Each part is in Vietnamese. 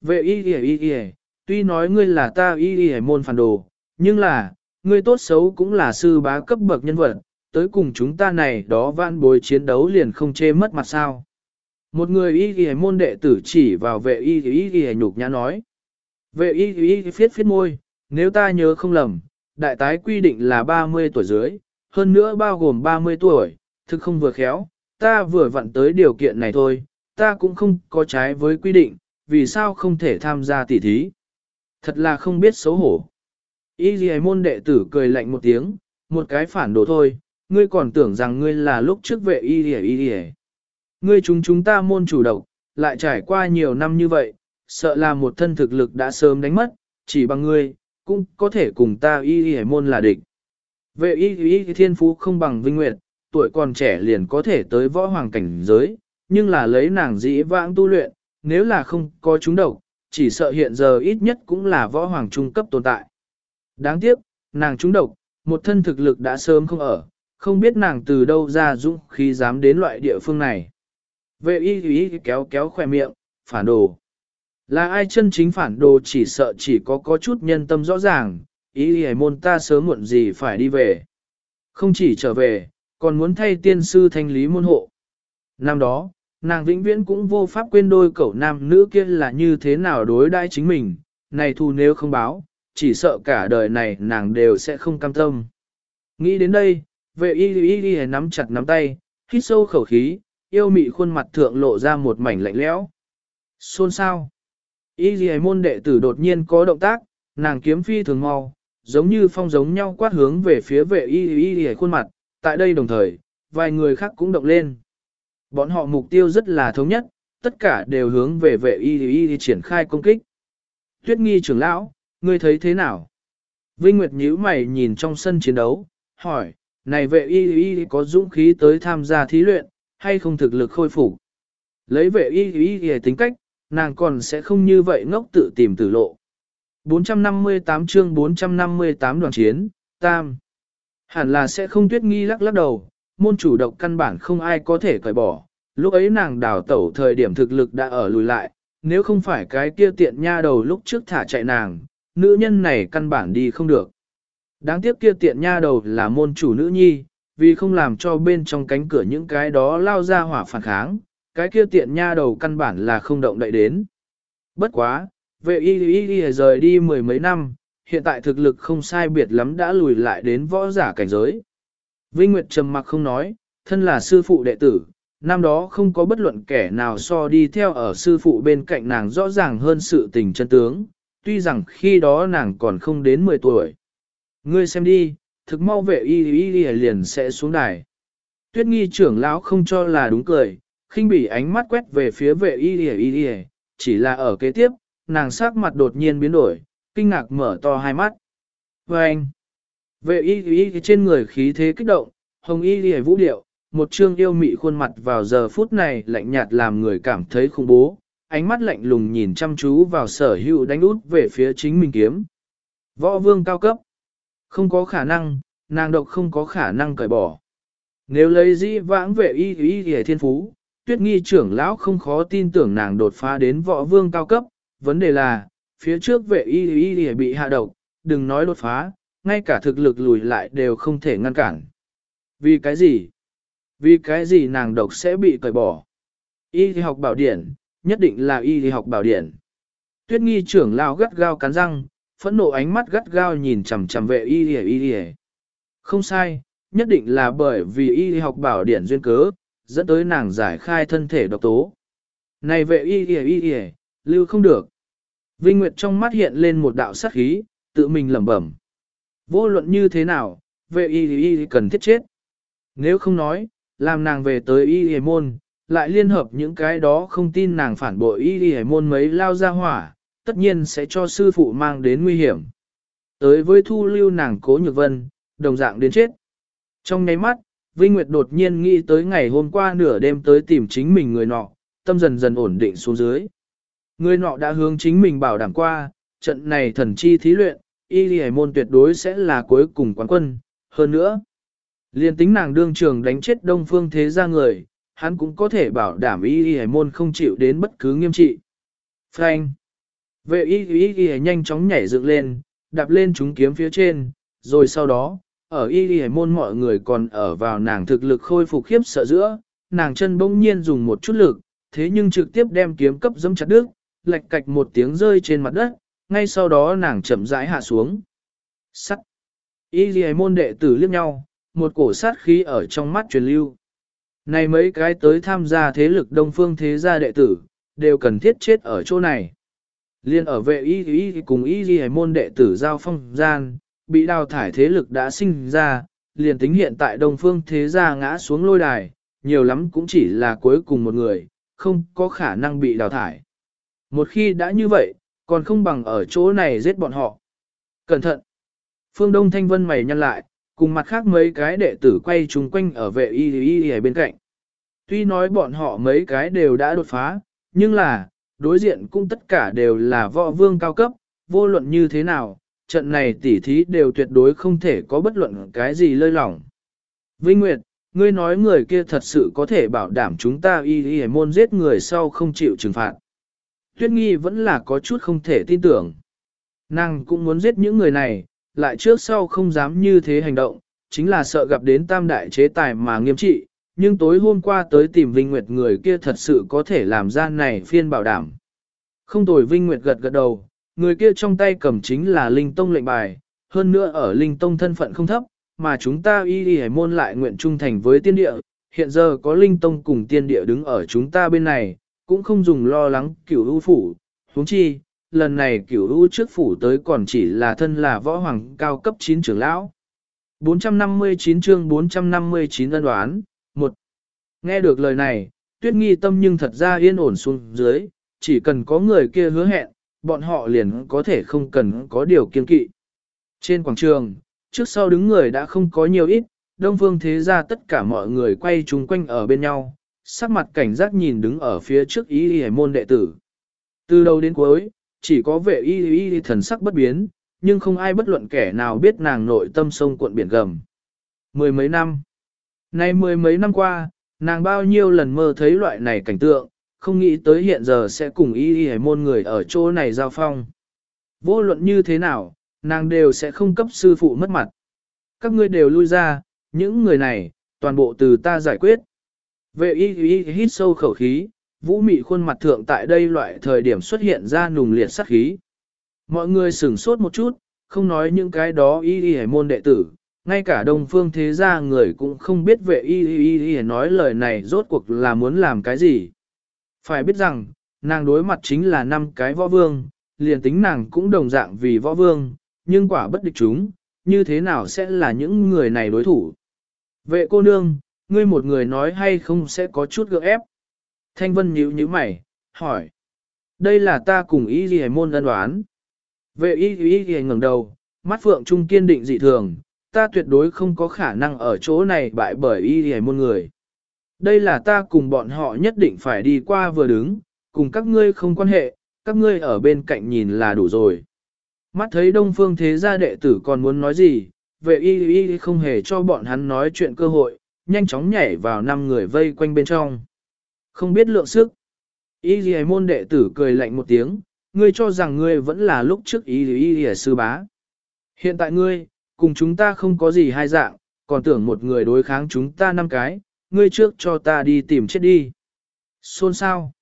Vệ y y y y, tuy nói ngươi là ta y y môn phản đồ, nhưng là, ngươi tốt xấu cũng là sư bá cấp bậc nhân vật, tới cùng chúng ta này đó vãn bối chiến đấu liền không chê mất mặt sao. Một người y y môn đệ tử chỉ vào vệ y y y nhục nhã nói. Vệ y y phiết phiết môi, nếu ta nhớ không lầm, đại tái quy định là 30 tuổi dưới, hơn nữa bao gồm 30 tuổi, thực không vừa khéo, ta vừa vặn tới điều kiện này thôi, ta cũng không có trái với quy định, vì sao không thể tham gia tỉ thí. Thật là không biết xấu hổ. Y môn đệ tử cười lạnh một tiếng, một cái phản đồ thôi, ngươi còn tưởng rằng ngươi là lúc trước vệ y dì y Ngươi chúng chúng ta môn chủ độc, lại trải qua nhiều năm như vậy, sợ là một thân thực lực đã sớm đánh mất, chỉ bằng ngươi, cũng có thể cùng ta y y môn là địch. Vệ y y thiên phú không bằng vinh nguyệt, tuổi còn trẻ liền có thể tới võ hoàng cảnh giới, nhưng là lấy nàng dĩ vãng tu luyện, nếu là không có chúng độc, chỉ sợ hiện giờ ít nhất cũng là võ hoàng trung cấp tồn tại. Đáng tiếc, nàng chúng độc, một thân thực lực đã sớm không ở, không biết nàng từ đâu ra dũng khi dám đến loại địa phương này. Vệ y y kéo kéo khỏe miệng, phản đồ. Là ai chân chính phản đồ chỉ sợ chỉ có có chút nhân tâm rõ ràng, ý y môn ta sớm muộn gì phải đi về. Không chỉ trở về, còn muốn thay tiên sư thanh lý môn hộ. Năm đó, nàng vĩnh viễn cũng vô pháp quên đôi cậu nam nữ kia là như thế nào đối đãi chính mình, này thù nếu không báo, chỉ sợ cả đời này nàng đều sẽ không cam tâm. Nghĩ đến đây, vệ y y y nắm chặt nắm tay, hít sâu khẩu khí, yêu mị khuôn mặt thượng lộ ra một mảnh lạnh lẽo. Xôn sao? Y y môn đệ tử đột nhiên có động tác, nàng kiếm phi thường mau, giống như phong giống nhau quát hướng về phía vệ y y y khuôn mặt, tại đây đồng thời, vài người khác cũng động lên. Bọn họ mục tiêu rất là thống nhất, tất cả đều hướng về vệ y y y triển khai công kích. Tuyết nghi trưởng lão, ngươi thấy thế nào? Vinh Nguyệt nhíu mày nhìn trong sân chiến đấu, hỏi, này vệ y y có dũng khí tới tham gia thí luyện, hay không thực lực khôi phục? Lấy vệ y y y tính cách, nàng còn sẽ không như vậy ngốc tự tìm tử lộ. 458 chương 458 đoàn chiến, tam. Hẳn là sẽ không tuyết nghi lắc lắc đầu, môn chủ độc căn bản không ai có thể cởi bỏ. Lúc ấy nàng đào tẩu thời điểm thực lực đã ở lùi lại, nếu không phải cái kia tiện nha đầu lúc trước thả chạy nàng, nữ nhân này căn bản đi không được. Đáng tiếc kia tiện nha đầu là môn chủ nữ nhi, vì không làm cho bên trong cánh cửa những cái đó lao ra hỏa phản kháng, cái kia tiện nha đầu căn bản là không động đậy đến. Bất quá, vệ y y y rời đi mười mấy năm, hiện tại thực lực không sai biệt lắm đã lùi lại đến võ giả cảnh giới. Vinh Nguyệt trầm mặc không nói, thân là sư phụ đệ tử, năm đó không có bất luận kẻ nào so đi theo ở sư phụ bên cạnh nàng rõ ràng hơn sự tình chân tướng, tuy rằng khi đó nàng còn không đến 10 tuổi. Ngươi xem đi, thực mau vệ y y y liền sẽ xuống đài. Tuyết nghi trưởng lão không cho là đúng cười, khinh bỉ ánh mắt quét về phía vệ y y y y, chỉ là ở kế tiếp, nàng sắc mặt đột nhiên biến đổi, kinh ngạc mở to hai mắt. Và anh, vệ y y trên người khí thế kích động, hồng y y vũ điệu, một trương yêu mị khuôn mặt vào giờ phút này lạnh nhạt làm người cảm thấy khủng bố, ánh mắt lạnh lùng nhìn chăm chú vào sở hữu đánh út về phía chính mình kiếm. Võ vương cao cấp, không có khả năng, nàng độc không có khả năng cởi bỏ. Nếu lấy dĩ vãng vệ y y y thiên phú, tuyết nghi trưởng lão không khó tin tưởng nàng đột phá đến võ vương cao cấp, vấn đề là, phía trước vệ y y y bị hạ độc, đừng nói đột phá, ngay cả thực lực lùi lại đều không thể ngăn cản. Vì cái gì? Vì cái gì nàng độc sẽ bị cởi bỏ? Y thì học bảo điển, nhất định là y thì học bảo điển. Tuyết nghi trưởng lao gắt gao cắn răng, phẫn nộ ánh mắt gắt gao nhìn chằm chằm vệ y thì y thì. Không sai, nhất định là bởi vì y học bảo điển duyên cớ, dẫn tới nàng giải khai thân thể độc tố. Này vệ y y y y, lưu không được. Vinh Nguyệt trong mắt hiện lên một đạo sát khí, tự mình lẩm bẩm. Vô luận như thế nào, vệ y y cần thiết chết. Nếu không nói, làm nàng về tới y y môn, lại liên hợp những cái đó không tin nàng phản bội y y môn mấy lao ra hỏa, tất nhiên sẽ cho sư phụ mang đến nguy hiểm. Tới với thu lưu nàng cố nhược vân, đồng dạng đến chết. Trong nháy mắt, Vinh Nguyệt đột nhiên nghĩ tới ngày hôm qua nửa đêm tới tìm chính mình người nọ, tâm dần dần ổn định xuống dưới. Người nọ đã hướng chính mình bảo đảm qua, trận này thần chi thí luyện, y lì môn tuyệt đối sẽ là cuối cùng quán quân, hơn nữa. Liên tính nàng đương trường đánh chết đông phương thế gia người, hắn cũng có thể bảo đảm y lì môn không chịu đến bất cứ nghiêm trị. Frank! Vệ y y y nhanh chóng nhảy dựng lên, đạp lên chúng kiếm phía trên, rồi sau đó, ở y y môn mọi người còn ở vào nàng thực lực khôi phục khiếp sợ giữa, nàng chân bỗng nhiên dùng một chút lực, thế nhưng trực tiếp đem kiếm cấp dẫm chặt đứt, lạch cạch một tiếng rơi trên mặt đất, ngay sau đó nàng chậm rãi hạ xuống. Sắt. Y y môn đệ tử liếc nhau, một cổ sát khí ở trong mắt truyền lưu. Này mấy cái tới tham gia thế lực đông phương thế gia đệ tử, đều cần thiết chết ở chỗ này. Liên ở vệ y y cùng y y môn đệ tử giao phong gian, bị đào thải thế lực đã sinh ra, liền tính hiện tại đông phương thế gia ngã xuống lôi đài, nhiều lắm cũng chỉ là cuối cùng một người, không có khả năng bị đào thải. Một khi đã như vậy, còn không bằng ở chỗ này giết bọn họ. Cẩn thận! Phương Đông Thanh Vân mày nhăn lại, cùng mặt khác mấy cái đệ tử quay chung quanh ở vệ y y y bên cạnh. Tuy nói bọn họ mấy cái đều đã đột phá, nhưng là, đối diện cũng tất cả đều là võ vương cao cấp, vô luận như thế nào, trận này tỉ thí đều tuyệt đối không thể có bất luận cái gì lơi lỏng. Vinh Nguyệt, ngươi nói người kia thật sự có thể bảo đảm chúng ta y y môn giết người sau không chịu trừng phạt. Tuyết nghi vẫn là có chút không thể tin tưởng. Nàng cũng muốn giết những người này, lại trước sau không dám như thế hành động, chính là sợ gặp đến tam đại chế tài mà nghiêm trị, nhưng tối hôm qua tới tìm Vinh Nguyệt người kia thật sự có thể làm ra này phiên bảo đảm. Không tồi Vinh Nguyệt gật gật đầu, người kia trong tay cầm chính là Linh Tông lệnh bài, hơn nữa ở Linh Tông thân phận không thấp, mà chúng ta y y môn lại nguyện trung thành với tiên địa, hiện giờ có Linh Tông cùng tiên địa đứng ở chúng ta bên này, cũng không dùng lo lắng cửu ưu phủ, huống chi, lần này cửu ưu trước phủ tới còn chỉ là thân là võ hoàng cao cấp 9 trưởng lão. 459 chương 459 ân đoán, một Nghe được lời này, tuyết nghi tâm nhưng thật ra yên ổn xuống dưới, chỉ cần có người kia hứa hẹn, bọn họ liền có thể không cần có điều kiên kỵ. Trên quảng trường, trước sau đứng người đã không có nhiều ít, đông phương thế ra tất cả mọi người quay chung quanh ở bên nhau, sắc mặt cảnh giác nhìn đứng ở phía trước y y môn đệ tử. Từ đầu đến cuối, chỉ có vệ y y thần sắc bất biến, nhưng không ai bất luận kẻ nào biết nàng nội tâm sông cuộn biển gầm. Mười mấy năm. Nay mười mấy năm qua, nàng bao nhiêu lần mơ thấy loại này cảnh tượng, không nghĩ tới hiện giờ sẽ cùng y y môn người ở chỗ này giao phong. Vô luận như thế nào, nàng đều sẽ không cấp sư phụ mất mặt. Các ngươi đều lui ra, những người này, toàn bộ từ ta giải quyết. Vệ y y hít sâu khẩu khí, vũ mị khuôn mặt thượng tại đây loại thời điểm xuất hiện ra nùng liệt sát khí. Mọi người sửng sốt một chút, không nói những cái đó y y môn đệ tử, ngay cả đông phương thế gia người cũng không biết vệ y y y nói lời này rốt cuộc là muốn làm cái gì. Phải biết rằng, nàng đối mặt chính là năm cái võ vương, liền tính nàng cũng đồng dạng vì võ vương, nhưng quả bất địch chúng, như thế nào sẽ là những người này đối thủ. Vệ cô nương, ngươi một người nói hay không sẽ có chút gượng ép. Thanh Vân nhíu nhíu mày, hỏi. Đây là ta cùng y ghi môn ân đoán. Vệ y y y ngẩng đầu, mắt phượng trung kiên định dị thường, ta tuyệt đối không có khả năng ở chỗ này bại bởi y ghi môn người. Đây là ta cùng bọn họ nhất định phải đi qua vừa đứng, cùng các ngươi không quan hệ, các ngươi ở bên cạnh nhìn là đủ rồi. Mắt thấy đông phương thế gia đệ tử còn muốn nói gì, vệ y y không hề cho bọn hắn nói chuyện cơ hội, nhanh chóng nhảy vào năm người vây quanh bên trong. Không biết lượng sức. Y y môn đệ tử cười lạnh một tiếng, ngươi cho rằng ngươi vẫn là lúc trước y y y sư bá. Hiện tại ngươi, cùng chúng ta không có gì hai dạng, còn tưởng một người đối kháng chúng ta năm cái, ngươi trước cho ta đi tìm chết đi. Xôn sao?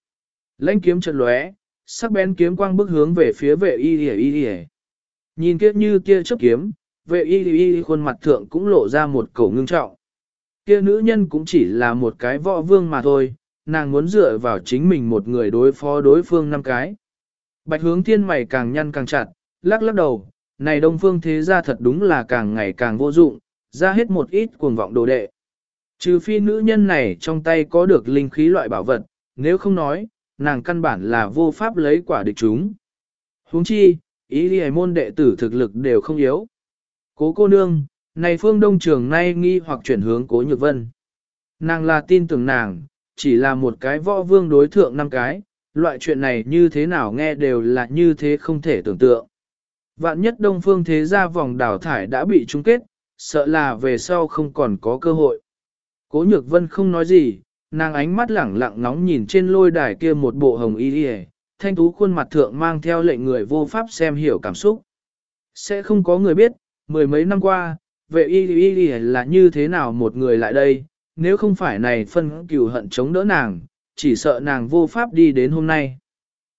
Lãnh kiếm chợt lóe, sắc bén kiếm quang bước hướng về phía vệ y y y y. Nhìn kia như kia chớp kiếm, vệ y y khuôn mặt thượng cũng lộ ra một cổ ngưng trọng. Kia nữ nhân cũng chỉ là một cái võ vương mà thôi, nàng muốn dựa vào chính mình một người đối phó đối phương năm cái. Bạch hướng thiên mày càng nhăn càng chặt, lắc lắc đầu, này đông phương thế gia thật đúng là càng ngày càng vô dụng, ra hết một ít cuồng vọng đồ đệ. Trừ phi nữ nhân này trong tay có được linh khí loại bảo vật, nếu không nói, nàng căn bản là vô pháp lấy quả địch chúng. huống chi, ý đi môn đệ tử thực lực đều không yếu. Cố cô nương, này phương đông trường nay nghi hoặc chuyển hướng cố nhược vân. Nàng là tin tưởng nàng, chỉ là một cái võ vương đối thượng năm cái, loại chuyện này như thế nào nghe đều là như thế không thể tưởng tượng. Vạn nhất đông phương thế gia vòng đảo thải đã bị chung kết, sợ là về sau không còn có cơ hội. Cố nhược vân không nói gì, nàng ánh mắt lẳng lặng nóng nhìn trên lôi đài kia một bộ hồng y đi thanh tú khuôn mặt thượng mang theo lệnh người vô pháp xem hiểu cảm xúc. Sẽ không có người biết, mười mấy năm qua, vệ y y y là như thế nào một người lại đây, nếu không phải này phân cửu hận chống đỡ nàng, chỉ sợ nàng vô pháp đi đến hôm nay.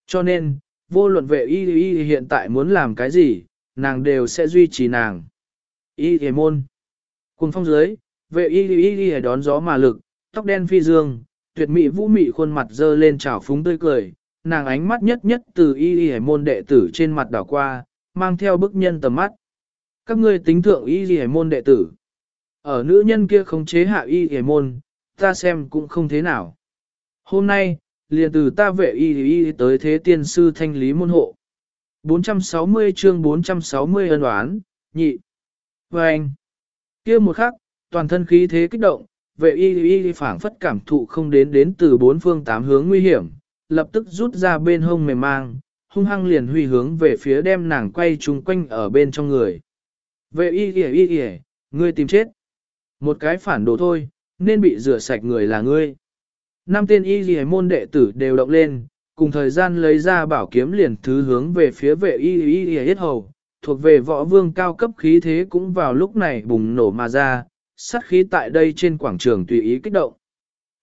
Cho nên, vô luận vệ y y hiện tại muốn làm cái gì, nàng đều sẽ duy trì nàng. Y y môn. Cùng phong dưới, vệ y y y đón gió mà lực, tóc đen phi dương, tuyệt mỹ vũ mị khuôn mặt dơ lên trào phúng tươi cười, nàng ánh mắt nhất nhất từ y y môn đệ tử trên mặt đảo qua, mang theo bức nhân tầm mắt. Các ngươi tính thượng y y môn đệ tử. Ở nữ nhân kia không chế hạ y y môn, ta xem cũng không thế nào. Hôm nay, liền từ ta vệ y y tới thế tiên sư thanh lý môn hộ. 460 chương 460 ân oán, nhị. Và anh, kia một khắc, toàn thân khí thế kích động, vệ y y phảng phất cảm thụ không đến đến từ bốn phương tám hướng nguy hiểm, lập tức rút ra bên hông mềm mang, hung hăng liền huy hướng về phía đem nàng quay chung quanh ở bên trong người. Vệ y kìa y kìa, ngươi tìm chết. Một cái phản đồ thôi, nên bị rửa sạch người là ngươi. Năm tên y kìa môn đệ tử đều động lên, cùng thời gian lấy ra bảo kiếm liền thứ hướng về phía vệ y y y hết hầu, thuộc về võ vương cao cấp khí thế cũng vào lúc này bùng nổ mà ra, sát khí tại đây trên quảng trường tùy ý kích động.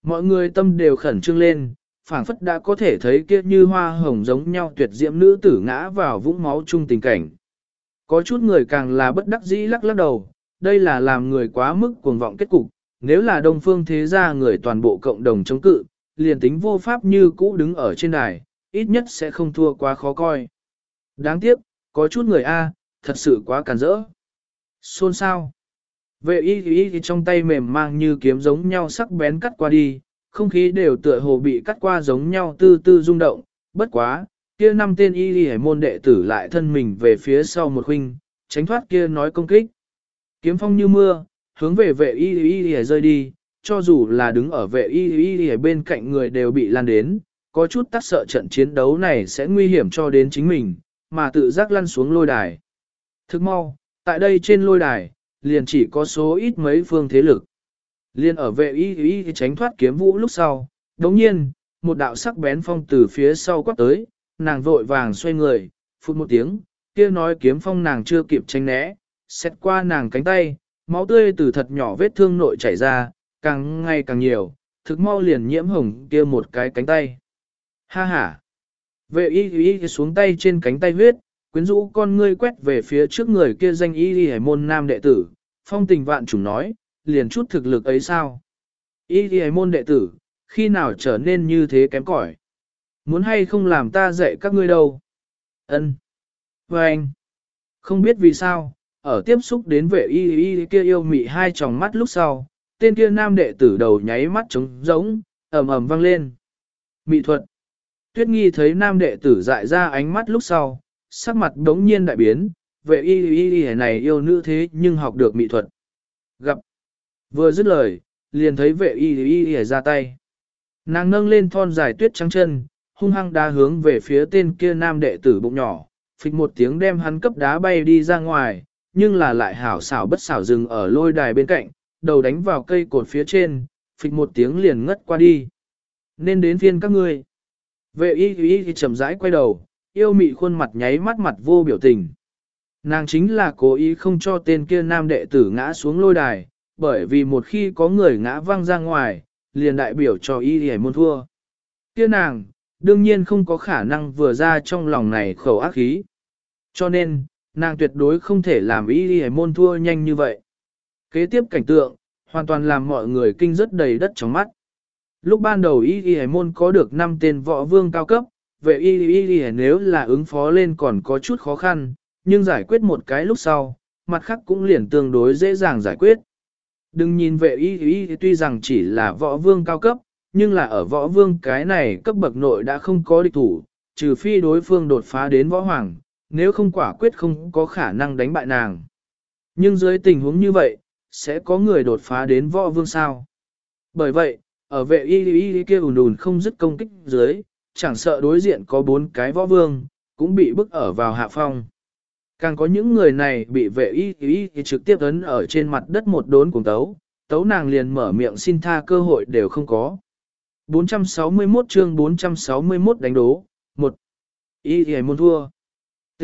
Mọi người tâm đều khẩn trương lên, phảng phất đã có thể thấy kia như hoa hồng giống nhau tuyệt diễm nữ tử ngã vào vũng máu chung tình cảnh. Có chút người càng là bất đắc dĩ lắc lắc đầu, đây là làm người quá mức cuồng vọng kết cục, nếu là đông phương thế gia người toàn bộ cộng đồng chống cự, liền tính vô pháp như cũ đứng ở trên đài, ít nhất sẽ không thua quá khó coi. Đáng tiếc, có chút người A, thật sự quá càn rỡ. Xôn sao? Vệ y y thì trong tay mềm mang như kiếm giống nhau sắc bén cắt qua đi, không khí đều tựa hồ bị cắt qua giống nhau tư tư rung động, bất quá, kia năm tên y y môn đệ tử lại thân mình về phía sau một huynh, tránh thoát kia nói công kích. Kiếm phong như mưa, hướng về vệ y y y rơi đi, cho dù là đứng ở vệ y y y bên cạnh người đều bị lan đến, có chút tác sợ trận chiến đấu này sẽ nguy hiểm cho đến chính mình, mà tự giác lăn xuống lôi đài. Thức mau, tại đây trên lôi đài, liền chỉ có số ít mấy phương thế lực. Liên ở vệ y y tránh thoát kiếm vũ lúc sau, đồng nhiên, một đạo sắc bén phong từ phía sau quát tới, nàng vội vàng xoay người, phút một tiếng, kia nói kiếm phong nàng chưa kịp tránh né, xét qua nàng cánh tay, máu tươi từ thật nhỏ vết thương nội chảy ra, càng ngày càng nhiều, thực mau liền nhiễm hồng kia một cái cánh tay. Ha ha! Vệ y y xuống tay trên cánh tay huyết, quyến rũ con ngươi quét về phía trước người kia danh y y hải môn nam đệ tử, phong tình vạn trùng nói, liền chút thực lực ấy sao? Y y hải môn đệ tử, khi nào trở nên như thế kém cỏi? Muốn hay không làm ta dạy các ngươi đâu? Ân. Và anh, không biết vì sao, ở tiếp xúc đến vệ y y kia yêu mị hai tròng mắt lúc sau, tên kia nam đệ tử đầu nháy mắt trống rỗng, ầm ầm vang lên. Mị thuật. Tuyết nghi thấy nam đệ tử dại ra ánh mắt lúc sau, sắc mặt đống nhiên đại biến, vệ y y y này yêu nữ thế nhưng học được mị thuật. Gặp. Vừa dứt lời, liền thấy vệ y y y ra tay. Nàng nâng lên thon dài tuyết trắng chân, hung hăng đá hướng về phía tên kia nam đệ tử bụng nhỏ, phịch một tiếng đem hắn cấp đá bay đi ra ngoài, nhưng là lại hảo xảo bất xảo dừng ở lôi đài bên cạnh, đầu đánh vào cây cột phía trên, phịch một tiếng liền ngất qua đi. Nên đến phiên các ngươi. Vệ y y y chậm rãi quay đầu, yêu mị khuôn mặt nháy mắt mặt vô biểu tình. Nàng chính là cố ý không cho tên kia nam đệ tử ngã xuống lôi đài, bởi vì một khi có người ngã văng ra ngoài, liền đại biểu cho y y môn thua. Kia nàng, đương nhiên không có khả năng vừa ra trong lòng này khẩu ác khí. Cho nên, nàng tuyệt đối không thể làm ý đi môn thua nhanh như vậy. Kế tiếp cảnh tượng, hoàn toàn làm mọi người kinh rất đầy đất trong mắt. Lúc ban đầu y y môn có được 5 tên võ vương cao cấp, vệ y y y nếu là ứng phó lên còn có chút khó khăn, nhưng giải quyết một cái lúc sau, mặt khác cũng liền tương đối dễ dàng giải quyết. Đừng nhìn vệ y y tuy rằng chỉ là võ vương cao cấp, nhưng là ở võ vương cái này cấp bậc nội đã không có địch thủ, trừ phi đối phương đột phá đến võ hoàng, nếu không quả quyết không có khả năng đánh bại nàng. Nhưng dưới tình huống như vậy, sẽ có người đột phá đến võ vương sao. Bởi vậy, ở vệ y y kia ùn ùn không dứt công kích dưới, chẳng sợ đối diện có bốn cái võ vương, cũng bị bức ở vào hạ phong. Càng có những người này bị vệ y y trực tiếp ấn ở trên mặt đất một đốn cùng tấu, tấu nàng liền mở miệng xin tha cơ hội đều không có. 461 chương 461 đánh đố, một Y y môn thua. T.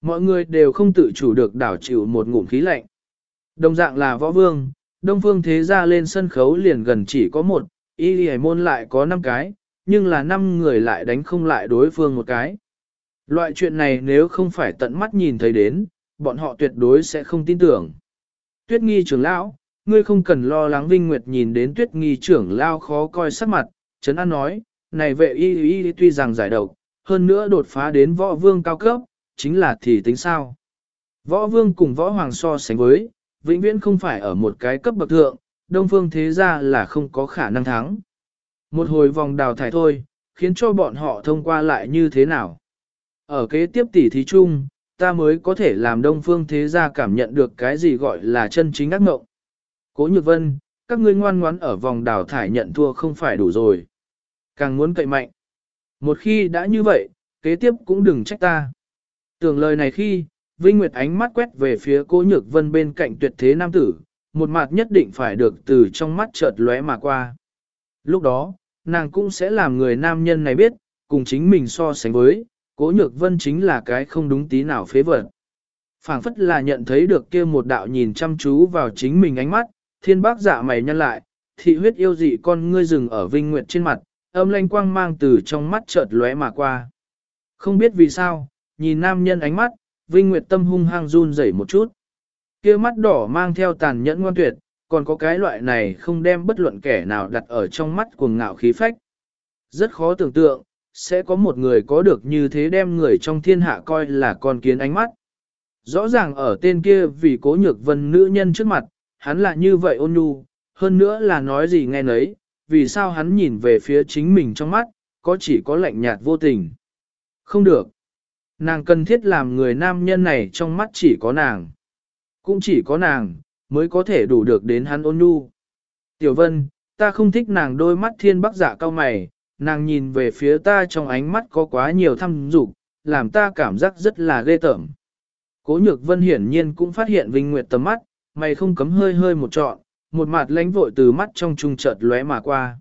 Mọi người đều không tự chủ được đảo chịu một ngụm khí lạnh. Đồng dạng là võ vương, đông phương thế ra lên sân khấu liền gần chỉ có một, y y môn lại có 5 cái, nhưng là 5 người lại đánh không lại đối phương một cái. Loại chuyện này nếu không phải tận mắt nhìn thấy đến, bọn họ tuyệt đối sẽ không tin tưởng. Tuyết nghi trưởng lão, ngươi không cần lo lắng Vinh Nguyệt nhìn đến tuyết nghi trưởng lao khó coi sắc mặt, Trấn An nói, này vệ y y tuy rằng giải độc, hơn nữa đột phá đến võ vương cao cấp, chính là thì tính sao. Võ vương cùng võ hoàng so sánh với, vĩnh viễn không phải ở một cái cấp bậc thượng, đông phương thế ra là không có khả năng thắng. Một hồi vòng đào thải thôi, khiến cho bọn họ thông qua lại như thế nào. Ở kế tiếp tỷ thí chung, ta mới có thể làm đông phương thế gia cảm nhận được cái gì gọi là chân chính ác ngộng. Cố nhược vân, các ngươi ngoan ngoãn ở vòng đào thải nhận thua không phải đủ rồi. Càng muốn cậy mạnh. Một khi đã như vậy, kế tiếp cũng đừng trách ta. Tưởng lời này khi, Vinh Nguyệt ánh mắt quét về phía cố nhược vân bên cạnh tuyệt thế nam tử, một mặt nhất định phải được từ trong mắt chợt lóe mà qua. Lúc đó, nàng cũng sẽ làm người nam nhân này biết, cùng chính mình so sánh với, cố nhược vân chính là cái không đúng tí nào phế vật. phảng phất là nhận thấy được kia một đạo nhìn chăm chú vào chính mình ánh mắt, thiên bác dạ mày nhăn lại, thị huyết yêu dị con ngươi rừng ở vinh nguyệt trên mặt, âm lanh quang mang từ trong mắt chợt lóe mà qua. Không biết vì sao, nhìn nam nhân ánh mắt, vinh nguyệt tâm hung hăng run rẩy một chút. kia mắt đỏ mang theo tàn nhẫn ngoan tuyệt, còn có cái loại này không đem bất luận kẻ nào đặt ở trong mắt cuồng ngạo khí phách. Rất khó tưởng tượng, sẽ có một người có được như thế đem người trong thiên hạ coi là con kiến ánh mắt. Rõ ràng ở tên kia vì cố nhược vân nữ nhân trước mặt, hắn là như vậy ôn nhu, hơn nữa là nói gì nghe nấy, vì sao hắn nhìn về phía chính mình trong mắt, có chỉ có lạnh nhạt vô tình. Không được. Nàng cần thiết làm người nam nhân này trong mắt chỉ có nàng. Cũng chỉ có nàng, mới có thể đủ được đến hắn ôn nhu. Tiểu vân, ta không thích nàng đôi mắt thiên bắc giả cao mày, nàng nhìn về phía ta trong ánh mắt có quá nhiều thăm dục, làm ta cảm giác rất là ghê tởm. Cố nhược vân hiển nhiên cũng phát hiện Vinh Nguyệt tầm mắt, mày không cấm hơi hơi một trọn, một mặt lánh vội từ mắt trong trung chợt lóe mà qua.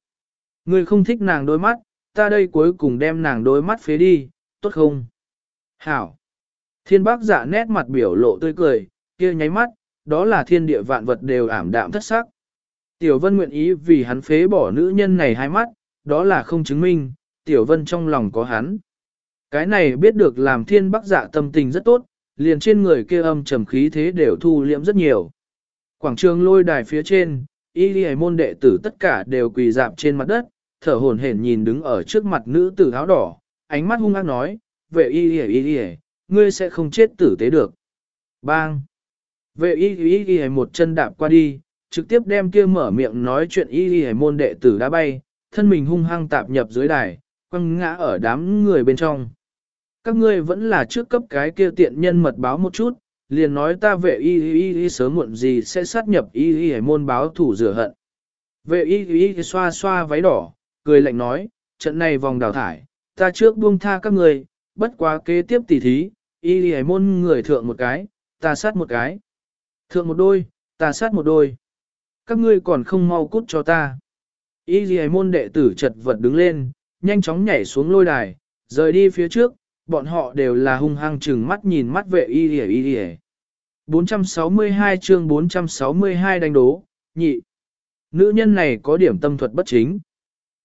Ngươi không thích nàng đôi mắt, ta đây cuối cùng đem nàng đôi mắt phế đi, tốt không? Hảo! Thiên bác dạ nét mặt biểu lộ tươi cười, kia nháy mắt, đó là thiên địa vạn vật đều ảm đạm thất sắc. Tiểu vân nguyện ý vì hắn phế bỏ nữ nhân này hai mắt, đó là không chứng minh, tiểu vân trong lòng có hắn. Cái này biết được làm thiên Bác dạ tâm tình rất tốt, liền trên người kia âm trầm khí thế đều thu liễm rất nhiều. Quảng trường lôi đài phía trên, y đi môn đệ tử tất cả đều quỳ dạp trên mặt đất, thở hổn hển nhìn đứng ở trước mặt nữ tử áo đỏ, ánh mắt hung ác nói, vệ y đi y đi ngươi sẽ không chết tử tế được. Bang! Vệ y y y một chân đạp qua đi, trực tiếp đem kia mở miệng nói chuyện y y môn đệ tử đã bay, thân mình hung hăng tạp nhập dưới đài, quăng ngã ở đám người bên trong. Các ngươi vẫn là trước cấp cái kia tiện nhân mật báo một chút, liền nói ta vệ y y y sớm muộn gì sẽ sát nhập y y môn báo thủ rửa hận. Vệ y y xoa xoa váy đỏ, cười lạnh nói, trận này vòng đào thải, ta trước buông tha các ngươi, bất quá kế tiếp tỉ thí, y y môn người thượng một cái, ta sát một cái. Thượng một đôi, ta sát một đôi. Các ngươi còn không mau cút cho ta. Y dì môn đệ tử chật vật đứng lên, nhanh chóng nhảy xuống lôi đài, rời đi phía trước, bọn họ đều là hung hăng chừng mắt nhìn mắt vệ y y y y. 462 chương 462 đánh đố, nhị. Nữ nhân này có điểm tâm thuật bất chính.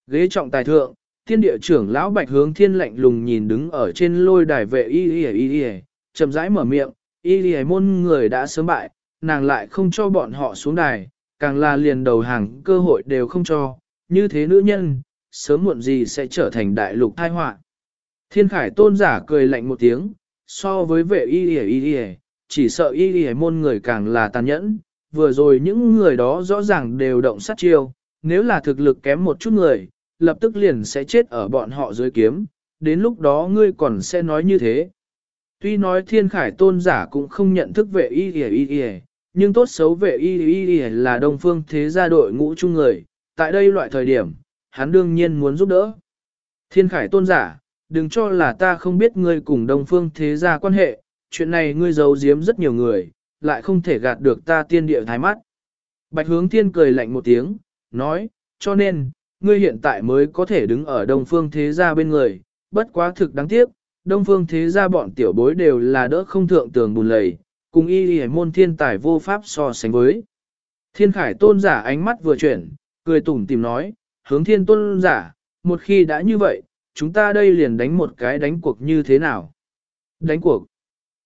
Ghế trọng tài thượng, thiên địa trưởng lão bạch hướng thiên lạnh lùng nhìn đứng ở trên lôi đài vệ y y y y, chậm rãi mở miệng, y y môn người đã sớm bại, nàng lại không cho bọn họ xuống đài, càng là liền đầu hàng cơ hội đều không cho, như thế nữ nhân, sớm muộn gì sẽ trở thành đại lục tai họa. Thiên khải tôn giả cười lạnh một tiếng, so với vệ y y y chỉ sợ y y môn người càng là tàn nhẫn, vừa rồi những người đó rõ ràng đều động sát chiêu, nếu là thực lực kém một chút người, lập tức liền sẽ chết ở bọn họ dưới kiếm, đến lúc đó ngươi còn sẽ nói như thế. Tuy nói thiên khải tôn giả cũng không nhận thức vệ y y y nhưng tốt xấu vệ y y y là đông phương thế gia đội ngũ chung người, tại đây loại thời điểm, hắn đương nhiên muốn giúp đỡ. Thiên khải tôn giả, đừng cho là ta không biết ngươi cùng đông phương thế gia quan hệ, chuyện này ngươi giấu giếm rất nhiều người, lại không thể gạt được ta tiên địa thái mắt. Bạch hướng thiên cười lạnh một tiếng, nói, cho nên, ngươi hiện tại mới có thể đứng ở đông phương thế gia bên người, bất quá thực đáng tiếc, đông phương thế gia bọn tiểu bối đều là đỡ không thượng tường bùn lầy, cùng y y môn thiên tài vô pháp so sánh với. Thiên khải tôn giả ánh mắt vừa chuyển, cười tủm tìm nói, hướng thiên tôn giả, một khi đã như vậy, chúng ta đây liền đánh một cái đánh cuộc như thế nào? Đánh cuộc.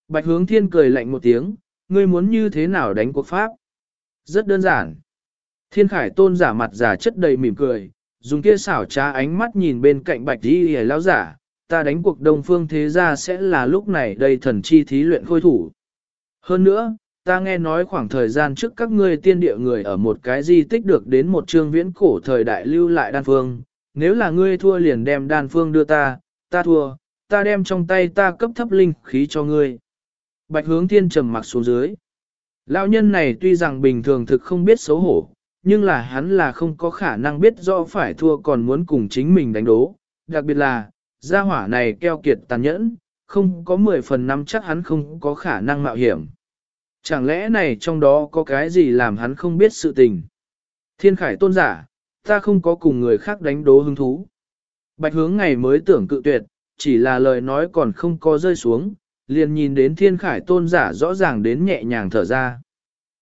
Bạch hướng thiên cười lạnh một tiếng, ngươi muốn như thế nào đánh cuộc pháp? Rất đơn giản. Thiên khải tôn giả mặt giả chất đầy mỉm cười, dùng kia xảo trá ánh mắt nhìn bên cạnh bạch đi hề lão giả, ta đánh cuộc đông phương thế gia sẽ là lúc này đây thần chi thí luyện khôi thủ. Hơn nữa, ta nghe nói khoảng thời gian trước các ngươi tiên địa người ở một cái di tích được đến một trương viễn cổ thời đại lưu lại đan phương, nếu là ngươi thua liền đem đan phương đưa ta, ta thua, ta đem trong tay ta cấp thấp linh khí cho ngươi. Bạch hướng thiên trầm mặc xuống dưới. Lão nhân này tuy rằng bình thường thực không biết xấu hổ, nhưng là hắn là không có khả năng biết rõ phải thua còn muốn cùng chính mình đánh đố. Đặc biệt là, gia hỏa này keo kiệt tàn nhẫn, không có 10 phần năm chắc hắn không có khả năng mạo hiểm. Chẳng lẽ này trong đó có cái gì làm hắn không biết sự tình? Thiên khải tôn giả, ta không có cùng người khác đánh đố hứng thú. Bạch hướng ngày mới tưởng cự tuyệt, chỉ là lời nói còn không có rơi xuống, liền nhìn đến thiên khải tôn giả rõ ràng đến nhẹ nhàng thở ra.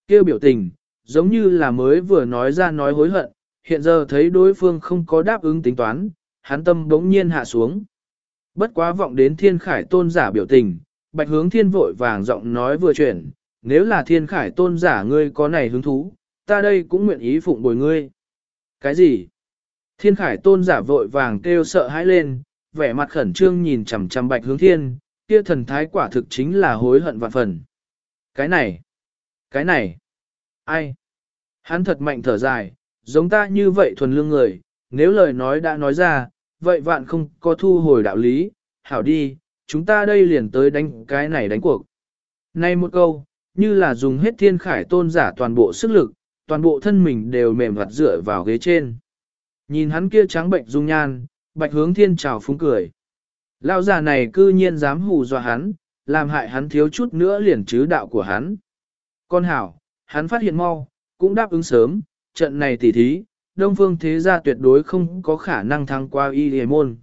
Kêu biểu tình, giống như là mới vừa nói ra nói hối hận, hiện giờ thấy đối phương không có đáp ứng tính toán, hắn tâm bỗng nhiên hạ xuống. Bất quá vọng đến thiên khải tôn giả biểu tình, bạch hướng thiên vội vàng giọng nói vừa chuyển, nếu là thiên khải tôn giả ngươi có này hứng thú, ta đây cũng nguyện ý phụng bồi ngươi. Cái gì? Thiên khải tôn giả vội vàng kêu sợ hãi lên, vẻ mặt khẩn trương nhìn chằm chằm bạch hướng thiên, kia thần thái quả thực chính là hối hận vạn phần. Cái này, cái này, ai? Hắn thật mạnh thở dài, giống ta như vậy thuần lương người, nếu lời nói đã nói ra, vậy vạn không có thu hồi đạo lý, hảo đi, chúng ta đây liền tới đánh cái này đánh cuộc. Này một câu, như là dùng hết thiên khải tôn giả toàn bộ sức lực, toàn bộ thân mình đều mềm vặt dựa vào ghế trên. Nhìn hắn kia trắng bệnh dung nhan, bạch hướng thiên trào phúng cười. Lão già này cư nhiên dám hù dọa hắn, làm hại hắn thiếu chút nữa liền chứ đạo của hắn. Con hảo, hắn phát hiện mau, cũng đáp ứng sớm, trận này tỉ thí, đông phương thế gia tuyệt đối không có khả năng thắng qua y hề môn.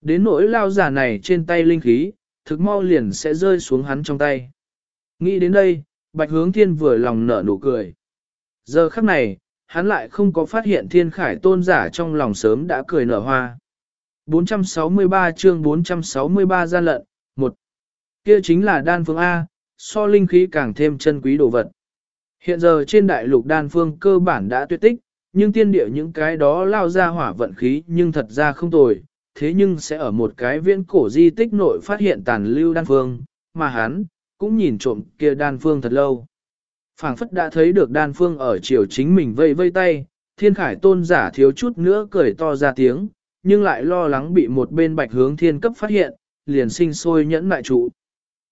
Đến nỗi lao giả này trên tay linh khí, thực mau liền sẽ rơi xuống hắn trong tay. Nghĩ đến đây, bạch hướng thiên vừa lòng nở nụ cười. Giờ khắc này, hắn lại không có phát hiện thiên khải tôn giả trong lòng sớm đã cười nở hoa. 463 chương 463 gian lận, một Kia chính là đan phương A, so linh khí càng thêm chân quý đồ vật. Hiện giờ trên đại lục đan phương cơ bản đã tuyệt tích, nhưng tiên địa những cái đó lao ra hỏa vận khí nhưng thật ra không tồi, thế nhưng sẽ ở một cái viễn cổ di tích nội phát hiện tàn lưu đan phương, mà hắn, cũng nhìn trộm kia đan phương thật lâu phảng phất đã thấy được đan phương ở chiều chính mình vây vây tay, thiên khải tôn giả thiếu chút nữa cười to ra tiếng, nhưng lại lo lắng bị một bên bạch hướng thiên cấp phát hiện, liền sinh sôi nhẫn lại trụ.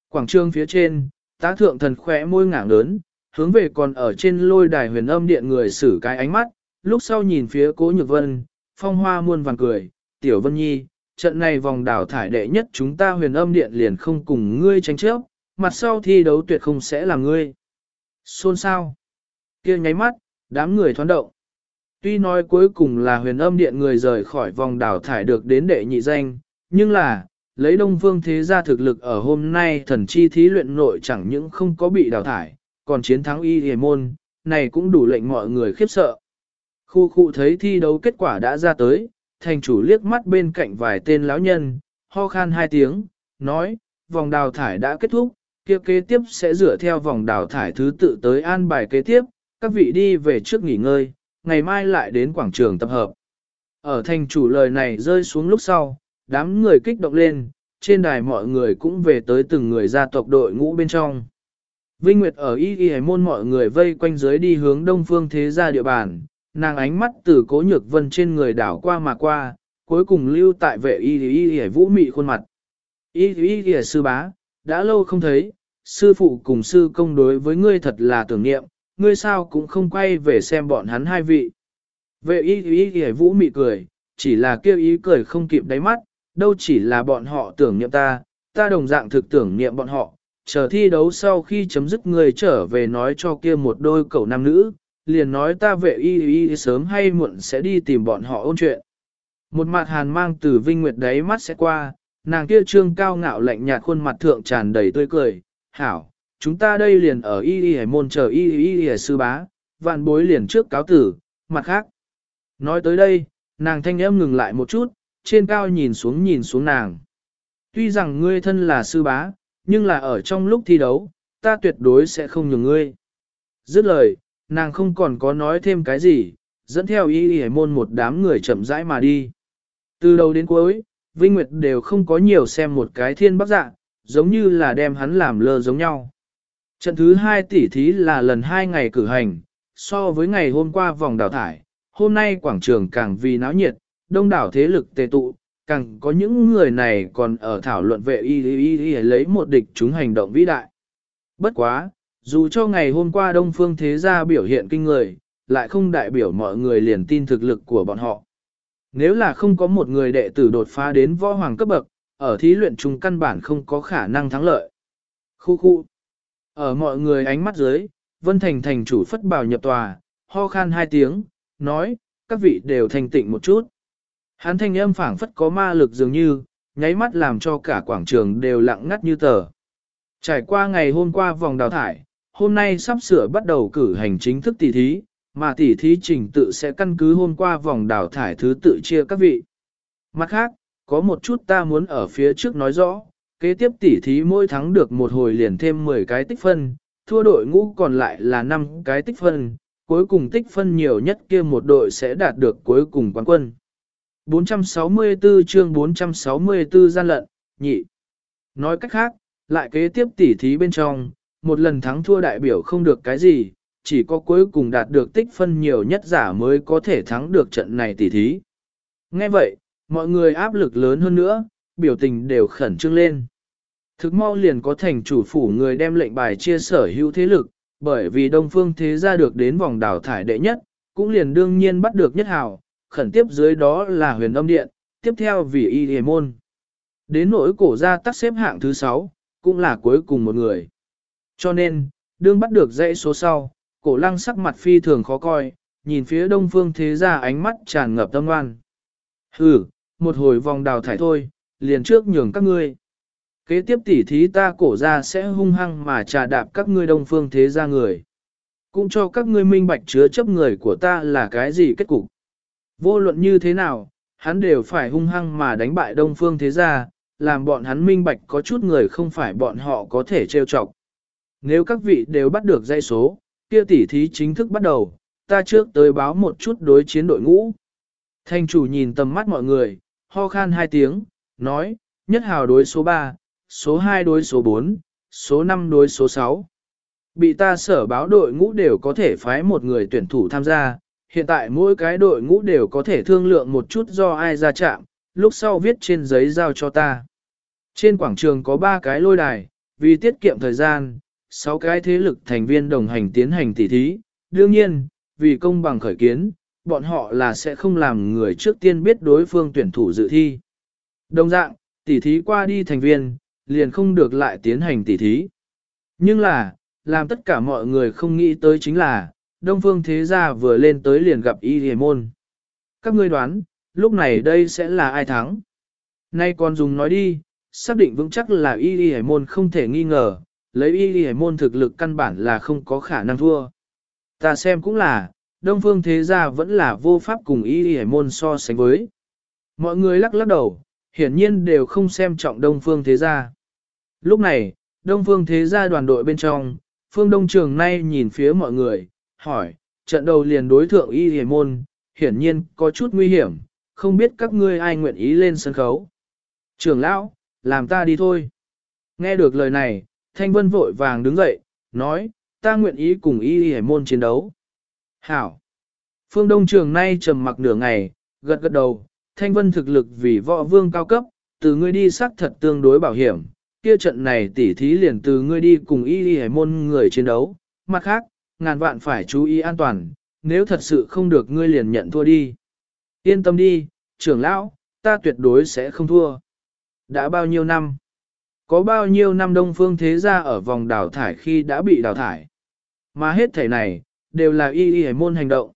Quảng trường phía trên, tá thượng thần khỏe môi ngảng lớn, hướng về còn ở trên lôi đài huyền âm điện người xử cái ánh mắt, lúc sau nhìn phía cố nhược vân, phong hoa muôn vàng cười, tiểu vân nhi, trận này vòng đảo thải đệ nhất chúng ta huyền âm điện liền không cùng ngươi tranh chấp, mặt sau thi đấu tuyệt không sẽ là ngươi. Xôn xao, kia nháy mắt, đám người thoán động. Tuy nói cuối cùng là huyền âm điện người rời khỏi vòng đảo thải được đến đệ nhị danh, nhưng là, lấy đông phương thế gia thực lực ở hôm nay thần chi thí luyện nội chẳng những không có bị đào thải, còn chiến thắng y hề môn, này cũng đủ lệnh mọi người khiếp sợ. Khu khu thấy thi đấu kết quả đã ra tới, thành chủ liếc mắt bên cạnh vài tên lão nhân, ho khan hai tiếng, nói, vòng đào thải đã kết thúc, kia kế tiếp sẽ dựa theo vòng đào thải thứ tự tới an bài kế tiếp, các vị đi về trước nghỉ ngơi, ngày mai lại đến quảng trường tập hợp. Ở thành chủ lời này rơi xuống lúc sau, đám người kích động lên, trên đài mọi người cũng về tới từng người gia tộc đội ngũ bên trong. Vinh Nguyệt ở y y môn mọi người vây quanh dưới đi hướng đông phương thế gia địa bàn, nàng ánh mắt từ cố nhược vân trên người đảo qua mà qua, cuối cùng lưu tại vệ y y y vũ mị khuôn mặt. Y y y sư bá, đã lâu không thấy, sư phụ cùng sư công đối với ngươi thật là tưởng niệm, ngươi sao cũng không quay về xem bọn hắn hai vị. Vệ y ý y vũ mị cười, chỉ là kêu ý cười không kịp đáy mắt, đâu chỉ là bọn họ tưởng niệm ta, ta đồng dạng thực tưởng niệm bọn họ, chờ thi đấu sau khi chấm dứt người trở về nói cho kia một đôi cậu nam nữ, liền nói ta vệ y y sớm hay muộn sẽ đi tìm bọn họ ôn chuyện. Một mặt hàn mang từ vinh nguyệt đáy mắt sẽ qua, nàng kia trương cao ngạo lạnh nhạt khuôn mặt thượng tràn đầy tươi cười, hảo, chúng ta đây liền ở y y hải môn chờ y y y sư bá, vạn bối liền trước cáo tử, mặt khác. Nói tới đây, nàng thanh em ngừng lại một chút, trên cao nhìn xuống nhìn xuống nàng. Tuy rằng ngươi thân là sư bá, nhưng là ở trong lúc thi đấu, ta tuyệt đối sẽ không nhường ngươi. Dứt lời, nàng không còn có nói thêm cái gì, dẫn theo y y môn một đám người chậm rãi mà đi. Từ đầu đến cuối, Vinh Nguyệt đều không có nhiều xem một cái thiên bắc dạ, giống như là đem hắn làm lơ giống nhau. Trận thứ hai tỷ thí là lần hai ngày cử hành, so với ngày hôm qua vòng đào thải, hôm nay quảng trường càng vì náo nhiệt, đông đảo thế lực tề tụ, càng có những người này còn ở thảo luận vệ y y y lấy một địch chúng hành động vĩ đại. Bất quá, dù cho ngày hôm qua Đông Phương Thế Gia biểu hiện kinh người, lại không đại biểu mọi người liền tin thực lực của bọn họ. Nếu là không có một người đệ tử đột phá đến võ hoàng cấp bậc, ở thí luyện chung căn bản không có khả năng thắng lợi. Khu khu. Ở mọi người ánh mắt dưới, Vân Thành thành chủ phất bảo nhập tòa, ho khan hai tiếng, nói, các vị đều thành tịnh một chút. Hắn thanh âm phảng phất có ma lực dường như, nháy mắt làm cho cả quảng trường đều lặng ngắt như tờ. Trải qua ngày hôm qua vòng đào thải, hôm nay sắp sửa bắt đầu cử hành chính thức tỷ thí, mà tỷ thí trình tự sẽ căn cứ hôm qua vòng đào thải thứ tự chia các vị. Mặt khác, có một chút ta muốn ở phía trước nói rõ, kế tiếp tỷ thí mỗi thắng được một hồi liền thêm 10 cái tích phân, thua đội ngũ còn lại là 5 cái tích phân, cuối cùng tích phân nhiều nhất kia một đội sẽ đạt được cuối cùng quán quân. 464 chương 464 gian lận, nhị. Nói cách khác, lại kế tiếp tỷ thí bên trong, một lần thắng thua đại biểu không được cái gì, chỉ có cuối cùng đạt được tích phân nhiều nhất giả mới có thể thắng được trận này tỷ thí. Nghe vậy, mọi người áp lực lớn hơn nữa, biểu tình đều khẩn trương lên. Thực mau liền có thành chủ phủ người đem lệnh bài chia sở hữu thế lực, bởi vì Đông Phương Thế gia được đến vòng đào thải đệ nhất, cũng liền đương nhiên bắt được nhất hào, khẩn tiếp dưới đó là huyền âm điện, tiếp theo vì y hề môn. Đến nỗi cổ gia tắc xếp hạng thứ 6, cũng là cuối cùng một người. Cho nên, đương bắt được dãy số sau, cổ lăng sắc mặt phi thường khó coi, nhìn phía đông phương thế gia ánh mắt tràn ngập tâm ngoan. Hừ, một hồi vòng đào thải thôi, liền trước nhường các ngươi. Kế tiếp tỉ thí ta cổ ra sẽ hung hăng mà trà đạp các ngươi đông phương thế gia người. Cũng cho các ngươi minh bạch chứa chấp người của ta là cái gì kết cục. Vô luận như thế nào, hắn đều phải hung hăng mà đánh bại đông phương thế gia, làm bọn hắn minh bạch có chút người không phải bọn họ có thể trêu chọc. Nếu các vị đều bắt được dây số, kia tỉ thí chính thức bắt đầu, ta trước tới báo một chút đối chiến đội ngũ. Thanh chủ nhìn tầm mắt mọi người, ho khan hai tiếng, nói, nhất hào đối số 3, số 2 đối số 4, số 5 đối số 6. Bị ta sở báo đội ngũ đều có thể phái một người tuyển thủ tham gia, hiện tại mỗi cái đội ngũ đều có thể thương lượng một chút do ai ra chạm, lúc sau viết trên giấy giao cho ta. Trên quảng trường có 3 cái lôi đài, vì tiết kiệm thời gian, Sáu cái thế lực thành viên đồng hành tiến hành tỉ thí. Đương nhiên, vì công bằng khởi kiến, bọn họ là sẽ không làm người trước tiên biết đối phương tuyển thủ dự thi. Đồng dạng, tỉ thí qua đi thành viên, liền không được lại tiến hành tỉ thí. Nhưng là, làm tất cả mọi người không nghĩ tới chính là, Đông Phương Thế Gia vừa lên tới liền gặp Y Hề Môn. Các ngươi đoán, lúc này đây sẽ là ai thắng? Nay còn dùng nói đi, xác định vững chắc là Y Hề Môn không thể nghi ngờ, lấy Y Hề Môn thực lực căn bản là không có khả năng thua. Ta xem cũng là, Đông Phương Thế Gia vẫn là vô pháp cùng Y Hề Môn so sánh với. Mọi người lắc lắc đầu, hiển nhiên đều không xem trọng Đông Phương Thế Gia. Lúc này, Đông Phương Thế Gia đoàn đội bên trong, Phương Đông Trường nay nhìn phía mọi người, hỏi, trận đầu liền đối thượng y hề môn, hiển nhiên có chút nguy hiểm, không biết các ngươi ai nguyện ý lên sân khấu. Trường lão, làm ta đi thôi. Nghe được lời này, Thanh Vân vội vàng đứng dậy, nói, ta nguyện ý cùng y hề môn chiến đấu. Hảo. Phương Đông Trường nay trầm mặc nửa ngày, gật gật đầu, Thanh Vân thực lực vì võ vương cao cấp, từ ngươi đi xác thật tương đối bảo hiểm, kia trận này tỉ thí liền từ ngươi đi cùng y y môn người chiến đấu, mặt khác, ngàn vạn phải chú ý an toàn, nếu thật sự không được ngươi liền nhận thua đi. Yên tâm đi, trưởng lão, ta tuyệt đối sẽ không thua. Đã bao nhiêu năm? Có bao nhiêu năm đông phương thế gia ở vòng đào thải khi đã bị đào thải? Mà hết thể này, đều là y y môn hành động.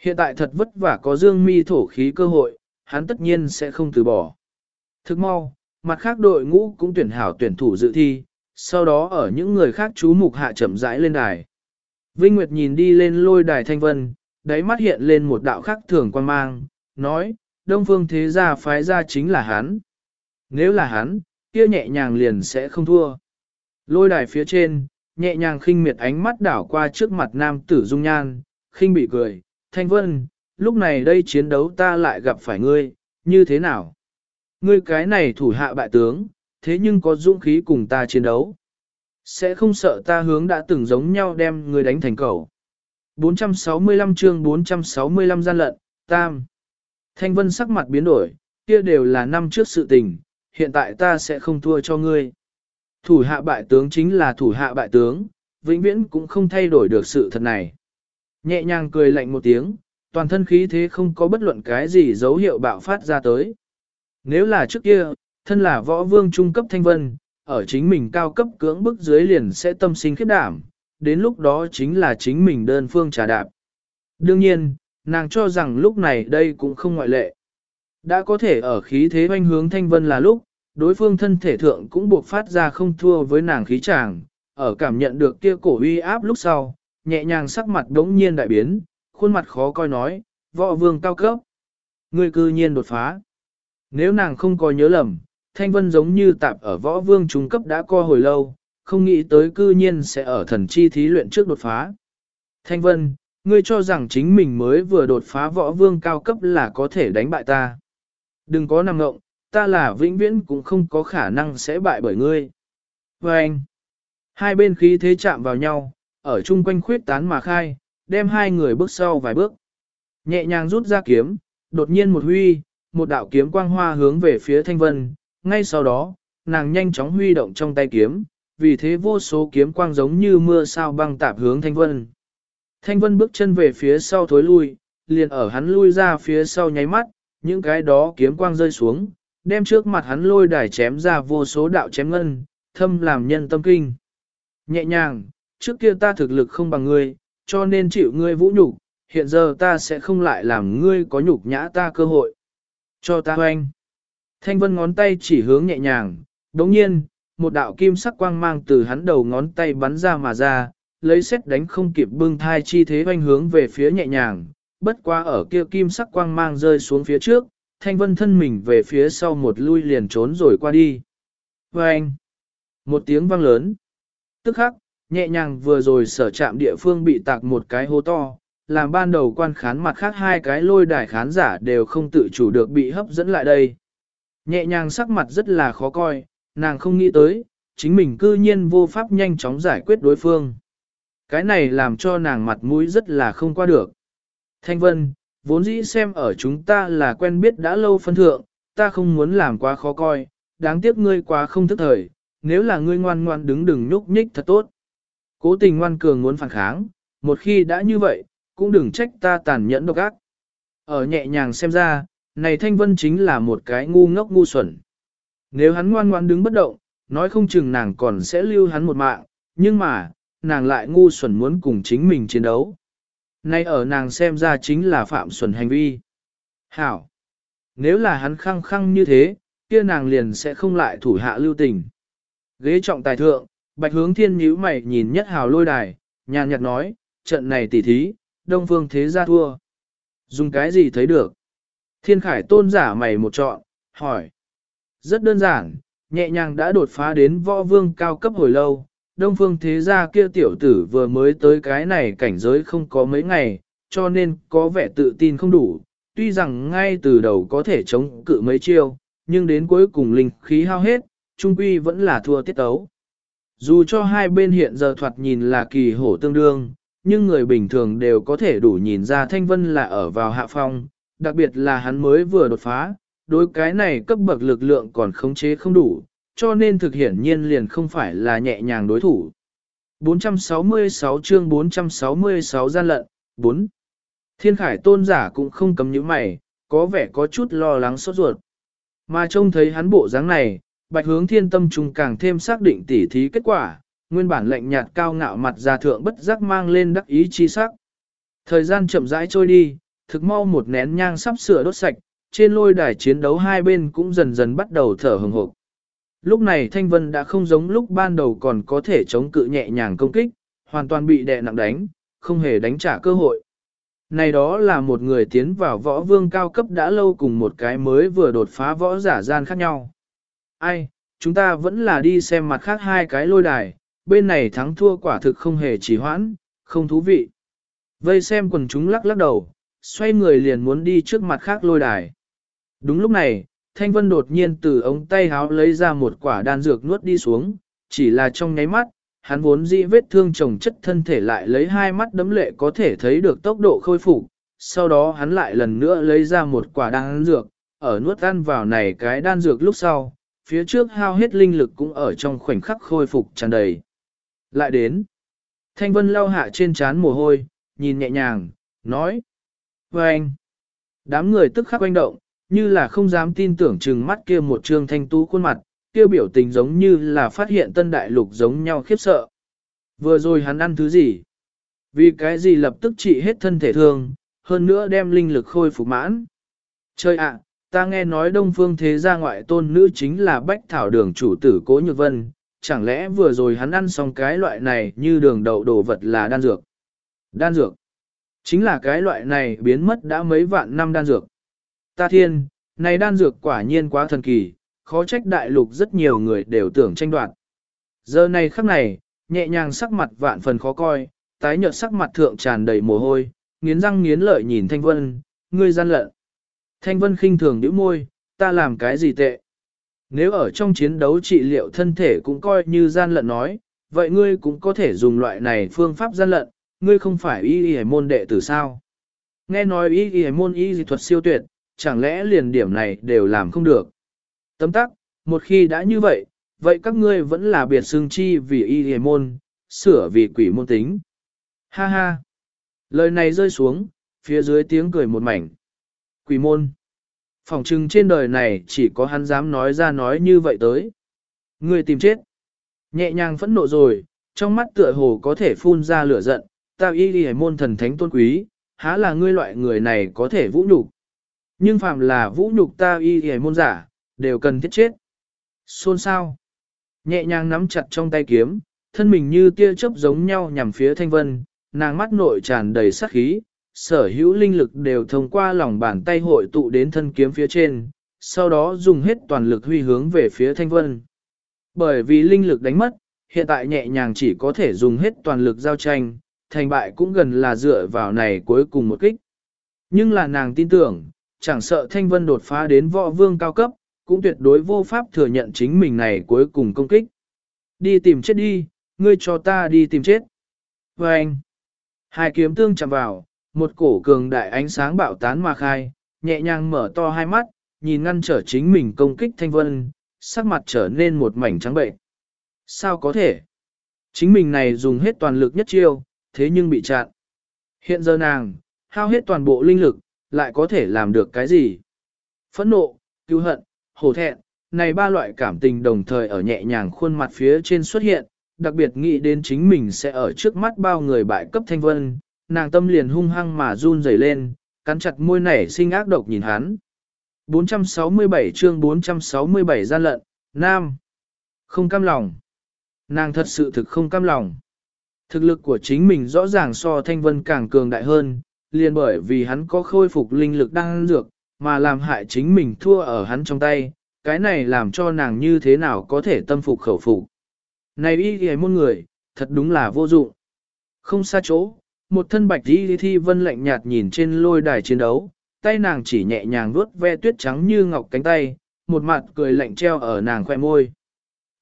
Hiện tại thật vất vả có dương mi thổ khí cơ hội, hắn tất nhiên sẽ không từ bỏ. Thức mau, mặt khác đội ngũ cũng tuyển hảo tuyển thủ dự thi, sau đó ở những người khác chú mục hạ chậm rãi lên đài. Vinh Nguyệt nhìn đi lên lôi đài thanh vân, đáy mắt hiện lên một đạo khắc thường quan mang, nói, Đông Phương Thế Gia phái ra chính là hắn. Nếu là hắn, kia nhẹ nhàng liền sẽ không thua. Lôi đài phía trên, nhẹ nhàng khinh miệt ánh mắt đảo qua trước mặt nam tử dung nhan, khinh bị cười, thanh vân, lúc này đây chiến đấu ta lại gặp phải ngươi, như thế nào? Ngươi cái này thủ hạ bại tướng, thế nhưng có dũng khí cùng ta chiến đấu. Sẽ không sợ ta hướng đã từng giống nhau đem ngươi đánh thành cầu. 465 chương 465 gian lận, tam. Thanh vân sắc mặt biến đổi, kia đều là năm trước sự tình, hiện tại ta sẽ không thua cho ngươi. Thủ hạ bại tướng chính là thủ hạ bại tướng, vĩnh viễn cũng không thay đổi được sự thật này. Nhẹ nhàng cười lạnh một tiếng, toàn thân khí thế không có bất luận cái gì dấu hiệu bạo phát ra tới. Nếu là trước kia, thân là võ vương trung cấp thanh vân, ở chính mình cao cấp cưỡng bức dưới liền sẽ tâm sinh khiếp đảm, đến lúc đó chính là chính mình đơn phương trà đạp. Đương nhiên, nàng cho rằng lúc này đây cũng không ngoại lệ. Đã có thể ở khí thế hoanh hướng thanh vân là lúc, đối phương thân thể thượng cũng buộc phát ra không thua với nàng khí chàng, ở cảm nhận được kia cổ uy áp lúc sau, nhẹ nhàng sắc mặt đống nhiên đại biến, khuôn mặt khó coi nói, võ vương cao cấp. Người cư nhiên đột phá. Nếu nàng không có nhớ lầm, thanh vân giống như tạp ở võ vương trung cấp đã co hồi lâu, không nghĩ tới cư nhiên sẽ ở thần chi thí luyện trước đột phá. Thanh vân, ngươi cho rằng chính mình mới vừa đột phá võ vương cao cấp là có thể đánh bại ta. Đừng có nằm ngộng, ta là vĩnh viễn cũng không có khả năng sẽ bại bởi ngươi. Và anh, hai bên khí thế chạm vào nhau, ở chung quanh khuyết tán mà khai, đem hai người bước sau vài bước. Nhẹ nhàng rút ra kiếm, đột nhiên một huy, một đạo kiếm quang hoa hướng về phía thanh vân, ngay sau đó, nàng nhanh chóng huy động trong tay kiếm, vì thế vô số kiếm quang giống như mưa sao băng tạp hướng thanh vân. Thanh vân bước chân về phía sau thối lui, liền ở hắn lui ra phía sau nháy mắt, những cái đó kiếm quang rơi xuống, đem trước mặt hắn lôi đài chém ra vô số đạo chém ngân, thâm làm nhân tâm kinh. Nhẹ nhàng, trước kia ta thực lực không bằng ngươi, cho nên chịu ngươi vũ nhục, hiện giờ ta sẽ không lại làm ngươi có nhục nhã ta cơ hội. Cho ta hoanh. Thanh vân ngón tay chỉ hướng nhẹ nhàng, đồng nhiên, một đạo kim sắc quang mang từ hắn đầu ngón tay bắn ra mà ra, lấy xét đánh không kịp bưng thai chi thế hoanh hướng về phía nhẹ nhàng, bất qua ở kia kim sắc quang mang rơi xuống phía trước, thanh vân thân mình về phía sau một lui liền trốn rồi qua đi. Và anh, một tiếng vang lớn, tức khắc, nhẹ nhàng vừa rồi sở chạm địa phương bị tạc một cái hố to, làm ban đầu quan khán mặt khác hai cái lôi đài khán giả đều không tự chủ được bị hấp dẫn lại đây. Nhẹ nhàng sắc mặt rất là khó coi, nàng không nghĩ tới, chính mình cư nhiên vô pháp nhanh chóng giải quyết đối phương. Cái này làm cho nàng mặt mũi rất là không qua được. Thanh Vân, vốn dĩ xem ở chúng ta là quen biết đã lâu phân thượng, ta không muốn làm quá khó coi, đáng tiếc ngươi quá không thức thời, nếu là ngươi ngoan ngoan đứng đừng nhúc nhích thật tốt. Cố tình ngoan cường muốn phản kháng, một khi đã như vậy, cũng đừng trách ta tàn nhẫn độc ác. Ở nhẹ nhàng xem ra, này Thanh Vân chính là một cái ngu ngốc ngu xuẩn. Nếu hắn ngoan ngoan đứng bất động, nói không chừng nàng còn sẽ lưu hắn một mạng, nhưng mà, nàng lại ngu xuẩn muốn cùng chính mình chiến đấu. Nay ở nàng xem ra chính là phạm xuẩn hành vi. Hảo! Nếu là hắn khăng khăng như thế, kia nàng liền sẽ không lại thủ hạ lưu tình. Ghế trọng tài thượng, bạch hướng thiên nhíu mày nhìn nhất hào lôi đài, nhàn nhạt nói, trận này tỉ thí, đông phương thế gia thua. Dùng cái gì thấy được? Thiên khải tôn giả mày một trọn, hỏi. Rất đơn giản, nhẹ nhàng đã đột phá đến võ vương cao cấp hồi lâu, đông phương thế gia kia tiểu tử vừa mới tới cái này cảnh giới không có mấy ngày, cho nên có vẻ tự tin không đủ, tuy rằng ngay từ đầu có thể chống cự mấy chiêu, nhưng đến cuối cùng linh khí hao hết, trung quy vẫn là thua tiết tấu. Dù cho hai bên hiện giờ thoạt nhìn là kỳ hổ tương đương, nhưng người bình thường đều có thể đủ nhìn ra Thanh Vân là ở vào hạ phong, đặc biệt là hắn mới vừa đột phá, đối cái này cấp bậc lực lượng còn khống chế không đủ, cho nên thực hiển nhiên liền không phải là nhẹ nhàng đối thủ. 466 chương 466 gian lận, 4. Thiên khải tôn giả cũng không cấm những mày, có vẻ có chút lo lắng sốt ruột. Mà trông thấy hắn bộ dáng này, bạch hướng thiên tâm trung càng thêm xác định tỉ thí kết quả, nguyên bản lệnh nhạt cao ngạo mặt già thượng bất giác mang lên đắc ý chi sắc. Thời gian chậm rãi trôi đi, thực mau một nén nhang sắp sửa đốt sạch, trên lôi đài chiến đấu hai bên cũng dần dần bắt đầu thở hừng hộp. Lúc này Thanh Vân đã không giống lúc ban đầu còn có thể chống cự nhẹ nhàng công kích, hoàn toàn bị đè nặng đánh, không hề đánh trả cơ hội. Này đó là một người tiến vào võ vương cao cấp đã lâu cùng một cái mới vừa đột phá võ giả gian khác nhau. Ai, chúng ta vẫn là đi xem mặt khác hai cái lôi đài, bên này thắng thua quả thực không hề trì hoãn, không thú vị. Vây xem quần chúng lắc lắc đầu, xoay người liền muốn đi trước mặt khác lôi đài. Đúng lúc này, Thanh Vân đột nhiên từ ống tay háo lấy ra một quả đan dược nuốt đi xuống, chỉ là trong nháy mắt, hắn vốn dĩ vết thương chồng chất thân thể lại lấy hai mắt đấm lệ có thể thấy được tốc độ khôi phục. Sau đó hắn lại lần nữa lấy ra một quả đan dược, ở nuốt ăn vào này cái đan dược lúc sau, phía trước hao hết linh lực cũng ở trong khoảnh khắc khôi phục tràn đầy. Lại đến, Thanh Vân lau hạ trên trán mồ hôi, nhìn nhẹ nhàng, nói. với anh, đám người tức khắc quanh động, như là không dám tin tưởng chừng mắt kia một trương thanh tú khuôn mặt, kia biểu tình giống như là phát hiện tân đại lục giống nhau khiếp sợ. Vừa rồi hắn ăn thứ gì? Vì cái gì lập tức trị hết thân thể thương, hơn nữa đem linh lực khôi phục mãn. Chơi ạ, ta nghe nói đông phương thế gia ngoại tôn nữ chính là bách thảo đường chủ tử cố nhược vân, chẳng lẽ vừa rồi hắn ăn xong cái loại này như đường đậu đồ vật là đan dược. Đan dược. Chính là cái loại này biến mất đã mấy vạn năm đan dược. Ta thiên, này đan dược quả nhiên quá thần kỳ, khó trách đại lục rất nhiều người đều tưởng tranh đoạt. Giờ này khắc này, nhẹ nhàng sắc mặt vạn phần khó coi, tái nhợt sắc mặt thượng tràn đầy mồ hôi, nghiến răng nghiến lợi nhìn Thanh Vân, ngươi gian lận. Thanh Vân khinh thường nhíu môi, ta làm cái gì tệ? Nếu ở trong chiến đấu trị liệu thân thể cũng coi như gian lận nói, vậy ngươi cũng có thể dùng loại này phương pháp gian lận, ngươi không phải y y môn đệ tử sao? Nghe nói y y môn y dị thuật siêu tuyệt, chẳng lẽ liền điểm này đều làm không được? Tấm tắc, một khi đã như vậy, vậy các ngươi vẫn là biệt xương chi vì y hề môn, sửa vì quỷ môn tính. Ha ha! Lời này rơi xuống, phía dưới tiếng cười một mảnh. Quỷ môn! Phòng trưng trên đời này chỉ có hắn dám nói ra nói như vậy tới. Ngươi tìm chết! Nhẹ nhàng phẫn nộ rồi, trong mắt tựa hồ có thể phun ra lửa giận, ta y hề môn thần thánh tôn quý, há là ngươi loại người này có thể vũ nhục. Nhưng phạm là vũ nhục ta y hề môn giả, đều cần thiết chết. Xôn sao? Nhẹ nhàng nắm chặt trong tay kiếm, thân mình như tia chớp giống nhau nhằm phía thanh vân, nàng mắt nội tràn đầy sát khí, sở hữu linh lực đều thông qua lòng bàn tay hội tụ đến thân kiếm phía trên, sau đó dùng hết toàn lực huy hướng về phía thanh vân. Bởi vì linh lực đánh mất, hiện tại nhẹ nhàng chỉ có thể dùng hết toàn lực giao tranh, thành bại cũng gần là dựa vào này cuối cùng một kích. Nhưng là nàng tin tưởng, chẳng sợ thanh vân đột phá đến võ vương cao cấp, cũng tuyệt đối vô pháp thừa nhận chính mình này cuối cùng công kích. Đi tìm chết đi, ngươi cho ta đi tìm chết. Và anh, hai kiếm tương chạm vào, một cổ cường đại ánh sáng bạo tán mà khai, nhẹ nhàng mở to hai mắt, nhìn ngăn trở chính mình công kích thanh vân, sắc mặt trở nên một mảnh trắng bệnh. Sao có thể? Chính mình này dùng hết toàn lực nhất chiêu, thế nhưng bị chặn. Hiện giờ nàng, hao hết toàn bộ linh lực, lại có thể làm được cái gì? Phẫn nộ, cứu hận, hổ thẹn, này ba loại cảm tình đồng thời ở nhẹ nhàng khuôn mặt phía trên xuất hiện, đặc biệt nghĩ đến chính mình sẽ ở trước mắt bao người bại cấp thanh vân, nàng tâm liền hung hăng mà run rẩy lên, cắn chặt môi nảy sinh ác độc nhìn hắn. 467 chương 467 gian lận, Nam. Không cam lòng. Nàng thật sự thực không cam lòng. Thực lực của chính mình rõ ràng so thanh vân càng cường đại hơn, liền bởi vì hắn có khôi phục linh lực đang dược, mà làm hại chính mình thua ở hắn trong tay, cái này làm cho nàng như thế nào có thể tâm phục khẩu phục. Này y ghề môn người, thật đúng là vô dụng. Không xa chỗ, một thân bạch y thi vân lạnh nhạt nhìn trên lôi đài chiến đấu, tay nàng chỉ nhẹ nhàng vuốt ve tuyết trắng như ngọc cánh tay, một mặt cười lạnh treo ở nàng khoe môi.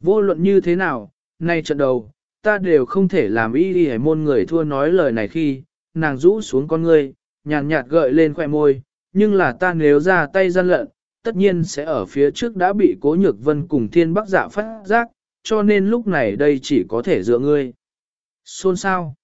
Vô luận như thế nào, nay trận đầu, ta đều không thể làm y ghề môn người thua nói lời này khi, nàng rũ xuống con ngươi, nhàn nhạt gợi lên khoẻ môi, nhưng là ta nếu ra tay gian lận, tất nhiên sẽ ở phía trước đã bị cố nhược vân cùng thiên bắc dạ phát giác, cho nên lúc này đây chỉ có thể dựa ngươi. Xôn sao?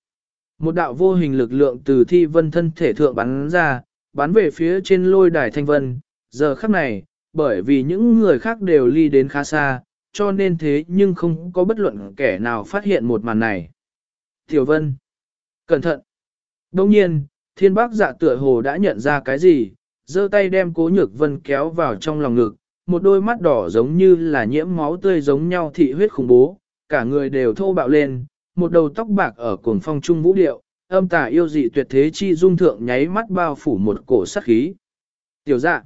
Một đạo vô hình lực lượng từ thi vân thân thể thượng bắn ra, bắn về phía trên lôi đài thanh vân, giờ khắc này, bởi vì những người khác đều ly đến khá xa, cho nên thế nhưng không có bất luận kẻ nào phát hiện một màn này. Tiểu vân, cẩn thận. Đồng nhiên, thiên bác dạ tựa hồ đã nhận ra cái gì, giơ tay đem cố nhược vân kéo vào trong lòng ngực, một đôi mắt đỏ giống như là nhiễm máu tươi giống nhau thị huyết khủng bố, cả người đều thô bạo lên, một đầu tóc bạc ở cuồng phong trung vũ điệu, âm tà yêu dị tuyệt thế chi dung thượng nháy mắt bao phủ một cổ sát khí. Tiểu dạ,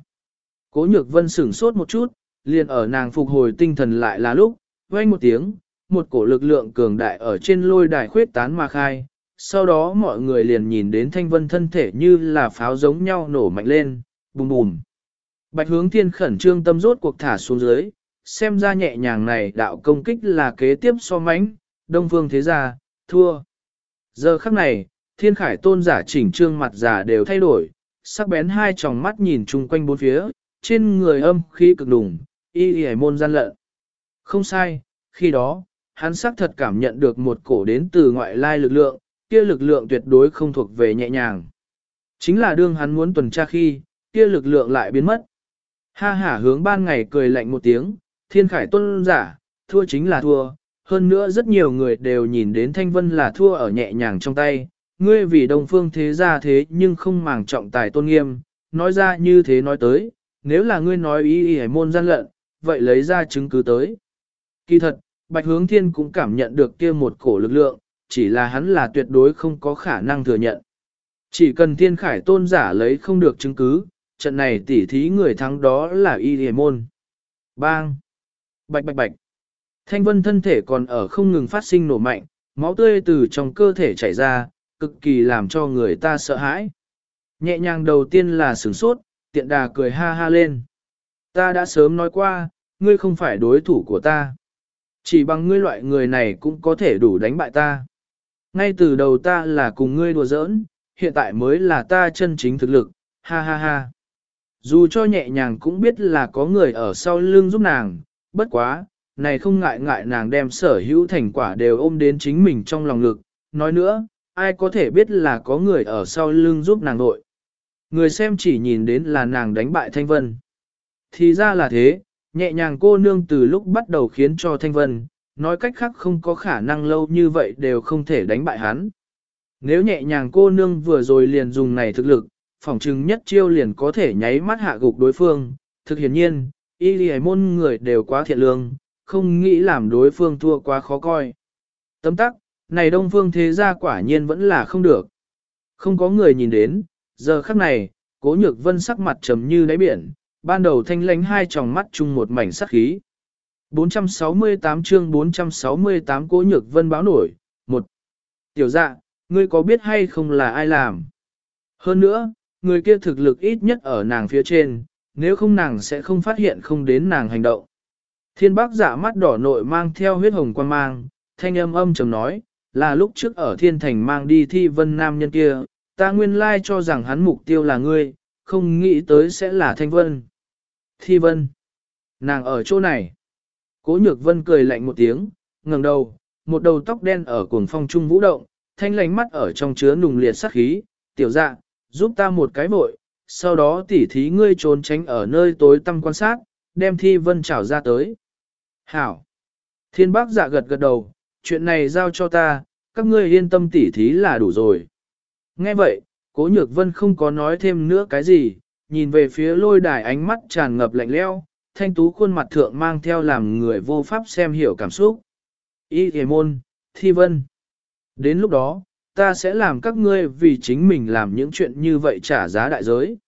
cố nhược vân sửng sốt một chút, liền ở nàng phục hồi tinh thần lại là lúc, vang một tiếng, một cổ lực lượng cường đại ở trên lôi đài khuyết tán mà khai, sau đó mọi người liền nhìn đến thanh vân thân thể như là pháo giống nhau nổ mạnh lên, bùm bùm. Bạch hướng thiên khẩn trương tâm rốt cuộc thả xuống dưới, xem ra nhẹ nhàng này đạo công kích là kế tiếp so mánh, đông phương thế gia, thua. Giờ khắc này, thiên khải tôn giả chỉnh trương mặt giả đều thay đổi, sắc bén hai tròng mắt nhìn chung quanh bốn phía, trên người âm khí cực đùng, y y môn gian lận. Không sai, khi đó, hắn xác thật cảm nhận được một cổ đến từ ngoại lai lực lượng, kia lực lượng tuyệt đối không thuộc về nhẹ nhàng. Chính là đương hắn muốn tuần tra khi, kia lực lượng lại biến mất. Ha hả hướng ban ngày cười lạnh một tiếng, thiên khải tôn giả, thua chính là thua, hơn nữa rất nhiều người đều nhìn đến thanh vân là thua ở nhẹ nhàng trong tay, ngươi vì đồng phương thế ra thế nhưng không màng trọng tài tôn nghiêm, nói ra như thế nói tới, nếu là ngươi nói ý ý hải môn gian lận, vậy lấy ra chứng cứ tới. Kỳ thật, Bạch Hướng Thiên cũng cảm nhận được kia một cổ lực lượng, chỉ là hắn là tuyệt đối không có khả năng thừa nhận. Chỉ cần Thiên Khải tôn giả lấy không được chứng cứ, trận này tỉ thí người thắng đó là Y Hề Môn. Bang! Bạch bạch bạch! Thanh vân thân thể còn ở không ngừng phát sinh nổ mạnh, máu tươi từ trong cơ thể chảy ra, cực kỳ làm cho người ta sợ hãi. Nhẹ nhàng đầu tiên là sửng sốt, tiện đà cười ha ha lên. Ta đã sớm nói qua, ngươi không phải đối thủ của ta. Chỉ bằng ngươi loại người này cũng có thể đủ đánh bại ta. Ngay từ đầu ta là cùng ngươi đùa giỡn, hiện tại mới là ta chân chính thực lực, ha ha ha. Dù cho nhẹ nhàng cũng biết là có người ở sau lưng giúp nàng, bất quá, này không ngại ngại nàng đem sở hữu thành quả đều ôm đến chính mình trong lòng lực. Nói nữa, ai có thể biết là có người ở sau lưng giúp nàng nội. Người xem chỉ nhìn đến là nàng đánh bại Thanh Vân. Thì ra là thế, nhẹ nhàng cô nương từ lúc bắt đầu khiến cho Thanh Vân, nói cách khác không có khả năng lâu như vậy đều không thể đánh bại hắn. Nếu nhẹ nhàng cô nương vừa rồi liền dùng này thực lực, phỏng chừng nhất chiêu liền có thể nháy mắt hạ gục đối phương. Thực hiển nhiên, y lì môn người đều quá thiện lương, không nghĩ làm đối phương thua quá khó coi. Tấm tắc, này đông phương thế gia quả nhiên vẫn là không được. Không có người nhìn đến, giờ khắc này, cố nhược vân sắc mặt trầm như đáy biển, ban đầu thanh lánh hai tròng mắt chung một mảnh sắc khí. 468 chương 468 cố nhược vân báo nổi, một Tiểu dạ, ngươi có biết hay không là ai làm? Hơn nữa, người kia thực lực ít nhất ở nàng phía trên, nếu không nàng sẽ không phát hiện không đến nàng hành động. Thiên bác dạ mắt đỏ nội mang theo huyết hồng quan mang, thanh âm âm trầm nói, là lúc trước ở thiên thành mang đi thi vân nam nhân kia, ta nguyên lai cho rằng hắn mục tiêu là ngươi, không nghĩ tới sẽ là thanh vân. Thi vân, nàng ở chỗ này. Cố nhược vân cười lạnh một tiếng, ngẩng đầu, một đầu tóc đen ở cuồng phong trung vũ động, thanh lánh mắt ở trong chứa nùng liệt sát khí, tiểu dạ, giúp ta một cái vội, sau đó tỉ thí ngươi trốn tránh ở nơi tối tăm quan sát, đem thi vân trảo ra tới. Hảo! Thiên bác dạ gật gật đầu, chuyện này giao cho ta, các ngươi yên tâm tỉ thí là đủ rồi. Nghe vậy, cố nhược vân không có nói thêm nữa cái gì, nhìn về phía lôi đài ánh mắt tràn ngập lạnh leo, thanh tú khuôn mặt thượng mang theo làm người vô pháp xem hiểu cảm xúc. Y thề môn, thi vân. Đến lúc đó, ta sẽ làm các ngươi vì chính mình làm những chuyện như vậy trả giá đại giới.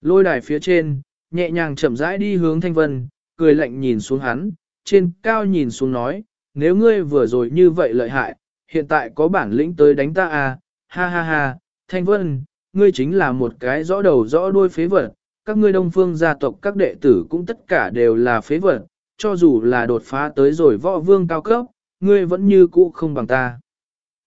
Lôi đài phía trên, nhẹ nhàng chậm rãi đi hướng thanh vân, cười lạnh nhìn xuống hắn, trên cao nhìn xuống nói, nếu ngươi vừa rồi như vậy lợi hại, hiện tại có bản lĩnh tới đánh ta à, ha ha ha, thanh vân, ngươi chính là một cái rõ đầu rõ đuôi phế vật, các ngươi đông phương gia tộc các đệ tử cũng tất cả đều là phế vật, cho dù là đột phá tới rồi võ vương cao cấp, ngươi vẫn như cũ không bằng ta.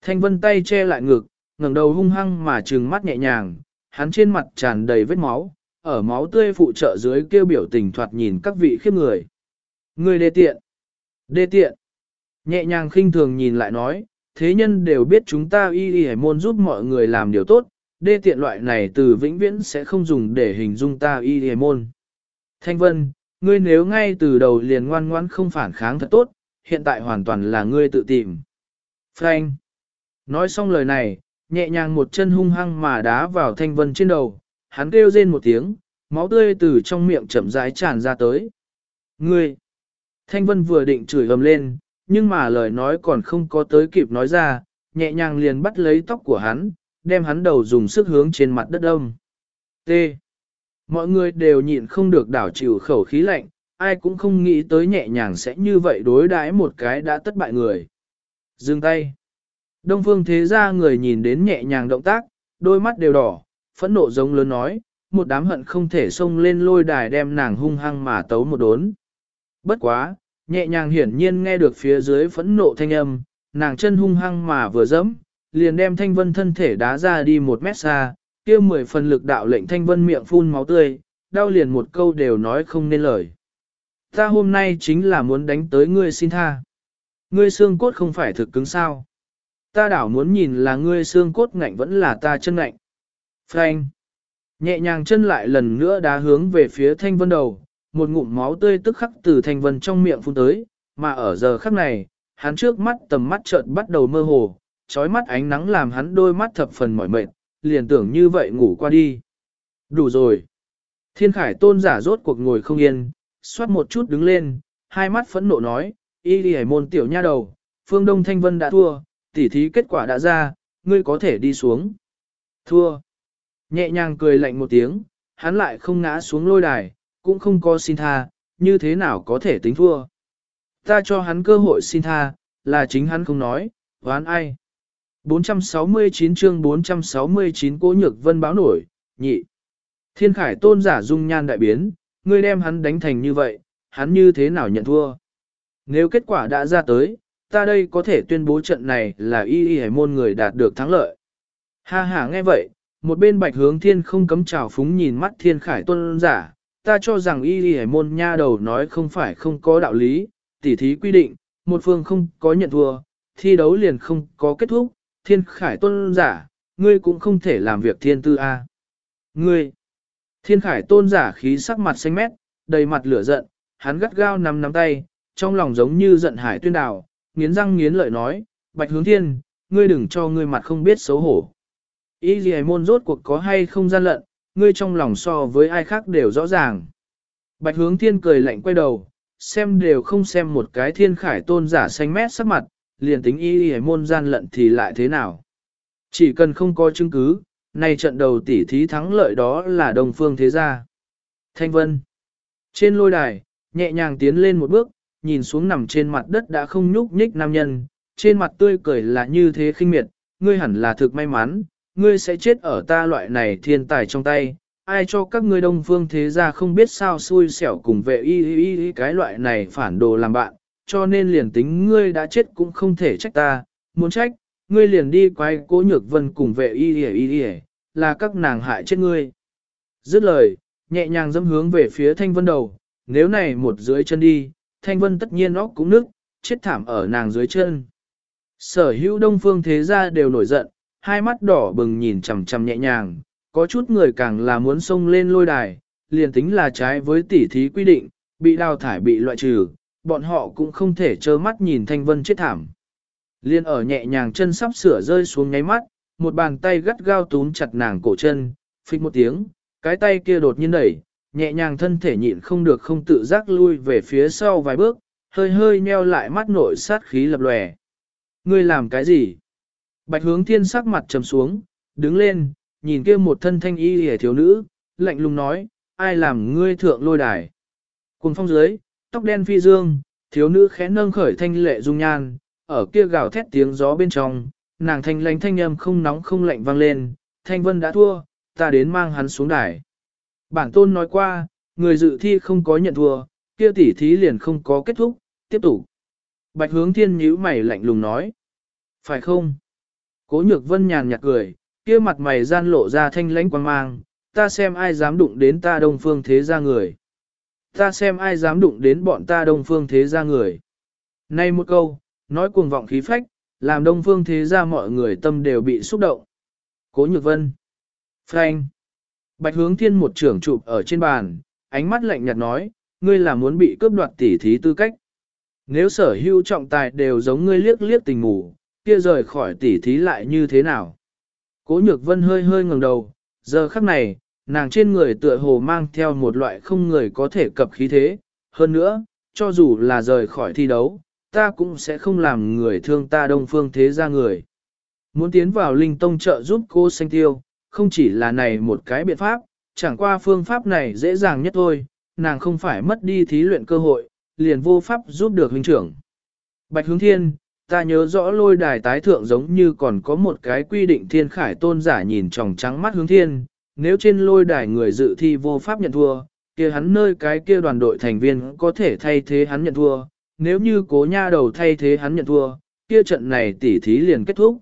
Thanh vân tay che lại ngực, ngẩng đầu hung hăng mà trừng mắt nhẹ nhàng, hắn trên mặt tràn đầy vết máu, ở máu tươi phụ trợ dưới kêu biểu tình thoạt nhìn các vị khiếp người. Ngươi đê tiện! Đê tiện! Nhẹ nhàng khinh thường nhìn lại nói, thế nhân đều biết chúng ta y y hải môn giúp mọi người làm điều tốt, đê tiện loại này từ vĩnh viễn sẽ không dùng để hình dung ta y hề môn. Thanh Vân, ngươi nếu ngay từ đầu liền ngoan ngoãn không phản kháng thật tốt, hiện tại hoàn toàn là ngươi tự tìm. Frank! Nói xong lời này, nhẹ nhàng một chân hung hăng mà đá vào Thanh Vân trên đầu, hắn kêu rên một tiếng, máu tươi từ trong miệng chậm rãi tràn ra tới. Ngươi! Thanh Vân vừa định chửi ầm lên, nhưng mà lời nói còn không có tới kịp nói ra, nhẹ nhàng liền bắt lấy tóc của hắn, đem hắn đầu dùng sức hướng trên mặt đất đông. T. Mọi người đều nhịn không được đảo chịu khẩu khí lạnh, ai cũng không nghĩ tới nhẹ nhàng sẽ như vậy đối đãi một cái đã tất bại người. Dừng tay. Đông phương thế ra người nhìn đến nhẹ nhàng động tác, đôi mắt đều đỏ, phẫn nộ giống lớn nói, một đám hận không thể xông lên lôi đài đem nàng hung hăng mà tấu một đốn. Bất quá, nhẹ nhàng hiển nhiên nghe được phía dưới phẫn nộ thanh âm, nàng chân hung hăng mà vừa dẫm, liền đem thanh vân thân thể đá ra đi một mét xa, kia mười phần lực đạo lệnh thanh vân miệng phun máu tươi, đau liền một câu đều nói không nên lời. Ta hôm nay chính là muốn đánh tới ngươi xin tha. Ngươi xương cốt không phải thực cứng sao. Ta đảo muốn nhìn là ngươi xương cốt ngạnh vẫn là ta chân ngạnh. Frank. Nhẹ nhàng chân lại lần nữa đá hướng về phía thanh vân đầu, một ngụm máu tươi tức khắc từ thanh vân trong miệng phun tới, mà ở giờ khắc này, hắn trước mắt tầm mắt chợt bắt đầu mơ hồ, trói mắt ánh nắng làm hắn đôi mắt thập phần mỏi mệt, liền tưởng như vậy ngủ qua đi. Đủ rồi. Thiên khải tôn giả rốt cuộc ngồi không yên, xoát một chút đứng lên, hai mắt phẫn nộ nói, y đi môn tiểu nha đầu, phương đông thanh vân đã thua, tỉ thí kết quả đã ra, ngươi có thể đi xuống. Thua. Nhẹ nhàng cười lạnh một tiếng, hắn lại không ngã xuống lôi đài, cũng không có xin tha, như thế nào có thể tính thua. Ta cho hắn cơ hội xin tha, là chính hắn không nói, oán ai. 469 chương 469 Cố Nhược Vân báo nổi, nhị. Thiên Khải tôn giả dung nhan đại biến, ngươi đem hắn đánh thành như vậy, hắn như thế nào nhận thua? Nếu kết quả đã ra tới, ta đây có thể tuyên bố trận này là y y hải môn người đạt được thắng lợi. Ha ha nghe vậy, một bên bạch hướng thiên không cấm trào phúng nhìn mắt thiên khải tôn giả, ta cho rằng y y hải môn nha đầu nói không phải không có đạo lý, tỉ thí quy định, một phương không có nhận thua, thi đấu liền không có kết thúc, thiên khải tôn giả, ngươi cũng không thể làm việc thiên tư a. Ngươi, thiên khải tôn giả khí sắc mặt xanh mét, đầy mặt lửa giận, hắn gắt gao nắm nắm tay, trong lòng giống như giận hải tuyên đào, nghiến răng nghiến lợi nói, bạch hướng thiên, ngươi đừng cho ngươi mặt không biết xấu hổ. Ý gì môn rốt cuộc có hay không gian lận, ngươi trong lòng so với ai khác đều rõ ràng. Bạch hướng thiên cười lạnh quay đầu, xem đều không xem một cái thiên khải tôn giả xanh mét sắc mặt, liền tính y y môn gian lận thì lại thế nào. Chỉ cần không có chứng cứ, nay trận đầu tỉ thí thắng lợi đó là đồng phương thế gia. Thanh Vân Trên lôi đài, nhẹ nhàng tiến lên một bước, nhìn xuống nằm trên mặt đất đã không nhúc nhích nam nhân, trên mặt tươi cười là như thế khinh miệt, ngươi hẳn là thực may mắn, ngươi sẽ chết ở ta loại này thiên tài trong tay, ai cho các ngươi đông phương thế gia không biết sao xui xẻo cùng vệ y y y cái loại này phản đồ làm bạn, cho nên liền tính ngươi đã chết cũng không thể trách ta, muốn trách, ngươi liền đi quay cố nhược vân cùng vệ y y y y, là các nàng hại chết ngươi. Dứt lời, nhẹ nhàng dâm hướng về phía thanh vân đầu, nếu này một dưới chân đi, thanh vân tất nhiên óc cũng nức, chết thảm ở nàng dưới chân. Sở hữu đông phương thế gia đều nổi giận, hai mắt đỏ bừng nhìn chằm chằm nhẹ nhàng, có chút người càng là muốn xông lên lôi đài, liền tính là trái với tỉ thí quy định, bị đào thải bị loại trừ, bọn họ cũng không thể trơ mắt nhìn thanh vân chết thảm. Liên ở nhẹ nhàng chân sắp sửa rơi xuống nháy mắt, một bàn tay gắt gao túm chặt nàng cổ chân, phịch một tiếng, cái tay kia đột nhiên đẩy, nhẹ nhàng thân thể nhịn không được không tự giác lui về phía sau vài bước, hơi hơi nheo lại mắt nội sát khí lập lòe. Ngươi làm cái gì? Bạch hướng thiên sắc mặt trầm xuống, đứng lên, nhìn kia một thân thanh y hề thiếu nữ, lạnh lùng nói, ai làm ngươi thượng lôi đài. Cùng phong dưới, tóc đen phi dương, thiếu nữ khẽ nâng khởi thanh lệ dung nhan, ở kia gào thét tiếng gió bên trong, nàng thanh lãnh thanh âm không nóng không lạnh vang lên, thanh vân đã thua, ta đến mang hắn xuống đài. Bản tôn nói qua, người dự thi không có nhận thua, kia tỉ thí liền không có kết thúc, tiếp tục. Bạch hướng thiên nhíu mày lạnh lùng nói. Phải không? Cố nhược vân nhàn nhạt cười, kia mặt mày gian lộ ra thanh lãnh quang mang, ta xem ai dám đụng đến ta đông phương thế gia người. Ta xem ai dám đụng đến bọn ta đông phương thế gia người. Nay một câu, nói cuồng vọng khí phách, làm đông phương thế gia mọi người tâm đều bị xúc động. Cố nhược vân. Frank. Bạch hướng thiên một trưởng chụp ở trên bàn, ánh mắt lạnh nhạt nói, ngươi là muốn bị cướp đoạt tỉ thí tư cách. Nếu sở hữu trọng tài đều giống ngươi liếc liếc tình ngủ, kia rời khỏi tỉ thí lại như thế nào? Cố nhược vân hơi hơi ngẩng đầu, giờ khắc này, nàng trên người tựa hồ mang theo một loại không người có thể cập khí thế, hơn nữa, cho dù là rời khỏi thi đấu, ta cũng sẽ không làm người thương ta đông phương thế ra người. Muốn tiến vào linh tông trợ giúp cô sanh tiêu, không chỉ là này một cái biện pháp, chẳng qua phương pháp này dễ dàng nhất thôi, nàng không phải mất đi thí luyện cơ hội, liền vô pháp giúp được huynh trưởng. Bạch hướng thiên, ta nhớ rõ lôi đài tái thượng giống như còn có một cái quy định thiên khải tôn giả nhìn tròng trắng mắt hướng thiên, nếu trên lôi đài người dự thi vô pháp nhận thua, kia hắn nơi cái kia đoàn đội thành viên có thể thay thế hắn nhận thua, nếu như cố nha đầu thay thế hắn nhận thua, kia trận này tỉ thí liền kết thúc.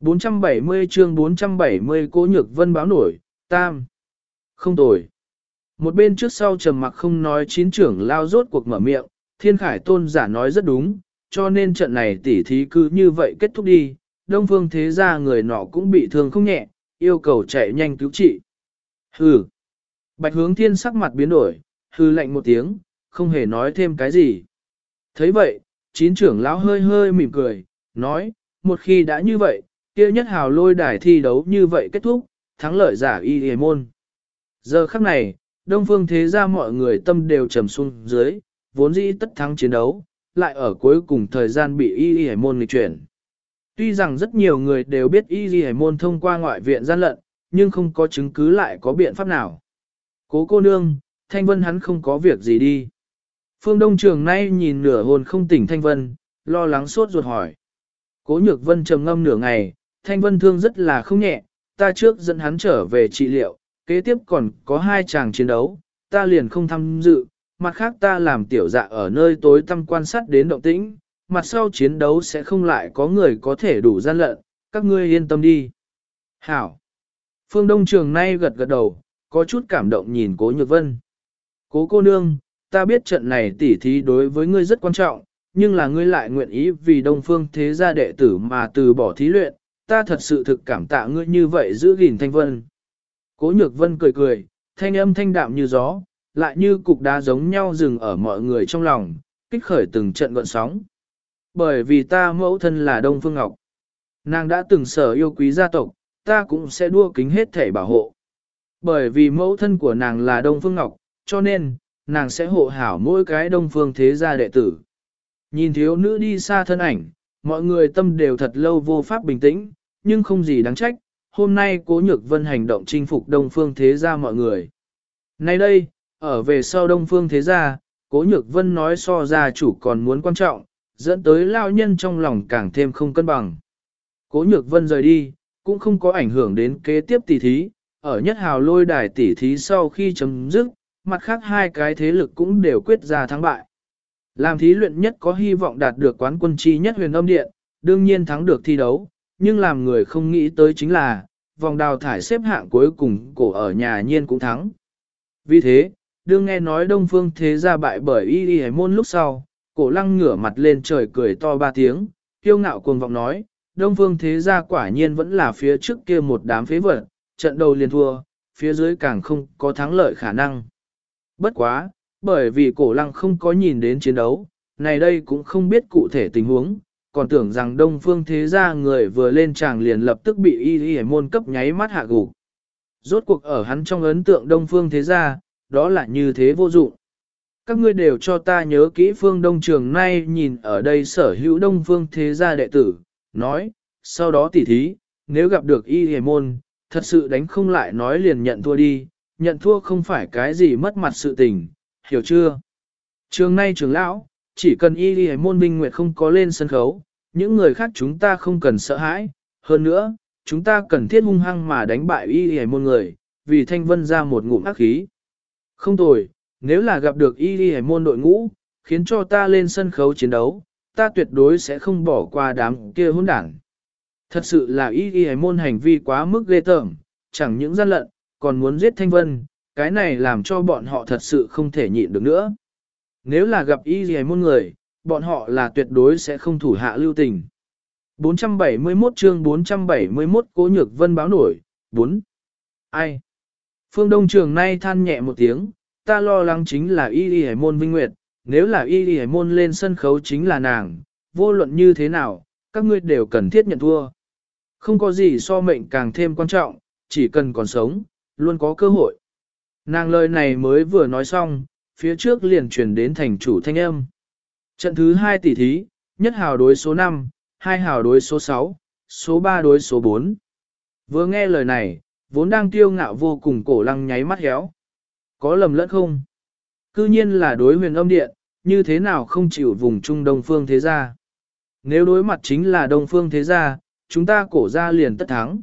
470 chương 470 cố nhược vân báo nổi, tam. Không tồi. Một bên trước sau trầm mặc không nói chín trưởng lao rốt cuộc mở miệng, thiên khải tôn giả nói rất đúng, cho nên trận này tỉ thí cứ như vậy kết thúc đi, đông phương thế gia người nọ cũng bị thương không nhẹ, yêu cầu chạy nhanh cứu trị. Hừ. Bạch hướng thiên sắc mặt biến đổi, hừ lạnh một tiếng, không hề nói thêm cái gì. thấy vậy, chín trưởng lão hơi hơi mỉm cười, nói, một khi đã như vậy, kia nhất hào lôi đài thi đấu như vậy kết thúc, thắng lợi giả y hề môn. Giờ khắc này, đông phương thế gia mọi người tâm đều trầm xuống dưới, vốn dĩ tất thắng chiến đấu, lại ở cuối cùng thời gian bị y hề môn nghịch chuyển. Tuy rằng rất nhiều người đều biết y hề môn thông qua ngoại viện gian lận, nhưng không có chứng cứ lại có biện pháp nào. Cố cô nương, Thanh Vân hắn không có việc gì đi. Phương Đông Trường nay nhìn nửa hồn không tỉnh Thanh Vân, lo lắng sốt ruột hỏi. Cố Nhược Vân trầm ngâm nửa ngày, Thanh Vân thương rất là không nhẹ, ta trước dẫn hắn trở về trị liệu, kế tiếp còn có hai chàng chiến đấu, ta liền không tham dự, mặt khác ta làm tiểu dạ ở nơi tối tăm quan sát đến động tĩnh, mặt sau chiến đấu sẽ không lại có người có thể đủ gian lận, các ngươi yên tâm đi. Hảo! Phương Đông Trường nay gật gật đầu, có chút cảm động nhìn cố nhược vân. Cố cô nương, ta biết trận này tỉ thí đối với ngươi rất quan trọng, nhưng là ngươi lại nguyện ý vì đông phương thế gia đệ tử mà từ bỏ thí luyện, ta thật sự thực cảm tạ ngươi như vậy giữ gìn thanh vân. Cố nhược vân cười cười, thanh âm thanh đạm như gió, lại như cục đá giống nhau dừng ở mọi người trong lòng, kích khởi từng trận gọn sóng. Bởi vì ta mẫu thân là Đông Phương Ngọc. Nàng đã từng sở yêu quý gia tộc, ta cũng sẽ đua kính hết thể bảo hộ. Bởi vì mẫu thân của nàng là Đông Phương Ngọc, cho nên, nàng sẽ hộ hảo mỗi cái Đông Phương thế gia đệ tử. Nhìn thiếu nữ đi xa thân ảnh, mọi người tâm đều thật lâu vô pháp bình tĩnh, nhưng không gì đáng trách, hôm nay cố nhược vân hành động chinh phục Đông Phương thế gia mọi người. Nay đây, ở về sau Đông Phương thế gia, cố nhược vân nói so gia chủ còn muốn quan trọng, dẫn tới lao nhân trong lòng càng thêm không cân bằng. Cố nhược vân rời đi, cũng không có ảnh hưởng đến kế tiếp tỷ thí, ở nhất hào lôi đài tỷ thí sau khi chấm dứt, mặt khác hai cái thế lực cũng đều quyết ra thắng bại. Làm thí luyện nhất có hy vọng đạt được quán quân chi nhất huyền âm điện, đương nhiên thắng được thi đấu, nhưng làm người không nghĩ tới chính là, vòng đào thải xếp hạng cuối cùng cổ ở nhà nhiên cũng thắng. Vì thế, đương nghe nói đông phương thế gia bại bởi y y môn lúc sau, cổ lăng ngửa mặt lên trời cười to ba tiếng, kiêu ngạo cuồng vọng nói, đông phương thế gia quả nhiên vẫn là phía trước kia một đám phế vật, trận đầu liền thua, phía dưới càng không có thắng lợi khả năng. Bất quá, bởi vì cổ lăng không có nhìn đến chiến đấu, này đây cũng không biết cụ thể tình huống, còn tưởng rằng đông phương thế gia người vừa lên tràng liền lập tức bị y y môn cấp nháy mắt hạ gục. Rốt cuộc ở hắn trong ấn tượng đông phương thế gia, đó là như thế vô dụng. Các ngươi đều cho ta nhớ kỹ phương đông trường nay nhìn ở đây sở hữu đông phương thế gia đệ tử, nói, sau đó tỉ thí, nếu gặp được y hề môn, thật sự đánh không lại nói liền nhận thua đi, nhận thua không phải cái gì mất mặt sự tình, hiểu chưa? Trường nay trường lão, chỉ cần y hề môn minh nguyệt không có lên sân khấu, những người khác chúng ta không cần sợ hãi, hơn nữa, chúng ta cần thiết hung hăng mà đánh bại y hề môn người, vì thanh vân ra một ngụm ác khí. Không tồi, nếu là gặp được y hề môn đội ngũ, khiến cho ta lên sân khấu chiến đấu, ta tuyệt đối sẽ không bỏ qua đám kia hỗn đảng. Thật sự là y y môn hành vi quá mức ghê tởm, chẳng những gian lận, còn muốn giết Thanh Vân, cái này làm cho bọn họ thật sự không thể nhịn được nữa. Nếu là gặp y y môn người, bọn họ là tuyệt đối sẽ không thủ hạ lưu tình. 471 chương 471 Cố Nhược Vân báo nổi, 4. Ai? Phương Đông Trường nay than nhẹ một tiếng, ta lo lắng chính là y y môn vinh nguyệt, nếu là y y môn lên sân khấu chính là nàng, vô luận như thế nào, các ngươi đều cần thiết nhận thua. Không có gì so mệnh càng thêm quan trọng, chỉ cần còn sống, luôn có cơ hội. Nàng lời này mới vừa nói xong, phía trước liền truyền đến thành chủ thanh âm. Trận thứ 2 tỷ thí, nhất hào đối số 5, hai hào đối số 6, số 3 đối số 4. Vừa nghe lời này, vốn đang tiêu ngạo vô cùng cổ lăng nháy mắt héo. Có lầm lẫn không? Cư nhiên là đối huyền âm điện, như thế nào không chịu vùng trung đông phương thế gia? Nếu đối mặt chính là đông phương thế gia, chúng ta cổ ra liền tất thắng.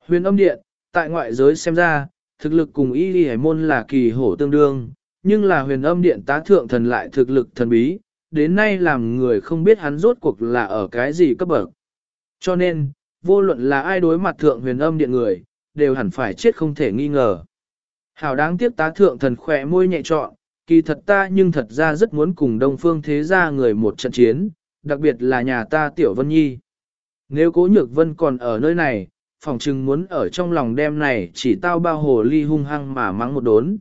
Huyền âm điện, tại ngoại giới xem ra, thực lực cùng y đi hải môn là kỳ hổ tương đương, nhưng là huyền âm điện tá thượng thần lại thực lực thần bí, đến nay làm người không biết hắn rốt cuộc là ở cái gì cấp bậc. Cho nên, vô luận là ai đối mặt thượng huyền âm điện người, đều hẳn phải chết không thể nghi ngờ. Hảo đáng tiếc tá thượng thần khỏe môi nhẹ trọn, kỳ thật ta nhưng thật ra rất muốn cùng đông phương thế gia người một trận chiến, đặc biệt là nhà ta Tiểu Vân Nhi. Nếu cố nhược vân còn ở nơi này, phòng chừng muốn ở trong lòng đêm này chỉ tao bao hồ ly hung hăng mà mắng một đốn.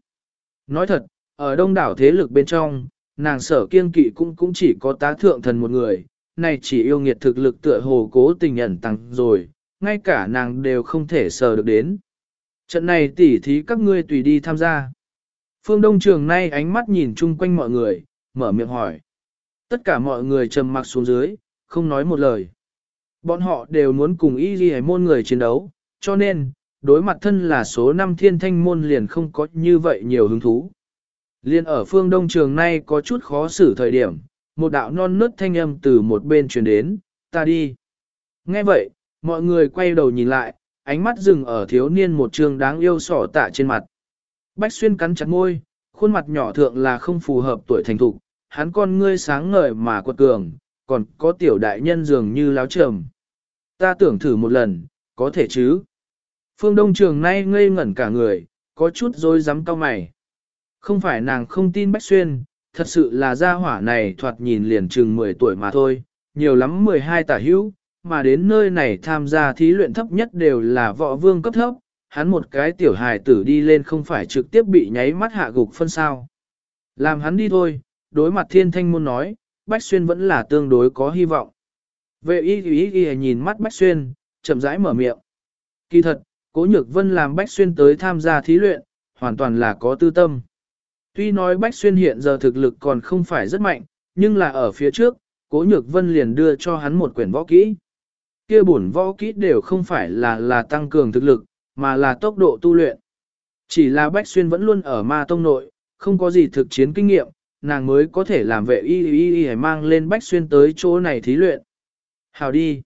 Nói thật, ở đông đảo thế lực bên trong, nàng sở kiên kỵ cũng cũng chỉ có tá thượng thần một người, này chỉ yêu nghiệt thực lực tựa hồ cố tình ẩn tăng rồi, ngay cả nàng đều không thể sờ được đến. Trận này tỉ thí các ngươi tùy đi tham gia. Phương Đông Trường nay ánh mắt nhìn chung quanh mọi người, mở miệng hỏi. Tất cả mọi người trầm mặc xuống dưới, không nói một lời. Bọn họ đều muốn cùng y ghi môn người chiến đấu, cho nên, đối mặt thân là số 5 thiên thanh môn liền không có như vậy nhiều hứng thú. Liên ở phương đông trường nay có chút khó xử thời điểm, một đạo non nớt thanh âm từ một bên truyền đến, ta đi. Nghe vậy, mọi người quay đầu nhìn lại, ánh mắt dừng ở thiếu niên một trường đáng yêu sỏ tạ trên mặt. Bách xuyên cắn chặt môi, khuôn mặt nhỏ thượng là không phù hợp tuổi thành thục, hắn con ngươi sáng ngời mà quật cường, còn có tiểu đại nhân dường như láo trầm. Ta tưởng thử một lần, có thể chứ. Phương Đông Trường nay ngây ngẩn cả người, có chút dối dám cao mày. Không phải nàng không tin Bách Xuyên, thật sự là gia hỏa này thoạt nhìn liền chừng 10 tuổi mà thôi, nhiều lắm 12 tả hữu, mà đến nơi này tham gia thí luyện thấp nhất đều là võ vương cấp thấp, hắn một cái tiểu hài tử đi lên không phải trực tiếp bị nháy mắt hạ gục phân sao. Làm hắn đi thôi, đối mặt thiên thanh môn nói, Bách Xuyên vẫn là tương đối có hy vọng. Vệ y y y nhìn mắt Bách Xuyên, chậm rãi mở miệng. Kỳ thật, Cố Nhược Vân làm Bách Xuyên tới tham gia thí luyện, hoàn toàn là có tư tâm. Tuy nói Bách Xuyên hiện giờ thực lực còn không phải rất mạnh, nhưng là ở phía trước, Cố Nhược Vân liền đưa cho hắn một quyển võ kỹ. Kia bổn võ kỹ đều không phải là là tăng cường thực lực, mà là tốc độ tu luyện. Chỉ là Bách Xuyên vẫn luôn ở ma tông nội, không có gì thực chiến kinh nghiệm, nàng mới có thể làm vệ y y y mang lên Bách Xuyên tới chỗ này thí luyện. Hào đi.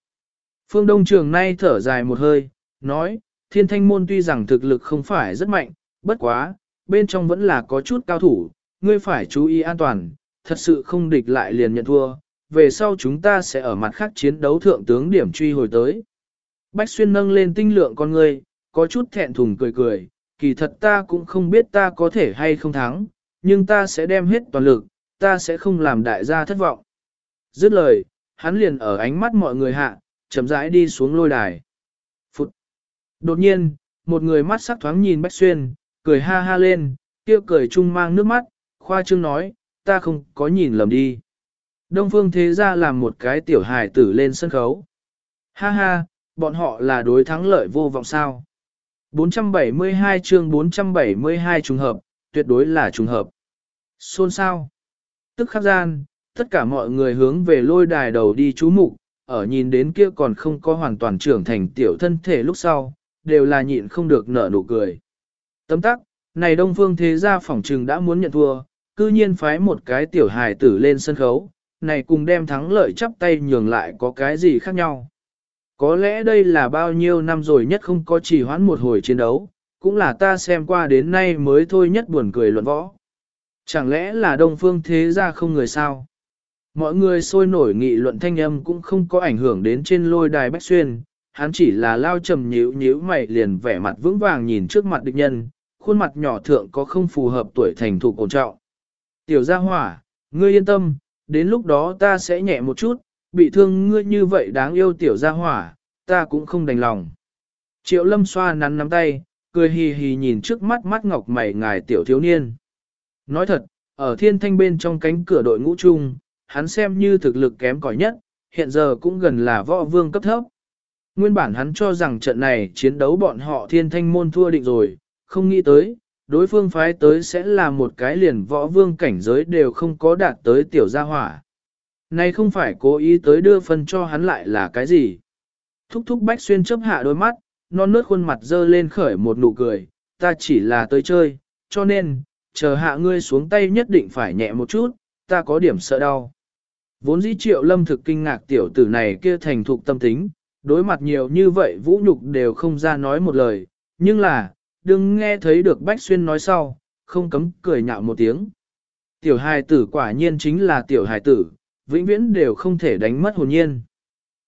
Phương Đông Trường nay thở dài một hơi, nói, thiên thanh môn tuy rằng thực lực không phải rất mạnh, bất quá, bên trong vẫn là có chút cao thủ, ngươi phải chú ý an toàn, thật sự không địch lại liền nhận thua, về sau chúng ta sẽ ở mặt khác chiến đấu thượng tướng điểm truy hồi tới. Bách Xuyên nâng lên tinh lượng con ngươi, có chút thẹn thùng cười cười, kỳ thật ta cũng không biết ta có thể hay không thắng, nhưng ta sẽ đem hết toàn lực, ta sẽ không làm đại gia thất vọng. Dứt lời, hắn liền ở ánh mắt mọi người hạ, chậm rãi đi xuống lôi đài. Phụt! Đột nhiên, một người mắt sắc thoáng nhìn Bách Xuyên, cười ha ha lên, kia cười chung mang nước mắt, khoa trương nói, ta không có nhìn lầm đi. Đông Phương Thế Gia làm một cái tiểu hài tử lên sân khấu. Ha ha, bọn họ là đối thắng lợi vô vọng sao. 472 chương 472 trùng hợp, tuyệt đối là trùng hợp. Xôn sao? Tức khắc gian, tất cả mọi người hướng về lôi đài đầu đi chú mục, ở nhìn đến kia còn không có hoàn toàn trưởng thành tiểu thân thể lúc sau, đều là nhịn không được nở nụ cười. Tấm tắc, này Đông Phương Thế Gia phỏng trừng đã muốn nhận thua, cư nhiên phái một cái tiểu hài tử lên sân khấu, này cùng đem thắng lợi chắp tay nhường lại có cái gì khác nhau. Có lẽ đây là bao nhiêu năm rồi nhất không có chỉ hoãn một hồi chiến đấu, cũng là ta xem qua đến nay mới thôi nhất buồn cười luận võ. Chẳng lẽ là Đông Phương Thế Gia không người sao? Mọi người sôi nổi nghị luận thanh âm cũng không có ảnh hưởng đến trên lôi đài Bách Xuyên, hắn chỉ là lao trầm nhíu nhíu mày liền vẻ mặt vững vàng nhìn trước mặt địch nhân, khuôn mặt nhỏ thượng có không phù hợp tuổi thành thục ổn trọng. Tiểu gia hỏa, ngươi yên tâm, đến lúc đó ta sẽ nhẹ một chút, bị thương ngươi như vậy đáng yêu tiểu gia hỏa, ta cũng không đành lòng. Triệu lâm xoa nắn nắm tay, cười hì hì nhìn trước mắt mắt ngọc mày ngài tiểu thiếu niên. Nói thật, ở thiên thanh bên trong cánh cửa đội ngũ chung, hắn xem như thực lực kém cỏi nhất, hiện giờ cũng gần là võ vương cấp thấp. Nguyên bản hắn cho rằng trận này chiến đấu bọn họ thiên thanh môn thua định rồi, không nghĩ tới, đối phương phái tới sẽ là một cái liền võ vương cảnh giới đều không có đạt tới tiểu gia hỏa. Này không phải cố ý tới đưa phân cho hắn lại là cái gì. Thúc thúc bách xuyên chấp hạ đôi mắt, non nớt khuôn mặt dơ lên khởi một nụ cười, ta chỉ là tới chơi, cho nên, chờ hạ ngươi xuống tay nhất định phải nhẹ một chút, ta có điểm sợ đau. Vốn dĩ triệu lâm thực kinh ngạc tiểu tử này kia thành thục tâm tính, đối mặt nhiều như vậy vũ nhục đều không ra nói một lời, nhưng là, đừng nghe thấy được Bách Xuyên nói sau, không cấm cười nhạo một tiếng. Tiểu hài tử quả nhiên chính là tiểu hài tử, vĩnh viễn đều không thể đánh mất hồn nhiên.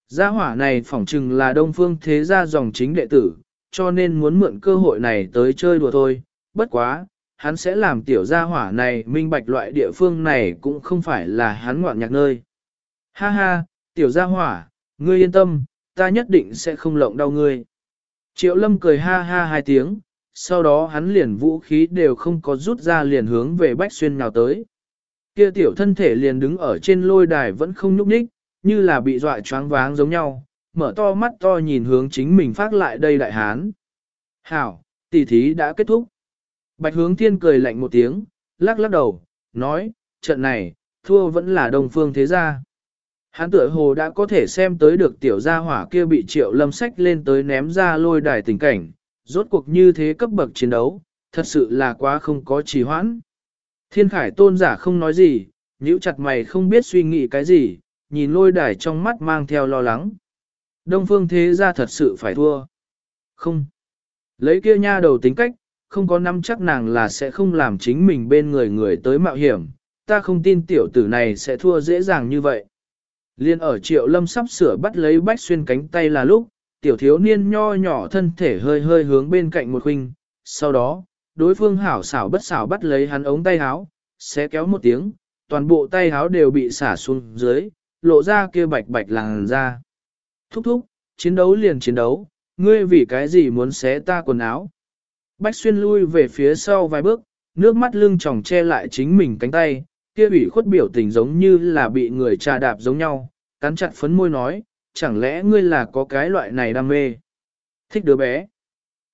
Gia hỏa này phỏng chừng là đông phương thế gia dòng chính đệ tử, cho nên muốn mượn cơ hội này tới chơi đùa thôi, bất quá, hắn sẽ làm tiểu gia hỏa này minh bạch loại địa phương này cũng không phải là hắn ngoạn nhạc nơi. Ha ha, tiểu gia hỏa, ngươi yên tâm, ta nhất định sẽ không lộng đau ngươi. Triệu lâm cười ha ha hai tiếng, sau đó hắn liền vũ khí đều không có rút ra liền hướng về Bách Xuyên nào tới. Kia tiểu thân thể liền đứng ở trên lôi đài vẫn không nhúc nhích, như là bị dọa choáng váng giống nhau, mở to mắt to nhìn hướng chính mình phát lại đây đại hán. Hảo, tỷ thí đã kết thúc. Bạch hướng thiên cười lạnh một tiếng, lắc lắc đầu, nói, trận này, thua vẫn là đồng phương thế gia. Hắn tựa hồ đã có thể xem tới được tiểu gia hỏa kia bị triệu lâm sách lên tới ném ra lôi đài tình cảnh, rốt cuộc như thế cấp bậc chiến đấu, thật sự là quá không có trì hoãn. Thiên khải tôn giả không nói gì, nhíu chặt mày không biết suy nghĩ cái gì, nhìn lôi đài trong mắt mang theo lo lắng. Đông phương thế gia thật sự phải thua. Không. Lấy kia nha đầu tính cách, không có năm chắc nàng là sẽ không làm chính mình bên người người tới mạo hiểm, ta không tin tiểu tử này sẽ thua dễ dàng như vậy. Liên ở triệu lâm sắp sửa bắt lấy bách xuyên cánh tay là lúc, tiểu thiếu niên nho nhỏ thân thể hơi hơi hướng bên cạnh một huynh, sau đó, đối phương hảo xảo bất xảo bắt lấy hắn ống tay háo, sẽ kéo một tiếng, toàn bộ tay háo đều bị xả xuống dưới, lộ ra kia bạch bạch làng ra. Thúc thúc, chiến đấu liền chiến đấu, ngươi vì cái gì muốn xé ta quần áo. Bách xuyên lui về phía sau vài bước, nước mắt lưng tròng che lại chính mình cánh tay, kia ủy khuất biểu tình giống như là bị người trà đạp giống nhau, cắn chặt phấn môi nói, chẳng lẽ ngươi là có cái loại này đam mê? Thích đứa bé.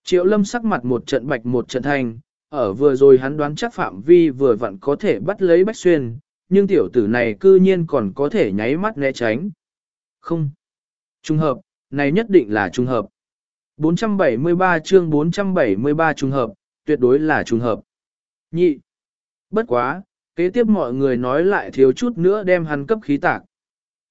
Triệu lâm sắc mặt một trận bạch một trận thành, ở vừa rồi hắn đoán chắc phạm vi vừa vặn có thể bắt lấy bách xuyên, nhưng tiểu tử này cư nhiên còn có thể nháy mắt né tránh. Không. Trung hợp, này nhất định là trung hợp. 473 chương 473 trung hợp, tuyệt đối là trung hợp. Nhị. Bất quá, kế tiếp mọi người nói lại thiếu chút nữa đem hắn cấp khí tạc.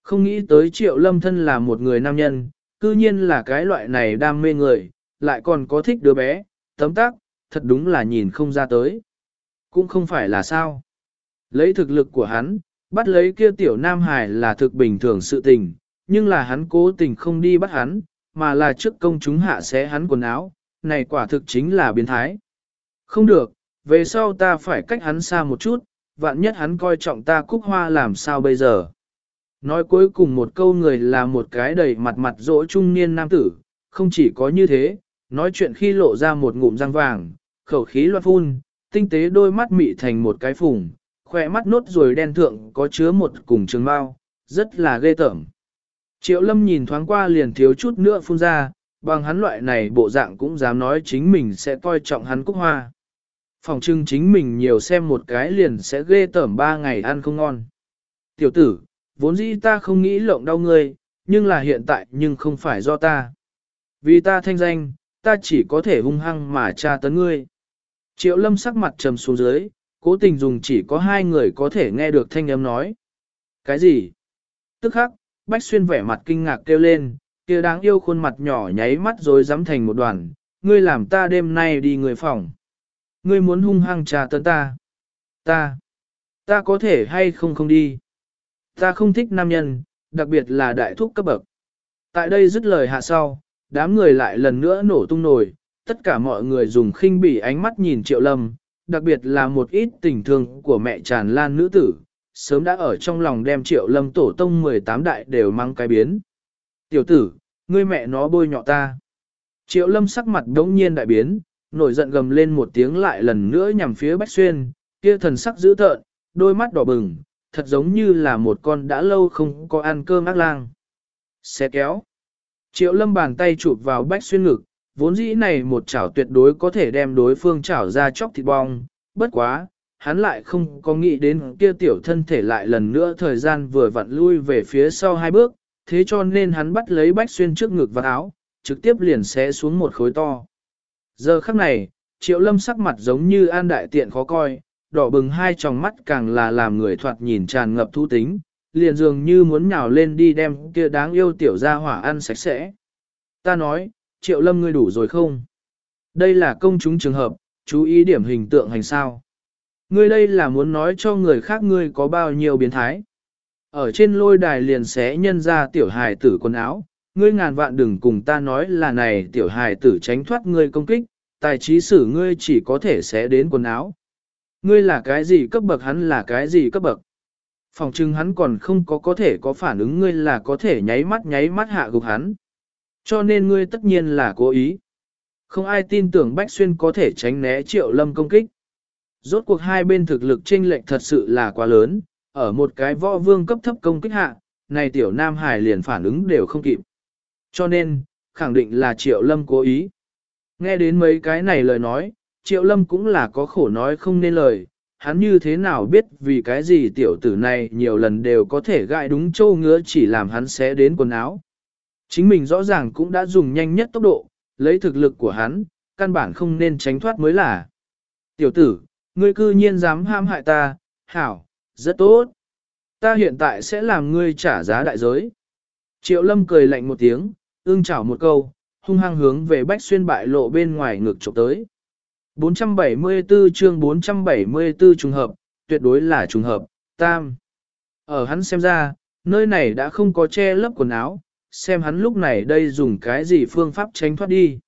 Không nghĩ tới triệu lâm thân là một người nam nhân, cư nhiên là cái loại này đam mê người, lại còn có thích đứa bé, tấm tác, thật đúng là nhìn không ra tới. Cũng không phải là sao. Lấy thực lực của hắn, bắt lấy kia tiểu nam hải là thực bình thường sự tình, nhưng là hắn cố tình không đi bắt hắn, mà là trước công chúng hạ xé hắn quần áo, này quả thực chính là biến thái. Không được, về sau ta phải cách hắn xa một chút, vạn nhất hắn coi trọng ta cúc hoa làm sao bây giờ. Nói cuối cùng một câu người là một cái đầy mặt mặt dỗ trung niên nam tử, không chỉ có như thế, nói chuyện khi lộ ra một ngụm răng vàng, khẩu khí loạn phun, tinh tế đôi mắt mị thành một cái phùng, khỏe mắt nốt rồi đen thượng có chứa một cùng trường bao, rất là ghê tởm. Triệu lâm nhìn thoáng qua liền thiếu chút nữa phun ra, bằng hắn loại này bộ dạng cũng dám nói chính mình sẽ coi trọng hắn cúc hoa. Phòng trưng chính mình nhiều xem một cái liền sẽ ghê tởm ba ngày ăn không ngon. Tiểu tử, vốn dĩ ta không nghĩ lộng đau ngươi, nhưng là hiện tại nhưng không phải do ta. Vì ta thanh danh, ta chỉ có thể hung hăng mà tra tấn ngươi. Triệu lâm sắc mặt trầm xuống dưới, cố tình dùng chỉ có hai người có thể nghe được thanh âm nói. Cái gì? Tức khắc, Bách Xuyên vẻ mặt kinh ngạc kêu lên, kia đáng yêu khuôn mặt nhỏ nháy mắt rồi dám thành một đoàn, ngươi làm ta đêm nay đi người phòng. Ngươi muốn hung hăng trà tấn ta. Ta. Ta có thể hay không không đi. Ta không thích nam nhân, đặc biệt là đại thúc cấp bậc. Tại đây dứt lời hạ sau, đám người lại lần nữa nổ tung nổi, tất cả mọi người dùng khinh bỉ ánh mắt nhìn triệu lâm, đặc biệt là một ít tình thương của mẹ tràn lan nữ tử, sớm đã ở trong lòng đem triệu lâm tổ tông 18 đại đều mang cái biến. Tiểu tử, ngươi mẹ nó bôi nhọ ta. Triệu lâm sắc mặt đống nhiên đại biến, nổi giận gầm lên một tiếng lại lần nữa nhằm phía Bách Xuyên, kia thần sắc dữ tợn, đôi mắt đỏ bừng, thật giống như là một con đã lâu không có ăn cơm ác lang. Xe kéo. Triệu lâm bàn tay chụp vào Bách Xuyên ngực, Vốn dĩ này một chảo tuyệt đối có thể đem đối phương chảo ra chóc thịt bong, bất quá, hắn lại không có nghĩ đến kia tiểu thân thể lại lần nữa thời gian vừa vặn lui về phía sau hai bước, thế cho nên hắn bắt lấy bách xuyên trước ngực và áo, trực tiếp liền xé xuống một khối to. Giờ khắc này, triệu lâm sắc mặt giống như an đại tiện khó coi, đỏ bừng hai tròng mắt càng là làm người thoạt nhìn tràn ngập thu tính, liền dường như muốn nhào lên đi đem kia đáng yêu tiểu ra hỏa ăn sạch sẽ. Ta nói, triệu lâm ngươi đủ rồi không? Đây là công chúng trường hợp, chú ý điểm hình tượng hành sao. Ngươi đây là muốn nói cho người khác ngươi có bao nhiêu biến thái. Ở trên lôi đài liền xé nhân ra tiểu hài tử quần áo, ngươi ngàn vạn đừng cùng ta nói là này tiểu hài tử tránh thoát ngươi công kích, tài trí sử ngươi chỉ có thể xé đến quần áo. Ngươi là cái gì cấp bậc hắn là cái gì cấp bậc. Phòng trưng hắn còn không có có thể có phản ứng ngươi là có thể nháy mắt nháy mắt hạ gục hắn. Cho nên ngươi tất nhiên là cố ý. Không ai tin tưởng Bách Xuyên có thể tránh né triệu lâm công kích. Rốt cuộc hai bên thực lực chênh lệch thật sự là quá lớn, ở một cái võ vương cấp thấp công kích hạ, này tiểu Nam Hải liền phản ứng đều không kịp. Cho nên, khẳng định là triệu lâm cố ý. Nghe đến mấy cái này lời nói, triệu lâm cũng là có khổ nói không nên lời, hắn như thế nào biết vì cái gì tiểu tử này nhiều lần đều có thể gại đúng châu ngứa chỉ làm hắn xé đến quần áo. Chính mình rõ ràng cũng đã dùng nhanh nhất tốc độ, lấy thực lực của hắn, căn bản không nên tránh thoát mới là. Tiểu tử, ngươi cư nhiên dám ham hại ta, hảo, rất tốt. Ta hiện tại sẽ làm ngươi trả giá đại giới. Triệu lâm cười lạnh một tiếng, ương chảo một câu, hung hăng hướng về bách xuyên bại lộ bên ngoài ngực chụp tới. 474 chương 474 trùng hợp, tuyệt đối là trùng hợp, tam. Ở hắn xem ra, nơi này đã không có che lớp quần áo, xem hắn lúc này đây dùng cái gì phương pháp tránh thoát đi.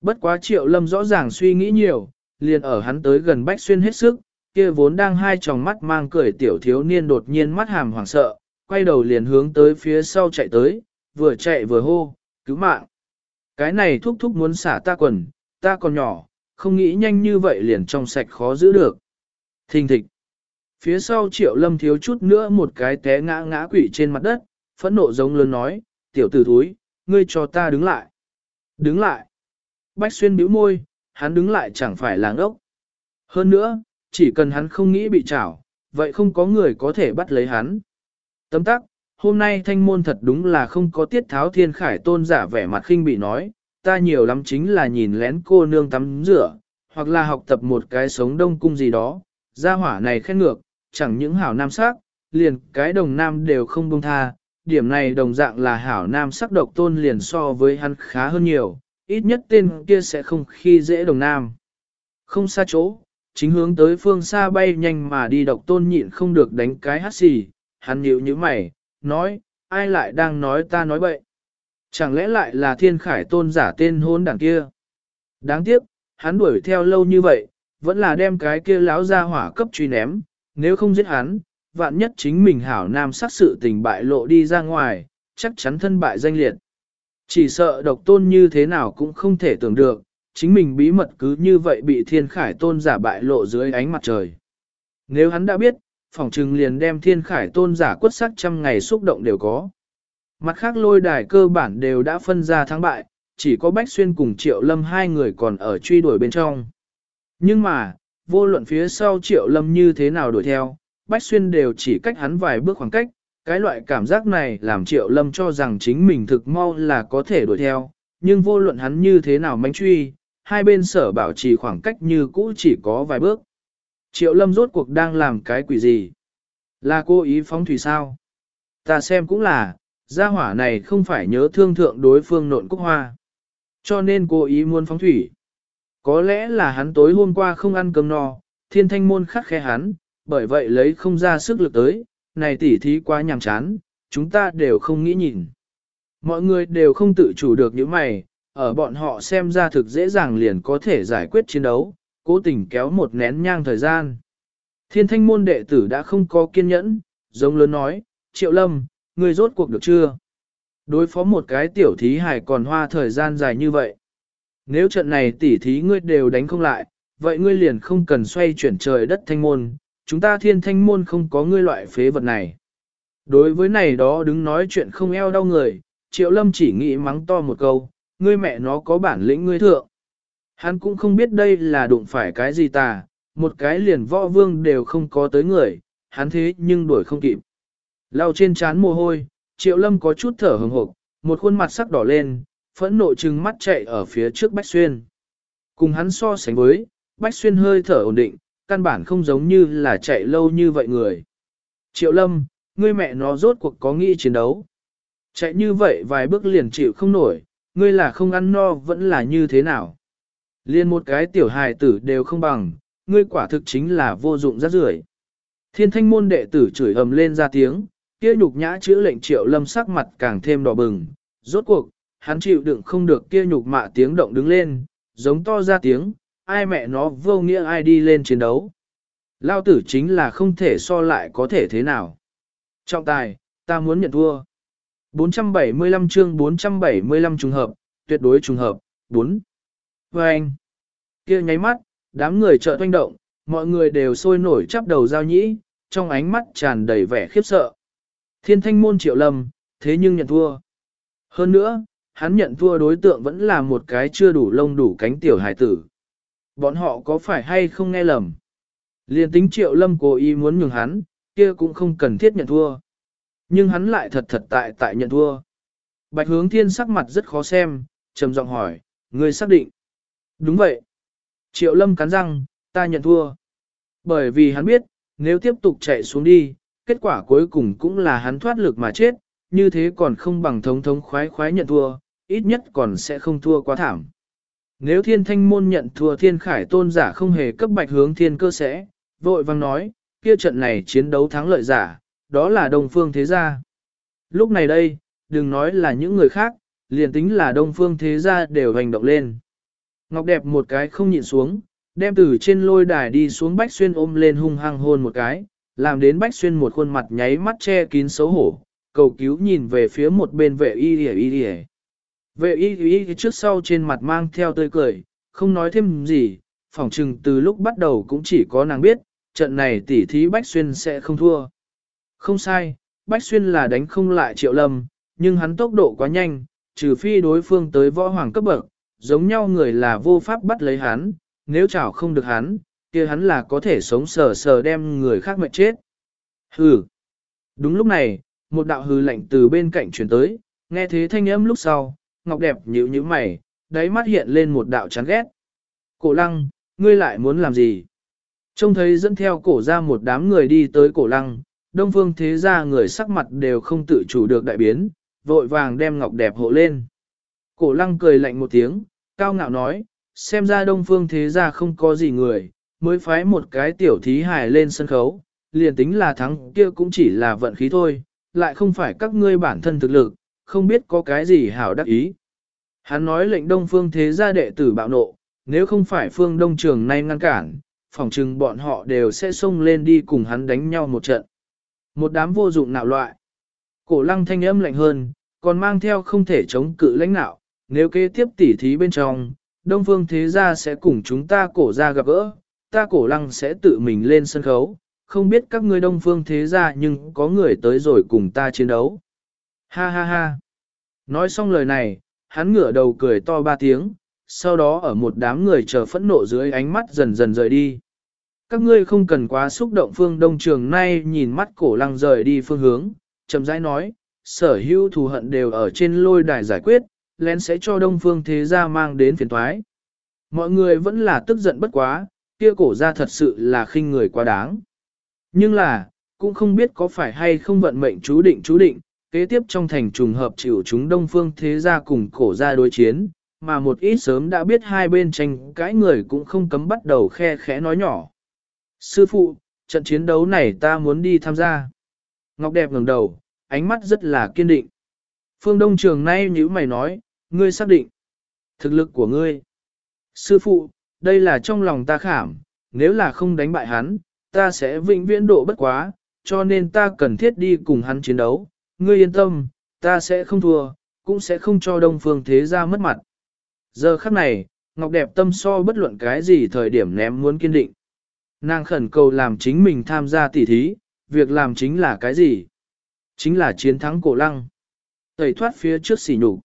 Bất quá triệu lâm rõ ràng suy nghĩ nhiều, liền ở hắn tới gần bách xuyên hết sức, kia vốn đang hai tròng mắt mang cười tiểu thiếu niên đột nhiên mắt hàm hoảng sợ, quay đầu liền hướng tới phía sau chạy tới, vừa chạy vừa hô, cứu mạng. Cái này thúc thúc muốn xả ta quần, ta còn nhỏ, không nghĩ nhanh như vậy liền trong sạch khó giữ được. Thình thịch. Phía sau triệu lâm thiếu chút nữa một cái té ngã ngã quỷ trên mặt đất, phẫn nộ giống lớn nói, tiểu tử thúi, ngươi cho ta đứng lại. Đứng lại. Bách xuyên bĩu môi, hắn đứng lại chẳng phải làng ốc. Hơn nữa, chỉ cần hắn không nghĩ bị chảo vậy không có người có thể bắt lấy hắn. Tấm tắc, hôm nay thanh môn thật đúng là không có tiết tháo thiên khải tôn giả vẻ mặt khinh bị nói, ta nhiều lắm chính là nhìn lén cô nương tắm rửa, hoặc là học tập một cái sống đông cung gì đó, gia hỏa này khen ngược, chẳng những hảo nam sắc, liền cái đồng nam đều không buông tha, điểm này đồng dạng là hảo nam sắc độc tôn liền so với hắn khá hơn nhiều, ít nhất tên kia sẽ không khi dễ đồng nam. Không xa chỗ, chính hướng tới phương xa bay nhanh mà đi độc tôn nhịn không được đánh cái hát xì, hắn nhíu như mày, nói, ai lại đang nói ta nói bậy. Chẳng lẽ lại là thiên khải tôn giả tên hôn đảng kia? Đáng tiếc, hắn đuổi theo lâu như vậy, vẫn là đem cái kia láo ra hỏa cấp truy ném, nếu không giết hắn, vạn nhất chính mình hảo nam sát sự tình bại lộ đi ra ngoài, chắc chắn thân bại danh liệt. Chỉ sợ độc tôn như thế nào cũng không thể tưởng được, chính mình bí mật cứ như vậy bị thiên khải tôn giả bại lộ dưới ánh mặt trời. Nếu hắn đã biết, phỏng trừng liền đem thiên khải tôn giả quất sắc trăm ngày xúc động đều có. Mặt khác lôi đài cơ bản đều đã phân ra thắng bại, chỉ có Bách Xuyên cùng Triệu Lâm hai người còn ở truy đuổi bên trong. Nhưng mà, vô luận phía sau Triệu Lâm như thế nào đuổi theo, Bách Xuyên đều chỉ cách hắn vài bước khoảng cách, cái loại cảm giác này làm Triệu Lâm cho rằng chính mình thực mau là có thể đuổi theo, nhưng vô luận hắn như thế nào mánh truy, hai bên sở bảo trì khoảng cách như cũ chỉ có vài bước. Triệu Lâm rốt cuộc đang làm cái quỷ gì? Là cô ý phóng thủy sao? Ta xem cũng là, gia hỏa này không phải nhớ thương thượng đối phương nộn cúc hoa. Cho nên cô ý muốn phóng thủy. Có lẽ là hắn tối hôm qua không ăn cơm no, thiên thanh môn khắc khe hắn, bởi vậy lấy không ra sức lực tới, này tỉ thí quá nhàm chán, chúng ta đều không nghĩ nhìn. Mọi người đều không tự chủ được những mày, ở bọn họ xem ra thực dễ dàng liền có thể giải quyết chiến đấu, cố tình kéo một nén nhang thời gian. Thiên thanh môn đệ tử đã không có kiên nhẫn, giống lớn nói, triệu lâm, ngươi rốt cuộc được chưa? Đối phó một cái tiểu thí hải còn hoa thời gian dài như vậy. Nếu trận này tỉ thí ngươi đều đánh không lại, vậy ngươi liền không cần xoay chuyển trời đất thanh môn, chúng ta thiên thanh môn không có ngươi loại phế vật này. Đối với này đó đứng nói chuyện không eo đau người, triệu lâm chỉ nghĩ mắng to một câu, ngươi mẹ nó có bản lĩnh ngươi thượng. Hắn cũng không biết đây là đụng phải cái gì tà, một cái liền võ vương đều không có tới người, hắn thế nhưng đuổi không kịp. Lau trên trán mồ hôi, triệu lâm có chút thở hừng hộp, một khuôn mặt sắc đỏ lên, phẫn nộ trừng mắt chạy ở phía trước Bách Xuyên. Cùng hắn so sánh với, Bách Xuyên hơi thở ổn định, căn bản không giống như là chạy lâu như vậy người. Triệu lâm, ngươi mẹ nó rốt cuộc có nghĩ chiến đấu. Chạy như vậy vài bước liền chịu không nổi, ngươi là không ăn no vẫn là như thế nào. Liên một cái tiểu hài tử đều không bằng, ngươi quả thực chính là vô dụng rác rưởi. Thiên thanh môn đệ tử chửi ầm lên ra tiếng, kia nhục nhã chữ lệnh triệu lâm sắc mặt càng thêm đỏ bừng. Rốt cuộc, hắn chịu đựng không được kia nhục mạ tiếng động đứng lên, giống to ra tiếng, ai mẹ nó vô nghĩa ai đi lên chiến đấu. Lao tử chính là không thể so lại có thể thế nào. Trọng tài, ta muốn nhận thua. 475 chương 475 trùng hợp, tuyệt đối trùng hợp, 4. Và anh, kia nháy mắt, đám người trợ toanh động, mọi người đều sôi nổi chắp đầu giao nhĩ, trong ánh mắt tràn đầy vẻ khiếp sợ. Thiên thanh môn triệu lâm, thế nhưng nhận thua. Hơn nữa, hắn nhận thua đối tượng vẫn là một cái chưa đủ lông đủ cánh tiểu hải tử. Bọn họ có phải hay không nghe lầm? Liên tính triệu lâm cố ý muốn nhường hắn, kia cũng không cần thiết nhận thua. Nhưng hắn lại thật thật tại tại nhận thua. Bạch hướng thiên sắc mặt rất khó xem, trầm giọng hỏi, người xác định. Đúng vậy. Triệu lâm cắn răng, ta nhận thua. Bởi vì hắn biết, nếu tiếp tục chạy xuống đi, kết quả cuối cùng cũng là hắn thoát lực mà chết, như thế còn không bằng thống thống khoái khoái nhận thua, ít nhất còn sẽ không thua quá thảm. Nếu thiên thanh môn nhận thua thiên khải tôn giả không hề cấp bạch hướng thiên cơ sẽ, vội vang nói, kia trận này chiến đấu thắng lợi giả, đó là đông phương thế gia. Lúc này đây, đừng nói là những người khác, liền tính là đông phương thế gia đều hành động lên. Ngọc đẹp một cái không nhịn xuống, đem từ trên lôi đài đi xuống Bách Xuyên ôm lên hung hăng hôn một cái, làm đến Bách Xuyên một khuôn mặt nháy mắt che kín xấu hổ, cầu cứu nhìn về phía một bên vệ y y y y. Vệ y y trước sau trên mặt mang theo tươi cười, không nói thêm gì, phỏng chừng từ lúc bắt đầu cũng chỉ có nàng biết, trận này tỉ thí Bách Xuyên sẽ không thua. Không sai, Bách Xuyên là đánh không lại triệu lâm, nhưng hắn tốc độ quá nhanh, trừ phi đối phương tới võ hoàng cấp bậc, giống nhau người là vô pháp bắt lấy hắn, nếu chảo không được hắn, kia hắn là có thể sống sờ sờ đem người khác mệt chết. Hừ. Đúng lúc này, một đạo hừ lạnh từ bên cạnh chuyển tới, nghe thế thanh âm lúc sau, ngọc đẹp nhíu nhíu mày, đáy mắt hiện lên một đạo chán ghét. Cổ lăng, ngươi lại muốn làm gì? Trông thấy dẫn theo cổ ra một đám người đi tới cổ lăng, đông phương thế gia người sắc mặt đều không tự chủ được đại biến, vội vàng đem ngọc đẹp hộ lên. Cổ lăng cười lạnh một tiếng, cao ngạo nói, xem ra đông phương thế gia không có gì người, mới phái một cái tiểu thí hài lên sân khấu, liền tính là thắng kia cũng chỉ là vận khí thôi, lại không phải các ngươi bản thân thực lực, không biết có cái gì hảo đắc ý. Hắn nói lệnh đông phương thế gia đệ tử bạo nộ, nếu không phải phương đông trường nay ngăn cản, phòng chừng bọn họ đều sẽ xông lên đi cùng hắn đánh nhau một trận. Một đám vô dụng nạo loại. Cổ lăng thanh âm lạnh hơn, còn mang theo không thể chống cự lãnh nạo, nếu kế tiếp tỉ thí bên trong, Đông Phương Thế Gia sẽ cùng chúng ta cổ ra gặp gỡ, ta cổ lăng sẽ tự mình lên sân khấu, không biết các ngươi Đông Phương Thế Gia nhưng có người tới rồi cùng ta chiến đấu. Ha ha ha. Nói xong lời này, hắn ngửa đầu cười to ba tiếng, sau đó ở một đám người chờ phẫn nộ dưới ánh mắt dần dần rời đi. Các ngươi không cần quá xúc động phương đông trường nay nhìn mắt cổ lăng rời đi phương hướng, chậm rãi nói, sở hữu thù hận đều ở trên lôi đài giải quyết, lén sẽ cho đông phương thế gia mang đến phiền toái. Mọi người vẫn là tức giận bất quá, kia cổ ra thật sự là khinh người quá đáng. Nhưng là, cũng không biết có phải hay không vận mệnh chú định chú định, kế tiếp trong thành trùng hợp chịu chúng đông phương thế gia cùng cổ ra đối chiến, mà một ít sớm đã biết hai bên tranh cãi người cũng không cấm bắt đầu khe khẽ nói nhỏ. Sư phụ, trận chiến đấu này ta muốn đi tham gia. Ngọc đẹp ngẩng đầu, ánh mắt rất là kiên định. Phương Đông Trường nay như mày nói, ngươi xác định. Thực lực của ngươi. Sư phụ, đây là trong lòng ta khảm, nếu là không đánh bại hắn, ta sẽ vĩnh viễn độ bất quá, cho nên ta cần thiết đi cùng hắn chiến đấu. Ngươi yên tâm, ta sẽ không thua, cũng sẽ không cho Đông Phương Thế Gia mất mặt. Giờ khắc này, Ngọc Đẹp tâm so bất luận cái gì thời điểm ném muốn kiên định. Nàng khẩn cầu làm chính mình tham gia tỉ thí, việc làm chính là cái gì? Chính là chiến thắng cổ lăng. Tẩy thoát phía trước xỉ nhục.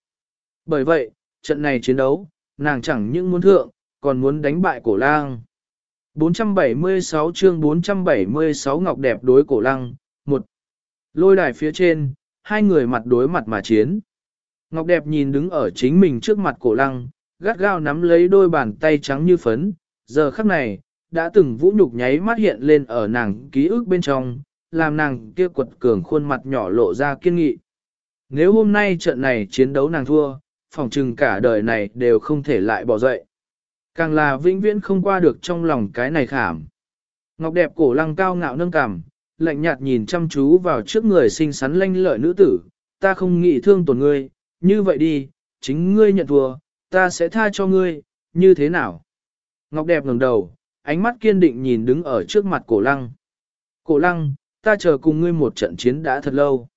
Bởi vậy, trận này chiến đấu, nàng chẳng những muốn thượng, còn muốn đánh bại cổ lang. 476 chương 476 Ngọc đẹp đối cổ lăng, một Lôi đài phía trên, hai người mặt đối mặt mà chiến. Ngọc đẹp nhìn đứng ở chính mình trước mặt cổ lăng, gắt gao nắm lấy đôi bàn tay trắng như phấn, giờ khắc này, đã từng vũ nhục nháy mắt hiện lên ở nàng ký ức bên trong, làm nàng kia quật cường khuôn mặt nhỏ lộ ra kiên nghị. Nếu hôm nay trận này chiến đấu nàng thua, phòng trừng cả đời này đều không thể lại bỏ dậy. Càng là vĩnh viễn không qua được trong lòng cái này khảm. Ngọc đẹp cổ lăng cao ngạo nâng cằm, lạnh nhạt nhìn chăm chú vào trước người xinh xắn lanh lợi nữ tử, ta không nghĩ thương tổn ngươi, như vậy đi, chính ngươi nhận thua, ta sẽ tha cho ngươi, như thế nào? Ngọc đẹp ngẩng đầu, ánh mắt kiên định nhìn đứng ở trước mặt cổ lăng. Cổ lăng, ta chờ cùng ngươi một trận chiến đã thật lâu.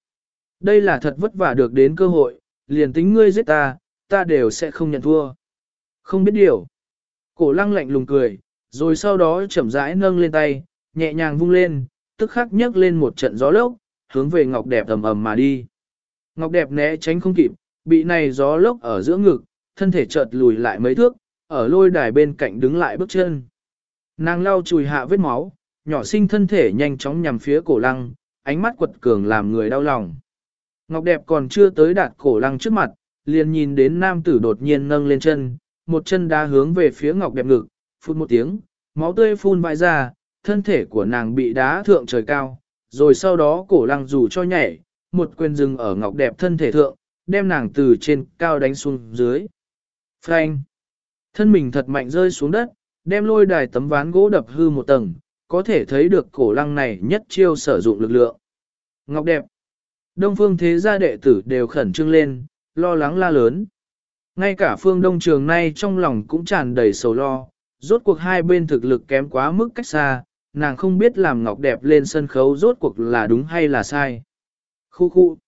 Đây là thật vất vả được đến cơ hội, liền tính ngươi giết ta, ta đều sẽ không nhận thua. Không biết điều. Cổ lăng lạnh lùng cười, rồi sau đó chậm rãi nâng lên tay, nhẹ nhàng vung lên, tức khắc nhấc lên một trận gió lốc, hướng về ngọc đẹp ầm ầm mà đi. Ngọc đẹp né tránh không kịp, bị này gió lốc ở giữa ngực, thân thể chợt lùi lại mấy thước, ở lôi đài bên cạnh đứng lại bước chân. Nàng lau chùi hạ vết máu, nhỏ sinh thân thể nhanh chóng nhằm phía cổ lăng, ánh mắt quật cường làm người đau lòng. Ngọc đẹp còn chưa tới đạt cổ lăng trước mặt, liền nhìn đến nam tử đột nhiên nâng lên chân, một chân đá hướng về phía ngọc đẹp ngực, phun một tiếng, máu tươi phun vãi ra, thân thể của nàng bị đá thượng trời cao, rồi sau đó cổ lăng dù cho nhảy, một quyền dừng ở ngọc đẹp thân thể thượng, đem nàng từ trên cao đánh xuống dưới. Phanh! Thân mình thật mạnh rơi xuống đất, đem lôi đài tấm ván gỗ đập hư một tầng, có thể thấy được cổ lăng này nhất chiêu sử dụng lực lượng. Ngọc đẹp! Đông phương thế gia đệ tử đều khẩn trương lên, lo lắng la lớn. Ngay cả phương đông trường nay trong lòng cũng tràn đầy sầu lo, rốt cuộc hai bên thực lực kém quá mức cách xa, nàng không biết làm Ngọc Đẹp lên sân khấu rốt cuộc là đúng hay là sai. Khu khu.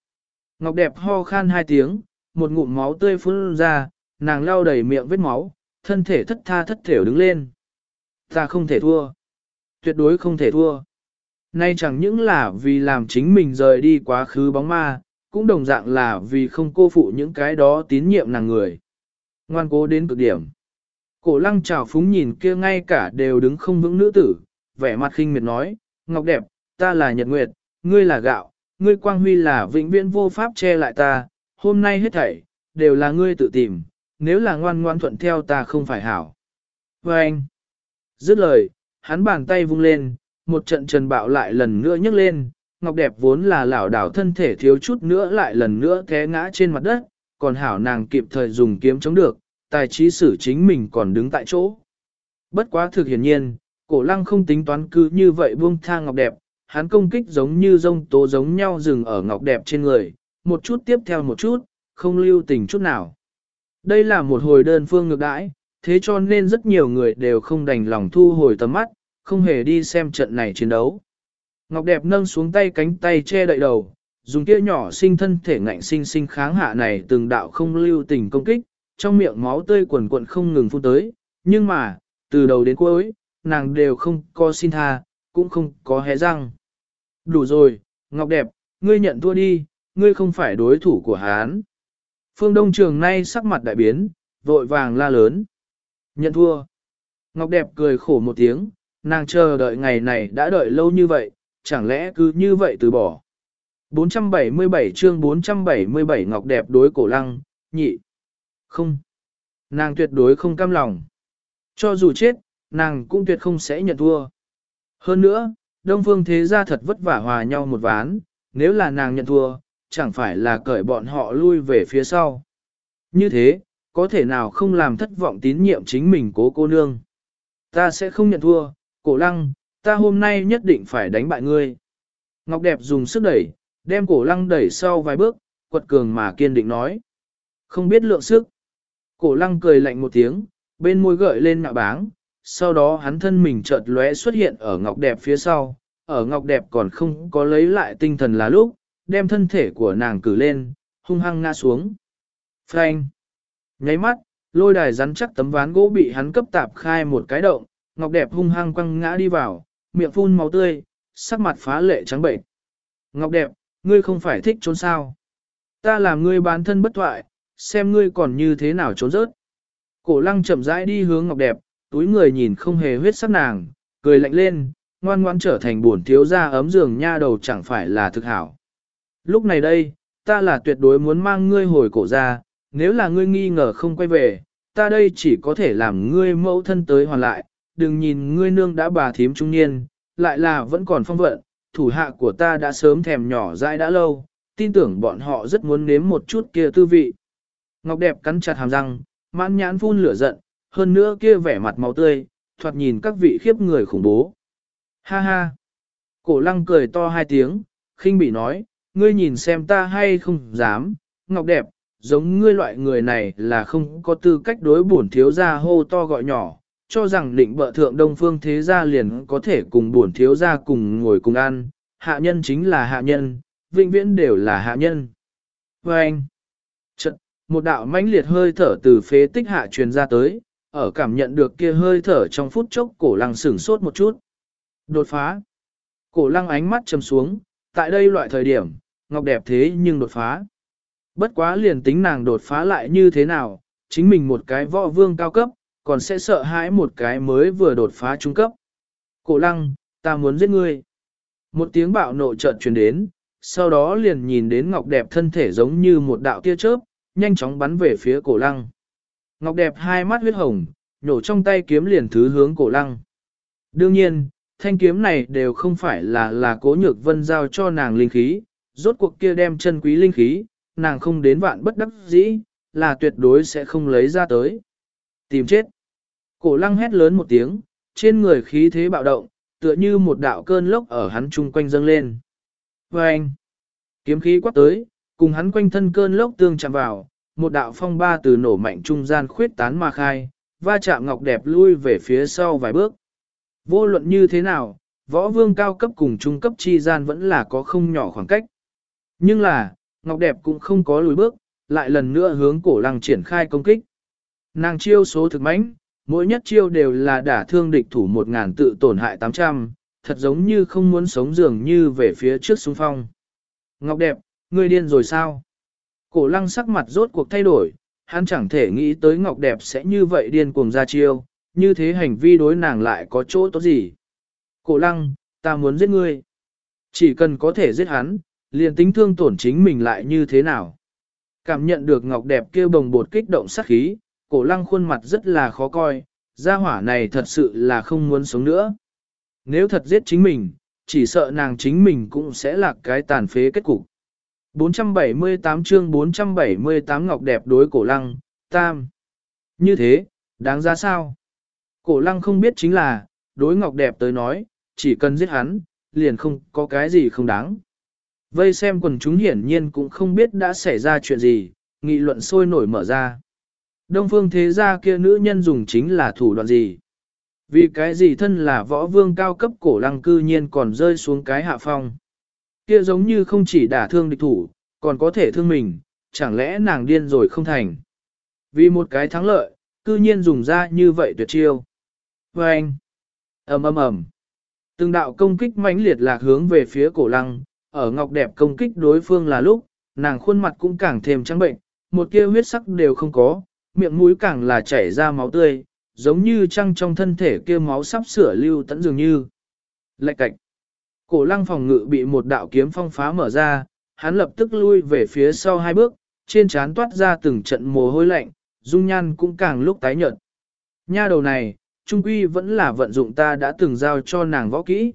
Ngọc Đẹp ho khan hai tiếng, một ngụm máu tươi phun ra, nàng lau đầy miệng vết máu, thân thể thất tha thất thểu đứng lên. Ta không thể thua. Tuyệt đối không thể thua. Nay chẳng những là vì làm chính mình rời đi quá khứ bóng ma, cũng đồng dạng là vì không cô phụ những cái đó tín nhiệm nàng người. Ngoan cố đến cực điểm. Cổ lăng trào phúng nhìn kia ngay cả đều đứng không vững nữ tử, vẻ mặt khinh miệt nói, Ngọc đẹp, ta là Nhật Nguyệt, ngươi là gạo, ngươi quang huy là vĩnh viễn vô pháp che lại ta, hôm nay hết thảy, đều là ngươi tự tìm, nếu là ngoan ngoan thuận theo ta không phải hảo. Và anh, dứt lời, hắn bàn tay vung lên, một trận trần bạo lại lần nữa nhấc lên, Ngọc đẹp vốn là lảo đảo thân thể thiếu chút nữa lại lần nữa té ngã trên mặt đất, còn hảo nàng kịp thời dùng kiếm chống được, tài trí sử chính mình còn đứng tại chỗ. Bất quá thực hiển nhiên, cổ lăng không tính toán cứ như vậy buông tha Ngọc đẹp, hắn công kích giống như rông tố giống nhau dừng ở Ngọc đẹp trên người, một chút tiếp theo một chút, không lưu tình chút nào. Đây là một hồi đơn phương ngược đãi, thế cho nên rất nhiều người đều không đành lòng thu hồi tầm mắt, không hề đi xem trận này chiến đấu. Ngọc đẹp nâng xuống tay cánh tay che đậy đầu, dùng kia nhỏ sinh thân thể ngạnh sinh sinh kháng hạ này từng đạo không lưu tình công kích, trong miệng máu tươi quần quận không ngừng phun tới, nhưng mà, từ đầu đến cuối, nàng đều không có xin tha, cũng không có hé răng. Đủ rồi, Ngọc đẹp, ngươi nhận thua đi, ngươi không phải đối thủ của Hán. Phương Đông Trường nay sắc mặt đại biến, vội vàng la lớn. Nhận thua. Ngọc đẹp cười khổ một tiếng, nàng chờ đợi ngày này đã đợi lâu như vậy, chẳng lẽ cứ như vậy từ bỏ. 477 chương 477 Ngọc đẹp đối cổ lăng, nhị. Không. Nàng tuyệt đối không cam lòng. Cho dù chết, nàng cũng tuyệt không sẽ nhận thua. Hơn nữa, Đông Phương Thế Gia thật vất vả hòa nhau một ván, nếu là nàng nhận thua, chẳng phải là cởi bọn họ lui về phía sau. Như thế, có thể nào không làm thất vọng tín nhiệm chính mình cố cô nương. Ta sẽ không nhận thua, cổ lăng, ta hôm nay nhất định phải đánh bại ngươi. Ngọc đẹp dùng sức đẩy, đem cổ lăng đẩy sau vài bước, quật cường mà kiên định nói. Không biết lượng sức. Cổ lăng cười lạnh một tiếng, bên môi gợi lên nạ báng, sau đó hắn thân mình chợt lóe xuất hiện ở ngọc đẹp phía sau, ở ngọc đẹp còn không có lấy lại tinh thần là lúc, đem thân thể của nàng cử lên, hung hăng ngã xuống. Phanh! Nháy mắt, lôi đài rắn chắc tấm ván gỗ bị hắn cấp tạp khai một cái động, ngọc đẹp hung hăng quăng ngã đi vào, miệng phun máu tươi, sắc mặt phá lệ trắng bệnh. Ngọc đẹp, ngươi không phải thích trốn sao. Ta làm ngươi bán thân bất thoại, xem ngươi còn như thế nào trốn rớt. Cổ lăng chậm rãi đi hướng ngọc đẹp, túi người nhìn không hề huyết sắc nàng, cười lạnh lên, ngoan ngoan trở thành buồn thiếu gia ấm giường nha đầu chẳng phải là thực hảo. Lúc này đây, ta là tuyệt đối muốn mang ngươi hồi cổ ra, nếu là ngươi nghi ngờ không quay về, ta đây chỉ có thể làm ngươi mẫu thân tới hoàn lại, đừng nhìn ngươi nương đã bà thím trung niên, lại là vẫn còn phong vận, thủ hạ của ta đã sớm thèm nhỏ dãi đã lâu, tin tưởng bọn họ rất muốn nếm một chút kia tư vị. Ngọc đẹp cắn chặt hàm răng, mãn nhãn phun lửa giận, hơn nữa kia vẻ mặt máu tươi, thoạt nhìn các vị khiếp người khủng bố. Ha ha! Cổ lăng cười to hai tiếng, khinh bị nói, ngươi nhìn xem ta hay không dám, ngọc đẹp, giống ngươi loại người này là không có tư cách đối bổn thiếu gia hô to gọi nhỏ, cho rằng định bợ thượng đông phương thế gia liền có thể cùng bổn thiếu gia cùng ngồi cùng ăn, hạ nhân chính là hạ nhân, vĩnh viễn đều là hạ nhân. Và anh, trận, một đạo mãnh liệt hơi thở từ phế tích hạ truyền ra tới, ở cảm nhận được kia hơi thở trong phút chốc cổ lăng sửng sốt một chút. Đột phá. Cổ lăng ánh mắt chầm xuống, tại đây loại thời điểm, ngọc đẹp thế nhưng đột phá. Bất quá liền tính nàng đột phá lại như thế nào, chính mình một cái võ vương cao cấp, còn sẽ sợ hãi một cái mới vừa đột phá trung cấp. Cổ lăng, ta muốn giết ngươi. Một tiếng bạo nộ chợt truyền đến, sau đó liền nhìn đến ngọc đẹp thân thể giống như một đạo tia chớp, nhanh chóng bắn về phía cổ lăng. Ngọc đẹp hai mắt huyết hồng, nhổ trong tay kiếm liền thứ hướng cổ lăng. Đương nhiên, thanh kiếm này đều không phải là là cố nhược vân giao cho nàng linh khí, rốt cuộc kia đem chân quý linh khí, nàng không đến vạn bất đắc dĩ, là tuyệt đối sẽ không lấy ra tới. Tìm chết. Cổ lăng hét lớn một tiếng, trên người khí thế bạo động, tựa như một đạo cơn lốc ở hắn chung quanh dâng lên. Và anh, kiếm khí quát tới, cùng hắn quanh thân cơn lốc tương chạm vào, một đạo phong ba từ nổ mạnh trung gian khuyết tán mà khai, va chạm ngọc đẹp lui về phía sau vài bước. Vô luận như thế nào, võ vương cao cấp cùng trung cấp chi gian vẫn là có không nhỏ khoảng cách. Nhưng là, ngọc đẹp cũng không có lùi bước, lại lần nữa hướng cổ lăng triển khai công kích. Nàng chiêu số thực mãnh, mỗi nhất chiêu đều là đả thương địch thủ một ngàn tự tổn hại 800, thật giống như không muốn sống dường như về phía trước xung phong. Ngọc đẹp, ngươi điên rồi sao? Cổ lăng sắc mặt rốt cuộc thay đổi, hắn chẳng thể nghĩ tới Ngọc đẹp sẽ như vậy điên cuồng ra chiêu, như thế hành vi đối nàng lại có chỗ tốt gì. Cổ lăng, ta muốn giết ngươi. Chỉ cần có thể giết hắn, liền tính thương tổn chính mình lại như thế nào. Cảm nhận được Ngọc đẹp kêu bồng bột kích động sắc khí, cổ lăng khuôn mặt rất là khó coi, gia hỏa này thật sự là không muốn sống nữa. Nếu thật giết chính mình, chỉ sợ nàng chính mình cũng sẽ là cái tàn phế kết cục. 478 chương 478 ngọc đẹp đối cổ lăng, tam. Như thế, đáng ra sao? Cổ lăng không biết chính là, đối ngọc đẹp tới nói, chỉ cần giết hắn, liền không có cái gì không đáng. Vây xem quần chúng hiển nhiên cũng không biết đã xảy ra chuyện gì, nghị luận sôi nổi mở ra. Đông phương thế gia kia nữ nhân dùng chính là thủ đoạn gì? Vì cái gì thân là võ vương cao cấp cổ lăng cư nhiên còn rơi xuống cái hạ phong? Kia giống như không chỉ đả thương địch thủ, còn có thể thương mình, chẳng lẽ nàng điên rồi không thành? Vì một cái thắng lợi, cư nhiên dùng ra như vậy tuyệt chiêu. Và anh, ầm ầm ầm, từng đạo công kích mãnh liệt lạc hướng về phía cổ lăng, ở ngọc đẹp công kích đối phương là lúc, nàng khuôn mặt cũng càng thêm trắng bệnh, một kia huyết sắc đều không có, miệng mũi càng là chảy ra máu tươi, giống như trăng trong thân thể kia máu sắp sửa lưu tận dường như. Lạch cạch. Cổ lăng phòng ngự bị một đạo kiếm phong phá mở ra, hắn lập tức lui về phía sau hai bước, trên trán toát ra từng trận mồ hôi lạnh, dung nhan cũng càng lúc tái nhợt. Nha đầu này, trung quy vẫn là vận dụng ta đã từng giao cho nàng võ kỹ.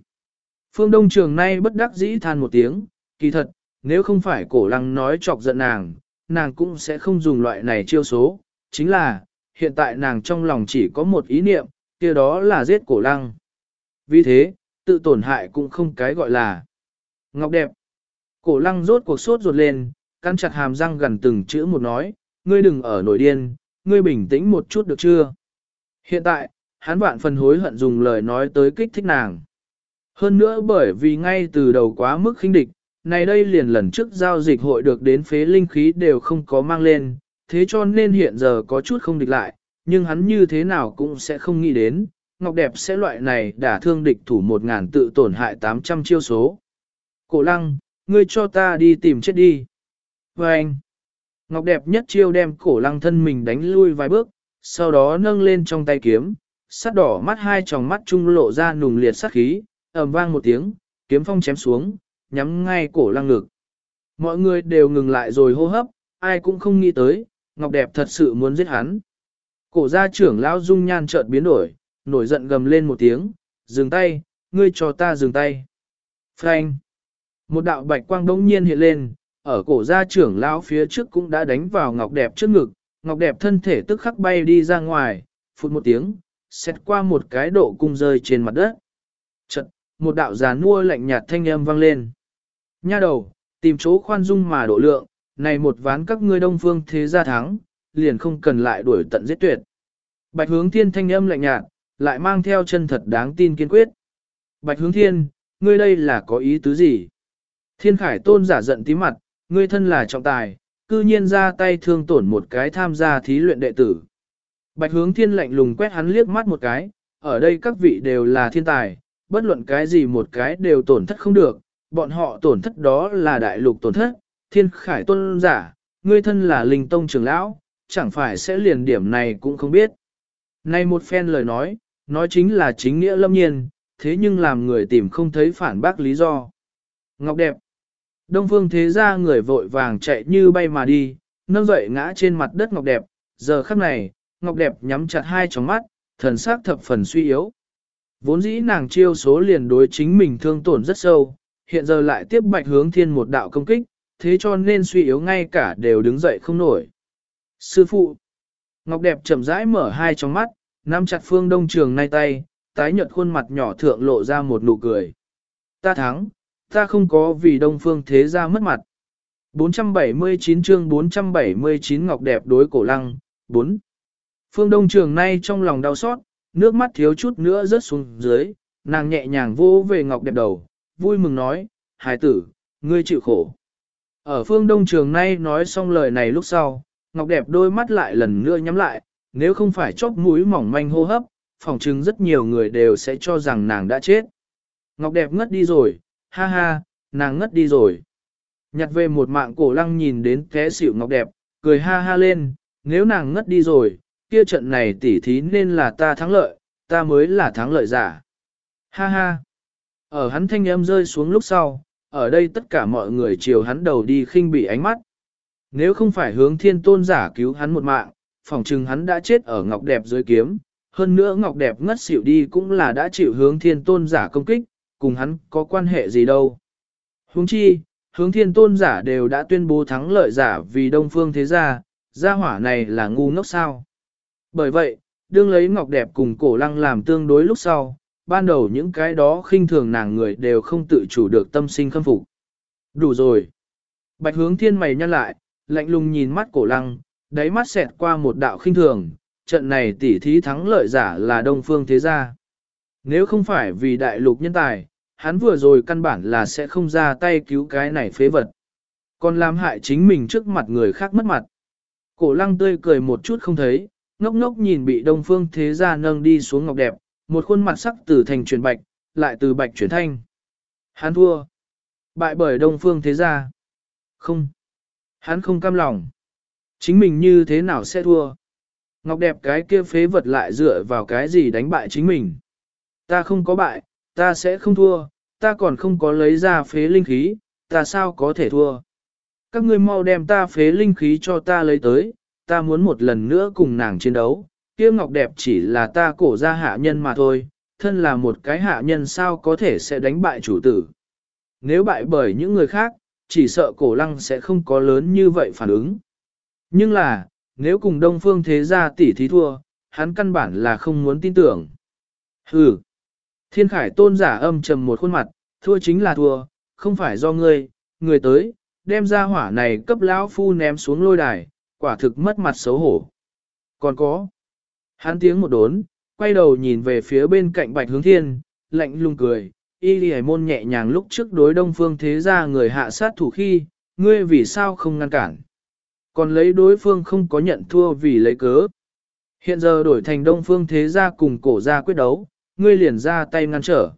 Phương Đông Trường nay bất đắc dĩ than một tiếng, kỳ thật, nếu không phải cổ lăng nói chọc giận nàng, nàng cũng sẽ không dùng loại này chiêu số, chính là, hiện tại nàng trong lòng chỉ có một ý niệm, kia đó là giết cổ lăng. Vì thế, tự tổn hại cũng không cái gọi là ngọc đẹp. Cổ lăng rốt cuộc sốt ruột lên, căn chặt hàm răng gần từng chữ một nói, ngươi đừng ở nổi điên, ngươi bình tĩnh một chút được chưa? Hiện tại, hắn vạn phần hối hận dùng lời nói tới kích thích nàng. Hơn nữa bởi vì ngay từ đầu quá mức khinh địch, này đây liền lần trước giao dịch hội được đến phế linh khí đều không có mang lên, thế cho nên hiện giờ có chút không địch lại, nhưng hắn như thế nào cũng sẽ không nghĩ đến, Ngọc Đẹp sẽ loại này đả thương địch thủ một ngàn tự tổn hại 800 chiêu số. Cổ lăng, ngươi cho ta đi tìm chết đi. Và anh, Ngọc đẹp nhất chiêu đem cổ lăng thân mình đánh lui vài bước, sau đó nâng lên trong tay kiếm, sắt đỏ mắt hai tròng mắt trung lộ ra nùng liệt sát khí, ầm vang một tiếng, kiếm phong chém xuống, nhắm ngay cổ lăng ngực. Mọi người đều ngừng lại rồi hô hấp, ai cũng không nghĩ tới, Ngọc đẹp thật sự muốn giết hắn. Cổ gia trưởng lão dung nhan chợt biến đổi, nổi giận gầm lên một tiếng, dừng tay, ngươi cho ta dừng tay. Frank! Một đạo bạch quang đống nhiên hiện lên, ở cổ gia trưởng lão phía trước cũng đã đánh vào ngọc đẹp trước ngực, ngọc đẹp thân thể tức khắc bay đi ra ngoài, phụt một tiếng, xét qua một cái độ cung rơi trên mặt đất. Chật, một đạo giàn nuôi lạnh nhạt thanh âm vang lên. Nha đầu, tìm chỗ khoan dung mà độ lượng, này một ván các ngươi đông phương thế gia thắng, liền không cần lại đuổi tận giết tuyệt. Bạch hướng thiên thanh âm lạnh nhạt, lại mang theo chân thật đáng tin kiên quyết. Bạch hướng thiên, ngươi đây là có ý tứ gì? Thiên khải tôn giả giận tí mặt, ngươi thân là trọng tài, cư nhiên ra tay thương tổn một cái tham gia thí luyện đệ tử. Bạch hướng thiên lạnh lùng quét hắn liếc mắt một cái, ở đây các vị đều là thiên tài, bất luận cái gì một cái đều tổn thất không được, bọn họ tổn thất đó là đại lục tổn thất, thiên khải tôn giả, ngươi thân là linh tông trưởng lão, chẳng phải sẽ liền điểm này cũng không biết. Này một phen lời nói, nói chính là chính nghĩa lâm nhiên, thế nhưng làm người tìm không thấy phản bác lý do. Ngọc đẹp. Đông phương thế ra người vội vàng chạy như bay mà đi, nâng dậy ngã trên mặt đất Ngọc đẹp. Giờ khắc này, Ngọc đẹp nhắm chặt hai tròng mắt, thần sắc thập phần suy yếu. Vốn dĩ nàng chiêu số liền đối chính mình thương tổn rất sâu, hiện giờ lại tiếp bạch hướng thiên một đạo công kích, thế cho nên suy yếu ngay cả đều đứng dậy không nổi. Sư phụ, Ngọc đẹp chậm rãi mở hai trong mắt, nắm chặt phương đông trường nay tay, tái nhợt khuôn mặt nhỏ thượng lộ ra một nụ cười. Ta thắng, ta không có vì đông phương thế ra mất mặt. 479 chương 479 Ngọc đẹp đối cổ lăng, 4. Phương Đông Trường nay trong lòng đau xót, nước mắt thiếu chút nữa rớt xuống dưới, nàng nhẹ nhàng vô về Ngọc đẹp đầu, vui mừng nói, hài tử, ngươi chịu khổ. Ở Phương Đông Trường nay nói xong lời này lúc sau, Ngọc đẹp đôi mắt lại lần nữa nhắm lại, nếu không phải chóp mũi mỏng manh hô hấp, phòng chứng rất nhiều người đều sẽ cho rằng nàng đã chết. Ngọc đẹp ngất đi rồi, ha ha, nàng ngất đi rồi. Nhặt về một mạng cổ lăng nhìn đến té xỉu Ngọc đẹp, cười ha ha lên, nếu nàng ngất đi rồi, kia trận này tỉ thí nên là ta thắng lợi, ta mới là thắng lợi giả. Ha ha. Ở hắn thanh âm rơi xuống lúc sau, ở đây tất cả mọi người chiều hắn đầu đi khinh bị ánh mắt. Nếu không phải hướng thiên tôn giả cứu hắn một mạng, phỏng chừng hắn đã chết ở ngọc đẹp dưới kiếm, hơn nữa ngọc đẹp ngất xỉu đi cũng là đã chịu hướng thiên tôn giả công kích, cùng hắn có quan hệ gì đâu. Huống chi, hướng thiên tôn giả đều đã tuyên bố thắng lợi giả vì đông phương thế gia, gia hỏa này là ngu ngốc sao. Bởi vậy, đương lấy ngọc đẹp cùng cổ lăng làm tương đối lúc sau, ban đầu những cái đó khinh thường nàng người đều không tự chủ được tâm sinh khâm phục. Đủ rồi. Bạch hướng thiên mày nhăn lại, lạnh lùng nhìn mắt cổ lăng, đáy mắt xẹt qua một đạo khinh thường, trận này tỉ thí thắng lợi giả là đông phương thế gia. Nếu không phải vì đại lục nhân tài, hắn vừa rồi căn bản là sẽ không ra tay cứu cái này phế vật. Còn làm hại chính mình trước mặt người khác mất mặt. Cổ lăng tươi cười một chút không thấy, ngốc ngốc nhìn bị đông phương thế gia nâng đi xuống ngọc đẹp, một khuôn mặt sắc từ thành chuyển bạch, lại từ bạch chuyển thanh. Hắn thua. Bại bởi đông phương thế gia. Không. Hắn không cam lòng. Chính mình như thế nào sẽ thua? Ngọc đẹp cái kia phế vật lại dựa vào cái gì đánh bại chính mình? Ta không có bại, ta sẽ không thua, ta còn không có lấy ra phế linh khí, ta sao có thể thua? Các ngươi mau đem ta phế linh khí cho ta lấy tới, ta muốn một lần nữa cùng nàng chiến đấu. Kia Ngọc đẹp chỉ là ta cổ ra hạ nhân mà thôi, thân là một cái hạ nhân sao có thể sẽ đánh bại chủ tử. Nếu bại bởi những người khác, chỉ sợ cổ lăng sẽ không có lớn như vậy phản ứng. Nhưng là, nếu cùng đông phương thế gia tỷ thí thua, hắn căn bản là không muốn tin tưởng. Hừ! Thiên khải tôn giả âm trầm một khuôn mặt, thua chính là thua, không phải do ngươi, người tới, đem ra hỏa này cấp lão phu ném xuống lôi đài, quả thực mất mặt xấu hổ. Còn có, hắn tiếng một đốn, quay đầu nhìn về phía bên cạnh bạch hướng thiên, lạnh lùng cười, y lì môn nhẹ nhàng lúc trước đối đông phương thế gia người hạ sát thủ khi, ngươi vì sao không ngăn cản. Còn lấy đối phương không có nhận thua vì lấy cớ. Hiện giờ đổi thành đông phương thế gia cùng cổ gia quyết đấu, ngươi liền ra tay ngăn trở.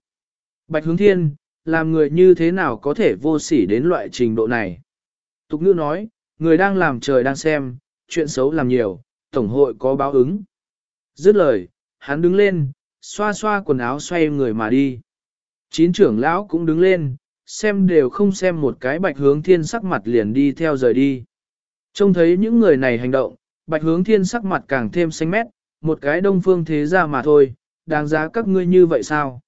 Bạch hướng thiên, làm người như thế nào có thể vô sỉ đến loại trình độ này? Tục ngữ nói, người đang làm trời đang xem, chuyện xấu làm nhiều, tổng hội có báo ứng. Dứt lời, hắn đứng lên, xoa xoa quần áo xoay người mà đi. Chín trưởng lão cũng đứng lên, xem đều không xem một cái bạch hướng thiên sắc mặt liền đi theo rời đi. Trông thấy những người này hành động, bạch hướng thiên sắc mặt càng thêm xanh mét, một cái đông phương thế gia mà thôi, đáng giá các ngươi như vậy sao?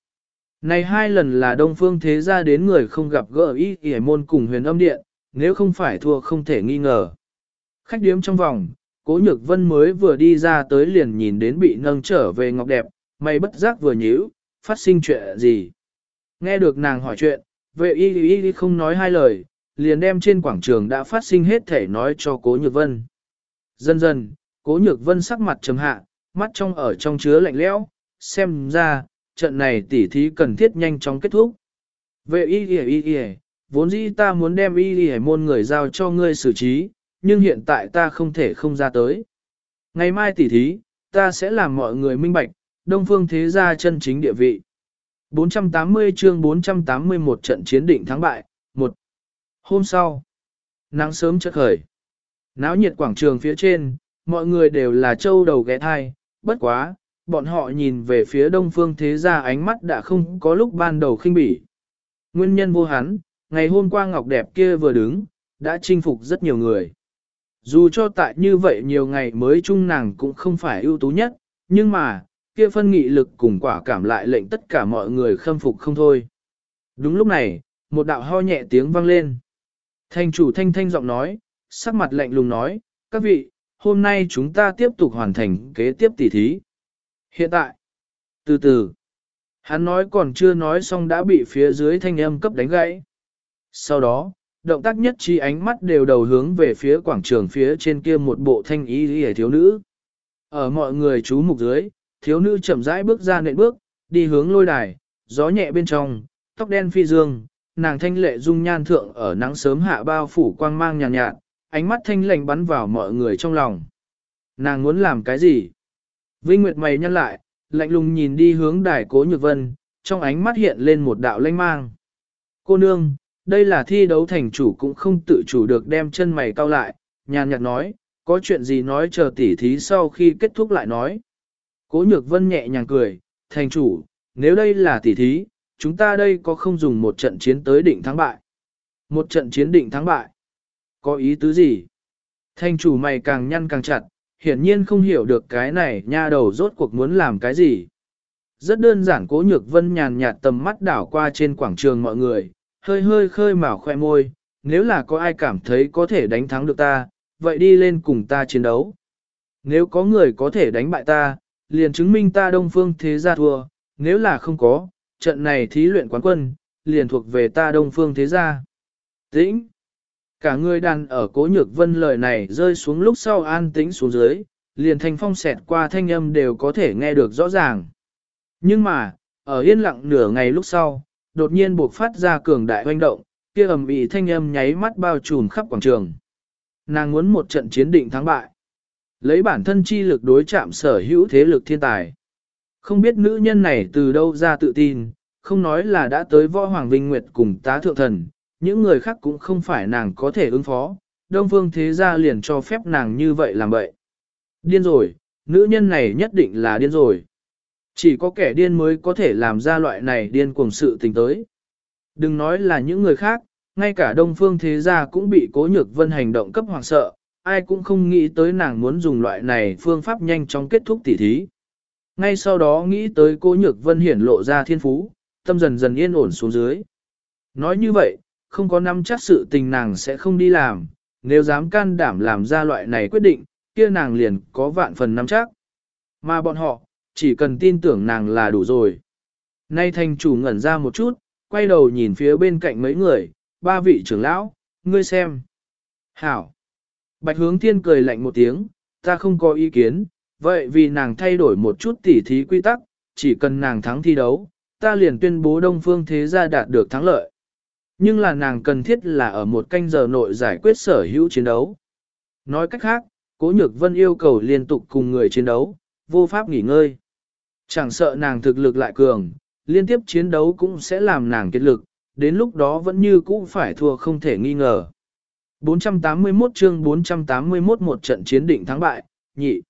Này hai lần là đông phương thế gia đến người không gặp gỡ ý hề môn cùng huyền âm điện, nếu không phải thua không thể nghi ngờ. Khách điếm trong vòng, cố nhược vân mới vừa đi ra tới liền nhìn đến bị nâng trở về ngọc đẹp, mày bất giác vừa nhíu, phát sinh chuyện gì. Nghe được nàng hỏi chuyện, vệ y y không nói hai lời, liền đem trên quảng trường đã phát sinh hết thể nói cho cố nhược vân. Dần dần, cố nhược vân sắc mặt trầm hạ, mắt trong ở trong chứa lạnh lẽo, xem ra, trận này tỉ thí cần thiết nhanh chóng kết thúc. Vệ y y y y, vốn dĩ ta muốn đem y y môn người giao cho ngươi xử trí, nhưng hiện tại ta không thể không ra tới. Ngày mai tỉ thí, ta sẽ làm mọi người minh bạch, Đông Phương Thế Gia chân chính địa vị. 480 chương 481 trận chiến định thắng bại, 1. Hôm sau, nắng sớm chợt khởi. Náo nhiệt quảng trường phía trên, mọi người đều là châu đầu ghé thai, bất quá, bọn họ nhìn về phía đông phương thế gia ánh mắt đã không có lúc ban đầu khinh bỉ. Nguyên nhân vô hắn, ngày hôm qua Ngọc Đẹp kia vừa đứng, đã chinh phục rất nhiều người. Dù cho tại như vậy nhiều ngày mới chung nàng cũng không phải ưu tú nhất, nhưng mà, kia phân nghị lực cùng quả cảm lại lệnh tất cả mọi người khâm phục không thôi. Đúng lúc này, một đạo ho nhẹ tiếng vang lên. Thanh chủ thanh thanh giọng nói, sắc mặt lạnh lùng nói, các vị, hôm nay chúng ta tiếp tục hoàn thành kế tiếp tỉ thí. Hiện tại, từ từ, hắn nói còn chưa nói xong đã bị phía dưới thanh âm cấp đánh gãy. Sau đó, động tác nhất trí ánh mắt đều đầu hướng về phía quảng trường phía trên kia một bộ thanh ý hề thiếu nữ. Ở mọi người chú mục dưới, thiếu nữ chậm rãi bước ra nện bước, đi hướng lôi đài, gió nhẹ bên trong, tóc đen phi dương, nàng thanh lệ dung nhan thượng ở nắng sớm hạ bao phủ quang mang nhàn nhạt, nhạt, ánh mắt thanh lạnh bắn vào mọi người trong lòng. Nàng muốn làm cái gì? Vinh Nguyệt mày nhăn lại, lạnh lùng nhìn đi hướng đài cố nhược vân, trong ánh mắt hiện lên một đạo lanh mang. Cô nương, đây là thi đấu thành chủ cũng không tự chủ được đem chân mày cau lại, nhàn nhạt nói, có chuyện gì nói chờ tỉ thí sau khi kết thúc lại nói. Cố nhược vân nhẹ nhàng cười, thành chủ, nếu đây là tỉ thí, chúng ta đây có không dùng một trận chiến tới định thắng bại. Một trận chiến định thắng bại. Có ý tứ gì? Thành chủ mày càng nhăn càng chặt, hiển nhiên không hiểu được cái này nha đầu rốt cuộc muốn làm cái gì. Rất đơn giản cố nhược vân nhàn nhạt tầm mắt đảo qua trên quảng trường mọi người, hơi hơi khơi mào khoe môi, nếu là có ai cảm thấy có thể đánh thắng được ta, vậy đi lên cùng ta chiến đấu. Nếu có người có thể đánh bại ta, liền chứng minh ta đông phương thế gia thua, nếu là không có, trận này thí luyện quán quân, liền thuộc về ta đông phương thế gia. Tĩnh! Cả người đàn ở cố nhược vân lời này rơi xuống lúc sau an tĩnh xuống dưới, liền thanh phong xẹt qua thanh âm đều có thể nghe được rõ ràng. Nhưng mà, ở yên lặng nửa ngày lúc sau, đột nhiên buộc phát ra cường đại hoành động, kia ầm ĩ thanh âm nháy mắt bao trùm khắp quảng trường. Nàng muốn một trận chiến định thắng bại. Lấy bản thân chi lực đối chạm sở hữu thế lực thiên tài. Không biết nữ nhân này từ đâu ra tự tin, không nói là đã tới võ hoàng vinh nguyệt cùng tá thượng thần, những người khác cũng không phải nàng có thể ứng phó, đông phương thế gia liền cho phép nàng như vậy làm vậy. Điên rồi, nữ nhân này nhất định là điên rồi. Chỉ có kẻ điên mới có thể làm ra loại này điên cuồng sự tình tới. Đừng nói là những người khác, ngay cả đông phương thế gia cũng bị cố nhược vân hành động cấp hoàng sợ, ai cũng không nghĩ tới nàng muốn dùng loại này phương pháp nhanh chóng kết thúc tỉ thí. Ngay sau đó nghĩ tới cố nhược vân hiển lộ ra thiên phú, tâm dần dần yên ổn xuống dưới. Nói như vậy, không có nắm chắc sự tình nàng sẽ không đi làm, nếu dám can đảm làm ra loại này quyết định, kia nàng liền có vạn phần nắm chắc. Mà bọn họ, chỉ cần tin tưởng nàng là đủ rồi. Nay thành chủ ngẩn ra một chút, quay đầu nhìn phía bên cạnh mấy người, ba vị trưởng lão, ngươi xem. Hảo. Bạch hướng thiên cười lạnh một tiếng, ta không có ý kiến, vậy vì nàng thay đổi một chút tỉ thí quy tắc, chỉ cần nàng thắng thi đấu, ta liền tuyên bố Đông Phương Thế Gia đạt được thắng lợi. Nhưng là nàng cần thiết là ở một canh giờ nội giải quyết sở hữu chiến đấu. Nói cách khác, Cố Nhược Vân yêu cầu liên tục cùng người chiến đấu, vô pháp nghỉ ngơi. Chẳng sợ nàng thực lực lại cường, liên tiếp chiến đấu cũng sẽ làm nàng kiệt lực, đến lúc đó vẫn như cũ phải thua không thể nghi ngờ. 481 chương 481 một trận chiến định thắng bại, nhị.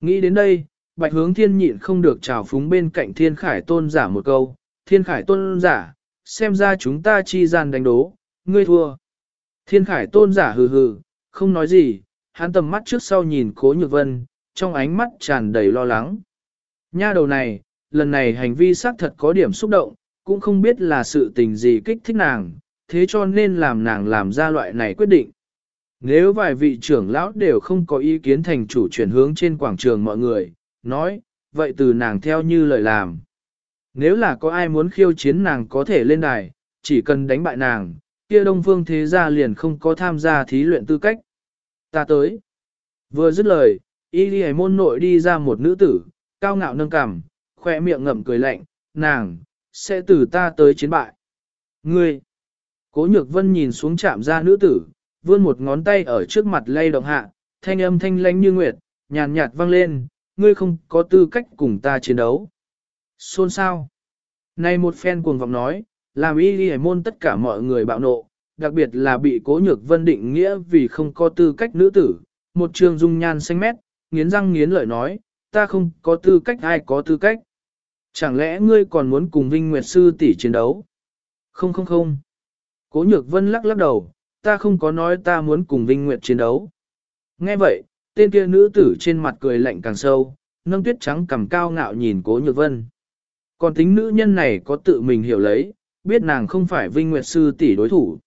Nghĩ đến đây, Bạch Hướng Thiên nhịn không được trào phúng bên cạnh Thiên Khải Tôn giả một câu, Thiên Khải Tôn giả, xem ra chúng ta chi gian đánh đố, ngươi thua. Thiên Khải Tôn giả hừ hừ, không nói gì, hắn tầm mắt trước sau nhìn Cố Nhược Vân, trong ánh mắt tràn đầy lo lắng. Nha đầu này, lần này hành vi xác thật có điểm xúc động, cũng không biết là sự tình gì kích thích nàng, thế cho nên làm nàng làm ra loại này quyết định. Nếu vài vị trưởng lão đều không có ý kiến thành chủ chuyển hướng trên quảng trường mọi người, nói, vậy từ nàng theo như lời làm. Nếu là có ai muốn khiêu chiến nàng có thể lên đài, chỉ cần đánh bại nàng, kia đông phương thế gia liền không có tham gia thí luyện tư cách. Ta tới. Vừa dứt lời, y đi môn nội đi ra một nữ tử, cao ngạo nâng cằm, khoe miệng ngậm cười lạnh, nàng, sẽ từ ta tới chiến bại. Ngươi! Cố nhược vân nhìn xuống chạm ra nữ tử, vươn một ngón tay ở trước mặt lay động hạ, thanh âm thanh lánh như nguyệt, nhàn nhạt vang lên, ngươi không có tư cách cùng ta chiến đấu. Xôn sao? Này một phen cuồng vọng nói, làm y đi môn tất cả mọi người bạo nộ, đặc biệt là bị cố nhược vân định nghĩa vì không có tư cách nữ tử, một trường dung nhan xanh mét, nghiến răng nghiến lợi nói, ta không có tư cách ai có tư cách. Chẳng lẽ ngươi còn muốn cùng Vinh Nguyệt Sư tỷ chiến đấu? Không không không. Cố nhược vân lắc lắc đầu, ta không có nói ta muốn cùng Vinh Nguyệt chiến đấu. Nghe vậy, tên kia nữ tử trên mặt cười lạnh càng sâu, nâng tuyết trắng cầm cao ngạo nhìn cố nhược vân. Còn tính nữ nhân này có tự mình hiểu lấy, biết nàng không phải Vinh Nguyệt Sư tỷ đối thủ.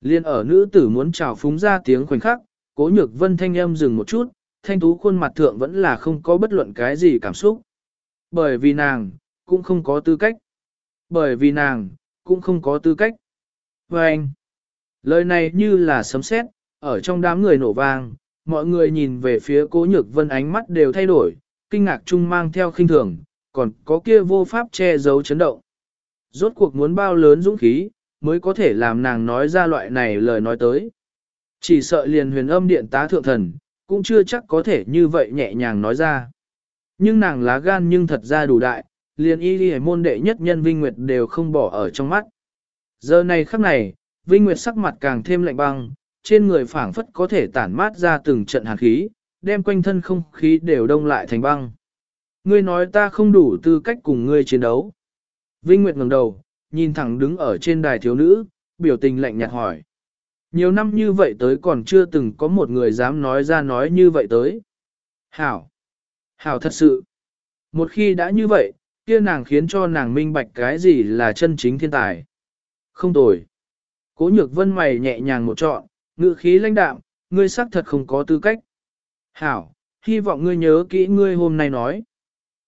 Liên ở nữ tử muốn trào phúng ra tiếng khoảnh khắc, cố nhược vân thanh âm dừng một chút, thanh tú khuôn mặt thượng vẫn là không có bất luận cái gì cảm xúc. Bởi vì nàng, cũng không có tư cách. Bởi vì nàng, cũng không có tư cách. Và anh, lời này như là sấm sét, ở trong đám người nổ vang, mọi người nhìn về phía cố nhược vân ánh mắt đều thay đổi, kinh ngạc chung mang theo khinh thường, còn có kia vô pháp che giấu chấn động. Rốt cuộc muốn bao lớn dũng khí, mới có thể làm nàng nói ra loại này lời nói tới. Chỉ sợ liền huyền âm điện tá thượng thần, cũng chưa chắc có thể như vậy nhẹ nhàng nói ra. Nhưng nàng lá gan nhưng thật ra đủ đại, liền y đi môn đệ nhất nhân Vinh Nguyệt đều không bỏ ở trong mắt. Giờ này khắc này, Vinh Nguyệt sắc mặt càng thêm lạnh băng, trên người phảng phất có thể tản mát ra từng trận hàn khí, đem quanh thân không khí đều đông lại thành băng. Ngươi nói ta không đủ tư cách cùng ngươi chiến đấu. Vinh Nguyệt ngẩng đầu, nhìn thẳng đứng ở trên đài thiếu nữ, biểu tình lạnh nhạt hỏi. Nhiều năm như vậy tới còn chưa từng có một người dám nói ra nói như vậy tới. Hảo! Hảo thật sự! Một khi đã như vậy, kia nàng khiến cho nàng minh bạch cái gì là chân chính thiên tài. Không tồi. Cố nhược vân mày nhẹ nhàng một trọn, ngự khí lãnh đạm, ngươi xác thật không có tư cách. Hảo, hy vọng ngươi nhớ kỹ ngươi hôm nay nói.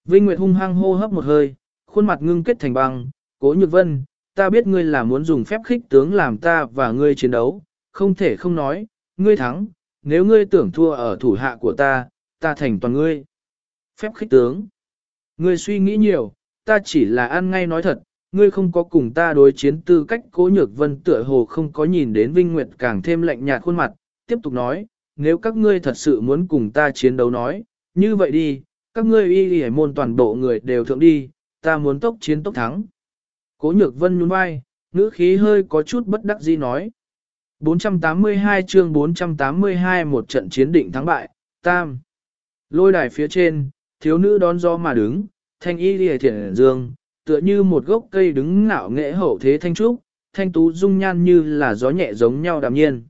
Vinh Nguyệt hung hăng hô hấp một hơi, khuôn mặt ngưng kết thành băng, cố nhược vân, ta biết ngươi là muốn dùng phép khích tướng làm ta và ngươi chiến đấu, không thể không nói, ngươi thắng, nếu ngươi tưởng thua ở thủ hạ của ta, ta thành toàn ngươi. Phép khích tướng. Ngươi suy nghĩ nhiều, ta chỉ là ăn ngay nói thật, ngươi không có cùng ta đối chiến tư cách cố nhược vân tựa hồ không có nhìn đến Vinh Nguyệt càng thêm lạnh nhạt khuôn mặt, tiếp tục nói, nếu các ngươi thật sự muốn cùng ta chiến đấu nói, như vậy đi, các ngươi y y môn toàn bộ người đều thượng đi, ta muốn tốc chiến tốc thắng. Cố nhược vân nhún vai, ngữ khí hơi có chút bất đắc dĩ nói. 482 chương 482 một trận chiến định thắng bại, tam. Lôi đài phía trên, thiếu nữ đón gió mà đứng, thanh y lìa thiện dương, tựa như một gốc cây đứng ngạo nghệ hậu thế thanh trúc, thanh tú dung nhan như là gió nhẹ giống nhau đạm nhiên.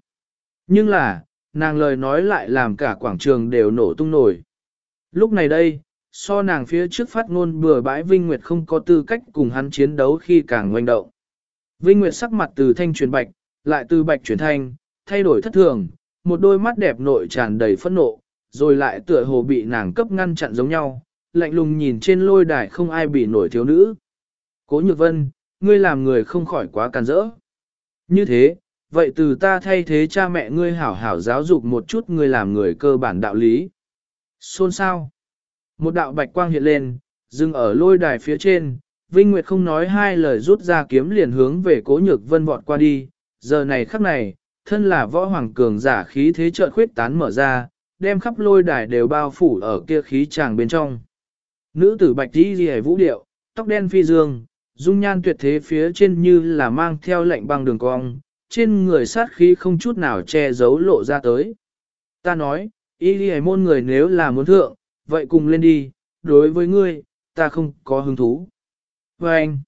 Nhưng là, nàng lời nói lại làm cả quảng trường đều nổ tung nổi. Lúc này đây, so nàng phía trước phát ngôn bừa bãi Vinh Nguyệt không có tư cách cùng hắn chiến đấu khi càng ngoanh động. Vinh Nguyệt sắc mặt từ thanh truyền bạch, lại từ bạch chuyển thanh, thay đổi thất thường, một đôi mắt đẹp nội tràn đầy phẫn nộ, rồi lại tựa hồ bị nàng cấp ngăn chặn giống nhau, lạnh lùng nhìn trên lôi đài không ai bị nổi thiếu nữ. Cố nhược vân, ngươi làm người không khỏi quá càn rỡ. Như thế, vậy từ ta thay thế cha mẹ ngươi hảo hảo giáo dục một chút ngươi làm người cơ bản đạo lý. Xôn sao? Một đạo bạch quang hiện lên, dừng ở lôi đài phía trên, Vinh Nguyệt không nói hai lời rút ra kiếm liền hướng về cố nhược vân vọt qua đi, giờ này khắc này, thân là võ hoàng cường giả khí thế chợt khuyết tán mở ra, đem khắp lôi đài đều bao phủ ở kia khí tràng bên trong. Nữ tử bạch đi ghi vũ điệu, tóc đen phi dương, dung nhan tuyệt thế phía trên như là mang theo lệnh băng đường cong, trên người sát khí không chút nào che giấu lộ ra tới. Ta nói, y ghi môn người nếu là muốn thượng, vậy cùng lên đi, đối với ngươi, ta không có hứng thú. Và anh,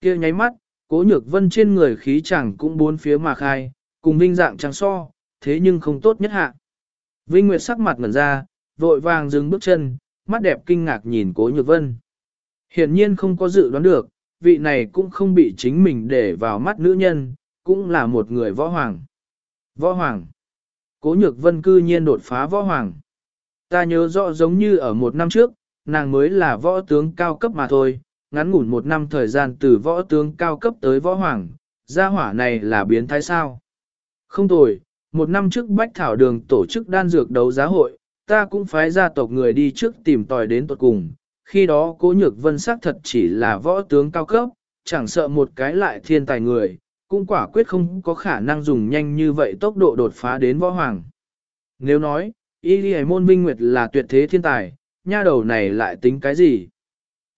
kia nháy mắt, cố nhược vân trên người khí chẳng cũng bốn phía mà khai, cùng vinh dạng trắng so, thế nhưng không tốt nhất hạ. Vinh Nguyệt sắc mặt ngẩn ra, vội vàng dừng bước chân, mắt đẹp kinh ngạc nhìn cố nhược vân. Hiển nhiên không có dự đoán được, vị này cũng không bị chính mình để vào mắt nữ nhân, cũng là một người võ hoàng. Võ hoàng. Cố nhược vân cư nhiên đột phá võ hoàng. Ta nhớ rõ giống như ở một năm trước, nàng mới là võ tướng cao cấp mà thôi, ngắn ngủn một năm thời gian từ võ tướng cao cấp tới võ hoàng, gia hỏa này là biến thái sao. Không tồi, một năm trước Bách Thảo Đường tổ chức đan dược đấu giá hội, ta cũng phái gia tộc người đi trước tìm tòi đến tuật cùng. Khi đó cố nhược vân sắc thật chỉ là võ tướng cao cấp, chẳng sợ một cái lại thiên tài người, cũng quả quyết không có khả năng dùng nhanh như vậy tốc độ đột phá đến võ hoàng. Nếu nói, y lì môn vinh nguyệt là tuyệt thế thiên tài, nha đầu này lại tính cái gì?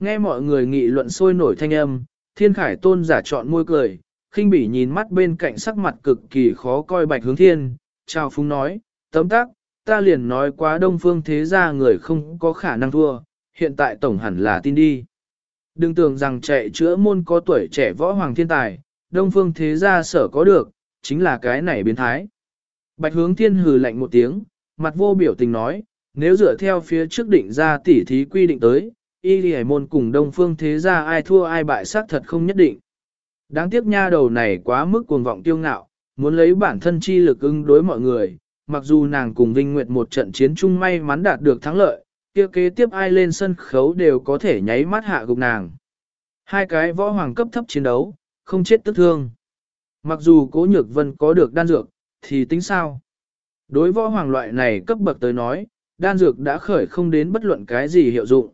Nghe mọi người nghị luận sôi nổi thanh âm, thiên khải tôn giả chọn môi cười, khinh bỉ nhìn mắt bên cạnh sắc mặt cực kỳ khó coi bạch hướng thiên, chào phúng nói, tấm tắc, ta liền nói quá đông phương thế gia người không có khả năng thua, hiện tại tổng hẳn là tin đi. Đừng tưởng rằng chạy chữa môn có tuổi trẻ võ hoàng thiên tài, đông phương thế gia sở có được, chính là cái này biến thái. Bạch hướng thiên hừ lạnh một tiếng, mặt vô biểu tình nói, nếu dựa theo phía trước định ra tỉ thí quy định tới, y lì môn cùng đông phương thế gia ai thua ai bại xác thật không nhất định. Đáng tiếc nha đầu này quá mức cuồng vọng tiêu ngạo, muốn lấy bản thân chi lực ứng đối mọi người, mặc dù nàng cùng Vinh Nguyệt một trận chiến chung may mắn đạt được thắng lợi, kia kế tiếp ai lên sân khấu đều có thể nháy mắt hạ gục nàng. Hai cái võ hoàng cấp thấp chiến đấu, không chết tức thương. Mặc dù cố nhược vân có được đan dược, thì tính sao? Đối võ hoàng loại này cấp bậc tới nói, đan dược đã khởi không đến bất luận cái gì hiệu dụng.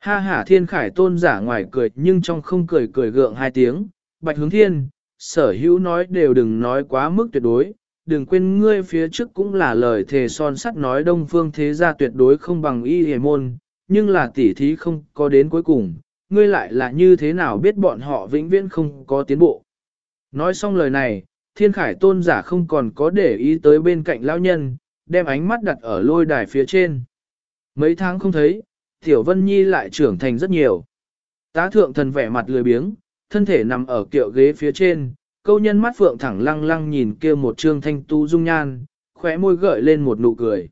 Ha ha thiên khải tôn giả ngoài cười nhưng trong không cười cười gượng hai tiếng, bạch hướng thiên, sở hữu nói đều đừng nói quá mức tuyệt đối, đừng quên ngươi phía trước cũng là lời thề son sắt nói đông phương thế gia tuyệt đối không bằng y hề môn, nhưng là tỉ thí không có đến cuối cùng, ngươi lại là như thế nào biết bọn họ vĩnh viễn không có tiến bộ. Nói xong lời này, thiên khải tôn giả không còn có để ý tới bên cạnh lão nhân, đem ánh mắt đặt ở lôi đài phía trên. Mấy tháng không thấy, Tiểu Vân Nhi lại trưởng thành rất nhiều. Tá thượng thần vẻ mặt lười biếng, thân thể nằm ở kiệu ghế phía trên, câu nhân mắt phượng thẳng lăng lăng nhìn kia một trương thanh tu dung nhan, khóe môi gợi lên một nụ cười.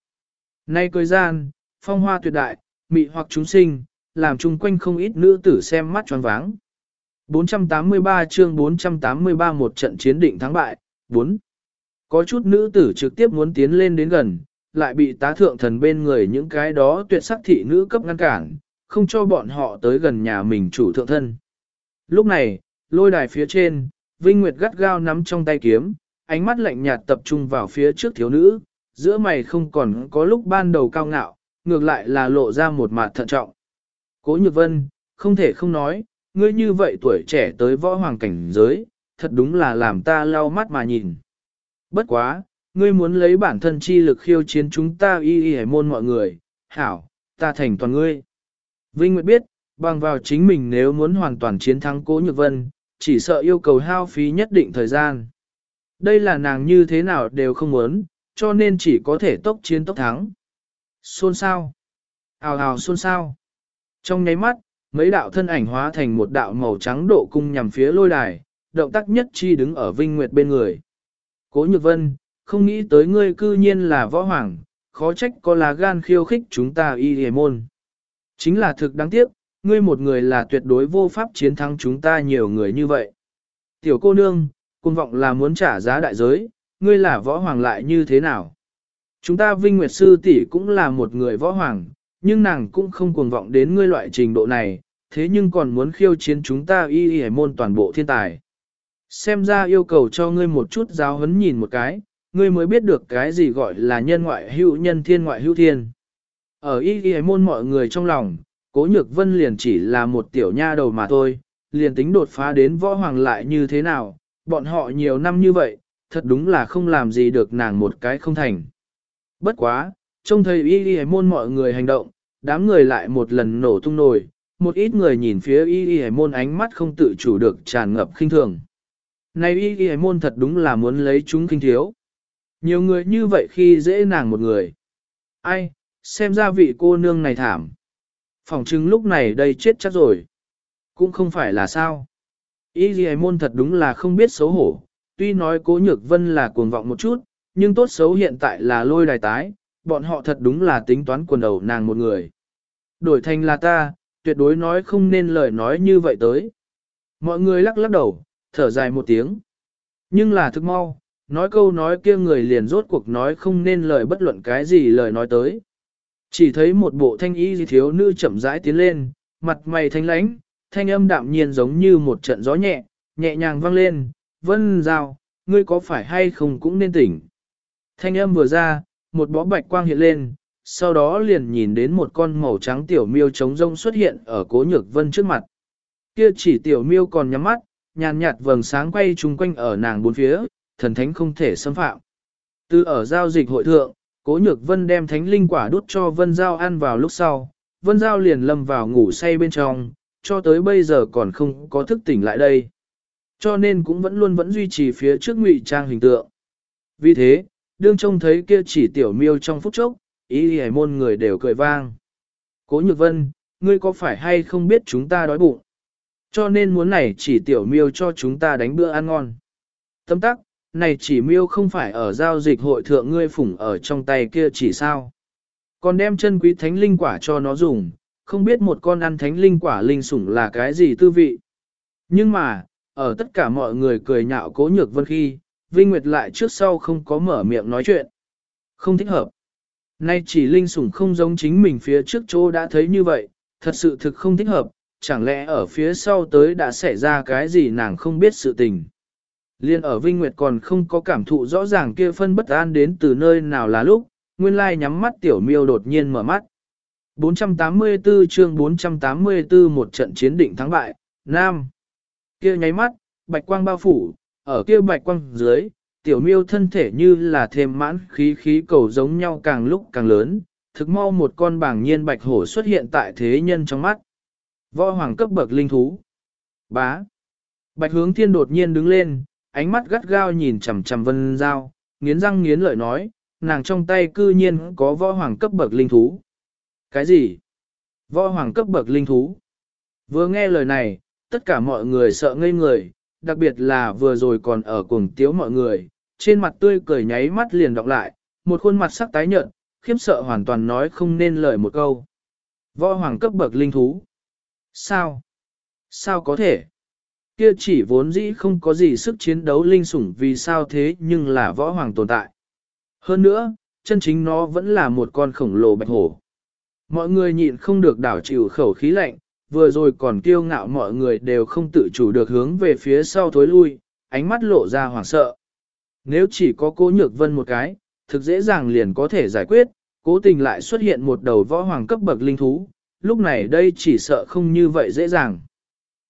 Nay cười gian, phong hoa tuyệt đại, mị hoặc chúng sinh, làm chung quanh không ít nữ tử xem mắt tròn váng. 483 chương 483 một trận chiến định thắng bại, 4. Có chút nữ tử trực tiếp muốn tiến lên đến gần, lại bị tá thượng thần bên người những cái đó tuyệt sắc thị nữ cấp ngăn cản, không cho bọn họ tới gần nhà mình chủ thượng thân. Lúc này, lôi đài phía trên, Vinh Nguyệt gắt gao nắm trong tay kiếm, ánh mắt lạnh nhạt tập trung vào phía trước thiếu nữ, giữa mày không còn có lúc ban đầu cao ngạo, ngược lại là lộ ra một mặt thận trọng. Cố Nhược Vân, không thể không nói, ngươi như vậy tuổi trẻ tới võ hoàng cảnh giới, thật đúng là làm ta lau mắt mà nhìn. Bất quá, ngươi muốn lấy bản thân chi lực khiêu chiến chúng ta y y hải môn mọi người, hảo, ta thành toàn ngươi. Vinh Nguyệt biết, bằng vào chính mình nếu muốn hoàn toàn chiến thắng Cố Nhược Vân, chỉ sợ yêu cầu hao phí nhất định thời gian. Đây là nàng như thế nào đều không muốn, cho nên chỉ có thể tốc chiến tốc thắng. Xôn sao? Hào hào xôn sao? Trong nháy mắt, mấy đạo thân ảnh hóa thành một đạo màu trắng độ cung nhằm phía lôi đài, động tác nhất chi đứng ở Vinh Nguyệt bên người. Cố Nhược Vân, không nghĩ tới ngươi cư nhiên là võ hoàng, khó trách có là gan khiêu khích chúng ta y hề môn. Chính là thực đáng tiếc, ngươi một người là tuyệt đối vô pháp chiến thắng chúng ta nhiều người như vậy. Tiểu cô nương, cung vọng là muốn trả giá đại giới, ngươi là võ hoàng lại như thế nào? Chúng ta Vinh Nguyệt Sư tỷ cũng là một người võ hoàng, nhưng nàng cũng không cuồng vọng đến ngươi loại trình độ này, thế nhưng còn muốn khiêu chiến chúng ta y y môn toàn bộ thiên tài. Xem ra yêu cầu cho ngươi một chút giáo huấn nhìn một cái, ngươi mới biết được cái gì gọi là nhân ngoại hữu nhân thiên ngoại hữu thiên. Ở y y môn mọi người trong lòng, cố nhược vân liền chỉ là một tiểu nha đầu mà thôi, liền tính đột phá đến võ hoàng lại như thế nào, bọn họ nhiều năm như vậy, thật đúng là không làm gì được nàng một cái không thành. Bất quá, trông thấy y y môn mọi người hành động, đám người lại một lần nổ tung nổi, một ít người nhìn phía y y môn ánh mắt không tự chủ được tràn ngập khinh thường. Này y y môn thật đúng là muốn lấy chúng kinh thiếu. Nhiều người như vậy khi dễ nàng một người. Ai, xem ra vị cô nương này thảm. Phòng chứng lúc này đây chết chắc rồi. Cũng không phải là sao. ý gì môn thật đúng là không biết xấu hổ. Tuy nói cố nhược vân là cuồng vọng một chút, nhưng tốt xấu hiện tại là lôi đài tái, bọn họ thật đúng là tính toán quần đầu nàng một người. Đổi thành là ta, tuyệt đối nói không nên lời nói như vậy tới. Mọi người lắc lắc đầu, thở dài một tiếng. Nhưng là thức mau, nói câu nói kia người liền rốt cuộc nói không nên lời bất luận cái gì lời nói tới. Chỉ thấy một bộ thanh y thiếu nữ chậm rãi tiến lên, mặt mày thanh lãnh, thanh âm đạm nhiên giống như một trận gió nhẹ, nhẹ nhàng vang lên, vân giao, ngươi có phải hay không cũng nên tỉnh. Thanh âm vừa ra, một bó bạch quang hiện lên, sau đó liền nhìn đến một con màu trắng tiểu miêu trống rông xuất hiện ở cố nhược vân trước mặt. Kia chỉ tiểu miêu còn nhắm mắt, nhàn nhạt vầng sáng quay chung quanh ở nàng bốn phía, thần thánh không thể xâm phạm. Từ ở giao dịch hội thượng, cố nhược vân đem thánh linh quả đút cho vân giao ăn vào lúc sau, vân giao liền lâm vào ngủ say bên trong, cho tới bây giờ còn không có thức tỉnh lại đây. Cho nên cũng vẫn luôn vẫn duy trì phía trước ngụy trang hình tượng. Vì thế, đương trông thấy kia chỉ tiểu miêu trong phút chốc, ý hề môn người đều cười vang. Cố nhược vân, ngươi có phải hay không biết chúng ta đói bụng? Cho nên muốn này chỉ tiểu miêu cho chúng ta đánh bữa ăn ngon. Tâm tắc, này chỉ miêu không phải ở giao dịch hội thượng ngươi phủng ở trong tay kia chỉ sao. Còn đem chân quý thánh linh quả cho nó dùng, không biết một con ăn thánh linh quả linh sủng là cái gì tư vị. Nhưng mà, ở tất cả mọi người cười nhạo cố nhược vân khi, Vinh Nguyệt lại trước sau không có mở miệng nói chuyện. Không thích hợp. Nay chỉ linh sủng không giống chính mình phía trước chỗ đã thấy như vậy, thật sự thực không thích hợp, chẳng lẽ ở phía sau tới đã xảy ra cái gì nàng không biết sự tình. Liên ở Vinh Nguyệt còn không có cảm thụ rõ ràng kia phân bất an đến từ nơi nào là lúc, nguyên lai nhắm mắt tiểu miêu đột nhiên mở mắt. 484 chương 484 một trận chiến định thắng bại, Nam. Kia nháy mắt, bạch quang bao phủ, ở kia bạch quang dưới, tiểu miêu thân thể như là thêm mãn khí khí cầu giống nhau càng lúc càng lớn, thực mau một con bảng nhiên bạch hổ xuất hiện tại thế nhân trong mắt. Võ hoàng cấp bậc linh thú. Bá. Bạch hướng thiên đột nhiên đứng lên, ánh mắt gắt gao nhìn chằm chằm vân giao, nghiến răng nghiến lợi nói, nàng trong tay cư nhiên có võ hoàng cấp bậc linh thú. Cái gì? Võ hoàng cấp bậc linh thú. Vừa nghe lời này, tất cả mọi người sợ ngây người, đặc biệt là vừa rồi còn ở cuồng tiếu mọi người, trên mặt tươi cười nháy mắt liền đọc lại, một khuôn mặt sắc tái nhợt, khiếp sợ hoàn toàn nói không nên lời một câu. Võ hoàng cấp bậc linh thú. Sao? Sao có thể? Kia chỉ vốn dĩ không có gì sức chiến đấu linh sủng vì sao thế nhưng là võ hoàng tồn tại. Hơn nữa, chân chính nó vẫn là một con khổng lồ bạch hổ. Mọi người nhịn không được đảo chịu khẩu khí lạnh, vừa rồi còn kiêu ngạo mọi người đều không tự chủ được hướng về phía sau thối lui, ánh mắt lộ ra hoảng sợ. Nếu chỉ có cố nhược vân một cái, thực dễ dàng liền có thể giải quyết, cố tình lại xuất hiện một đầu võ hoàng cấp bậc linh thú, lúc này đây chỉ sợ không như vậy dễ dàng.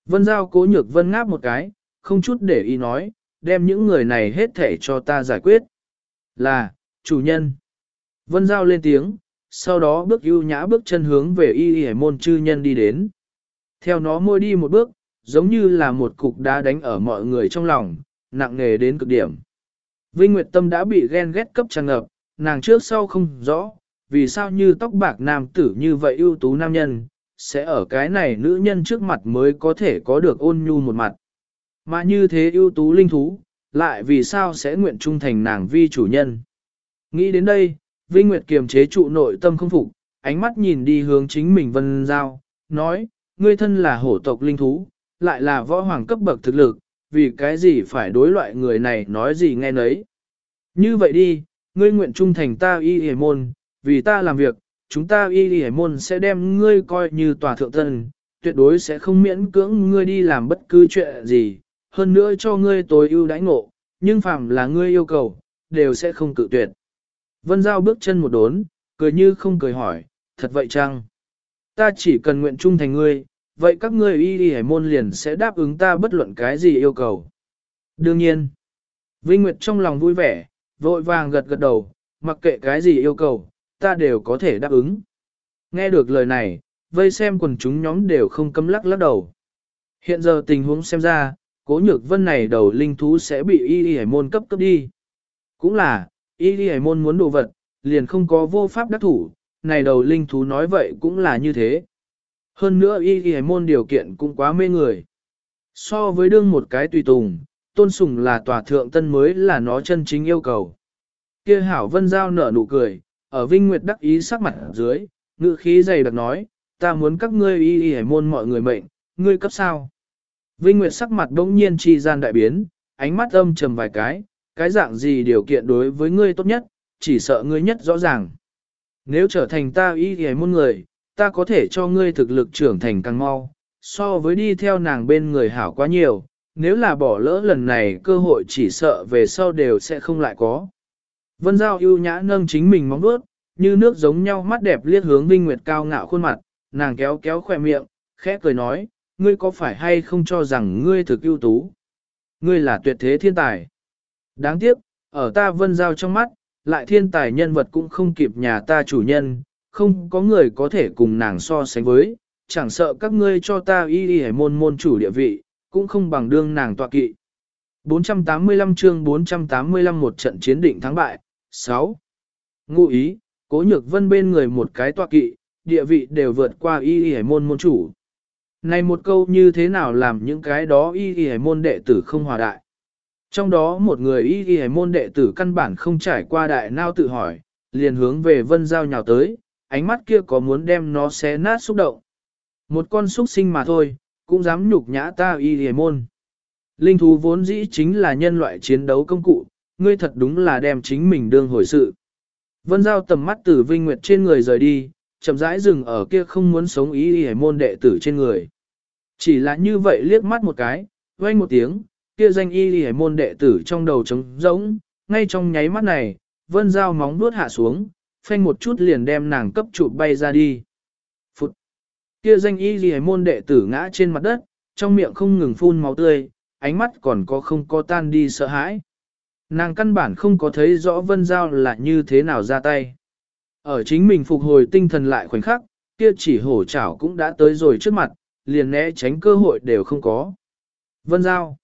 Vân giao cố nhược vân ngáp một cái, không chút để ý nói, đem những người này hết thể cho ta giải quyết. Là, chủ nhân. Vân giao lên tiếng, sau đó bước ưu nhã bước chân hướng về y y môn chư nhân đi đến. Theo nó môi đi một bước, giống như là một cục đá đánh ở mọi người trong lòng, nặng nề đến cực điểm. Vinh Nguyệt Tâm đã bị ghen ghét cấp tràn ngập, nàng trước sau không rõ, vì sao như tóc bạc nam tử như vậy ưu tú nam nhân, sẽ ở cái này nữ nhân trước mặt mới có thể có được ôn nhu một mặt. Mà như thế ưu tú linh thú, lại vì sao sẽ nguyện trung thành nàng vi chủ nhân. Nghĩ đến đây, Vinh Nguyệt kiềm chế trụ nội tâm không phục, ánh mắt nhìn đi hướng chính mình vân giao, nói, ngươi thân là hổ tộc linh thú, lại là võ hoàng cấp bậc thực lực, vì cái gì phải đối loại người này nói gì nghe nấy. Như vậy đi, ngươi nguyện trung thành ta y hề môn, vì ta làm việc, chúng ta y lì môn sẽ đem ngươi coi như tòa thượng tân, tuyệt đối sẽ không miễn cưỡng ngươi đi làm bất cứ chuyện gì, hơn nữa cho ngươi tối ưu đãi ngộ, nhưng phạm là ngươi yêu cầu, đều sẽ không cự tuyệt. Vân Giao bước chân một đốn, cười như không cười hỏi, thật vậy chăng? Ta chỉ cần nguyện trung thành ngươi, vậy các ngươi y y hải môn liền sẽ đáp ứng ta bất luận cái gì yêu cầu. Đương nhiên, Vinh Nguyệt trong lòng vui vẻ, vội vàng gật gật đầu, mặc kệ cái gì yêu cầu, ta đều có thể đáp ứng. Nghe được lời này, vây xem quần chúng nhóm đều không cấm lắc lắc đầu. Hiện giờ tình huống xem ra, cố nhược vân này đầu linh thú sẽ bị y y môn cấp cấp đi. Cũng là, y y môn muốn đồ vật, liền không có vô pháp đắc thủ, này đầu linh thú nói vậy cũng là như thế. Hơn nữa y y môn điều kiện cũng quá mê người. So với đương một cái tùy tùng, tôn sùng là tòa thượng tân mới là nó chân chính yêu cầu. Kia hảo vân giao nở nụ cười, ở Vinh Nguyệt đắc ý sắc mặt dưới, ngữ khí dày đặc nói, ta muốn các ngươi y y môn mọi người mệnh, ngươi cấp sao. Vinh Nguyệt sắc mặt bỗng nhiên chi gian đại biến, ánh mắt âm trầm vài cái, cái dạng gì điều kiện đối với ngươi tốt nhất, chỉ sợ ngươi nhất rõ ràng. Nếu trở thành ta y y môn người, ta có thể cho ngươi thực lực trưởng thành càng mau, so với đi theo nàng bên người hảo quá nhiều, nếu là bỏ lỡ lần này cơ hội chỉ sợ về sau đều sẽ không lại có. Vân Giao ưu nhã nâng chính mình móng vuốt, như nước giống nhau mắt đẹp liếc hướng Vinh Nguyệt cao ngạo khuôn mặt, nàng kéo kéo khỏe miệng, khẽ cười nói, ngươi có phải hay không cho rằng ngươi thực ưu tú? Ngươi là tuyệt thế thiên tài. Đáng tiếc, ở ta Vân Giao trong mắt, lại thiên tài nhân vật cũng không kịp nhà ta chủ nhân, không có người có thể cùng nàng so sánh với, chẳng sợ các ngươi cho ta y y môn môn chủ địa vị, cũng không bằng đương nàng tọa kỵ. 485 chương 485 một trận chiến định thắng bại, 6. Ngụ ý, cố nhược vân bên người một cái tọa kỵ, địa vị đều vượt qua y y môn môn chủ. Này một câu như thế nào làm những cái đó y y môn đệ tử không hòa đại. Trong đó một người y y môn đệ tử căn bản không trải qua đại nao tự hỏi, liền hướng về vân giao nhào tới, ánh mắt kia có muốn đem nó xé nát xúc động. Một con xúc sinh mà thôi, cũng dám nhục nhã ta y y môn. Linh thú vốn dĩ chính là nhân loại chiến đấu công cụ, ngươi thật đúng là đem chính mình đương hồi sự. Vân Giao tầm mắt từ Vinh Nguyệt trên người rời đi, chậm rãi dừng ở kia không muốn sống ý hề môn đệ tử trên người. Chỉ là như vậy liếc mắt một cái, vang một tiếng, kia danh y hề môn đệ tử trong đầu trống rỗng, ngay trong nháy mắt này, Vân Giao móng vuốt hạ xuống, phanh một chút liền đem nàng cấp trụ bay ra đi. Phụt! Kia danh y hề môn đệ tử ngã trên mặt đất, trong miệng không ngừng phun máu tươi, ánh mắt còn có không có tan đi sợ hãi. Nàng căn bản không có thấy rõ Vân Giao là như thế nào ra tay. Ở chính mình phục hồi tinh thần lại khoảnh khắc, kia chỉ hổ chảo cũng đã tới rồi trước mặt, liền né tránh cơ hội đều không có. Vân Giao.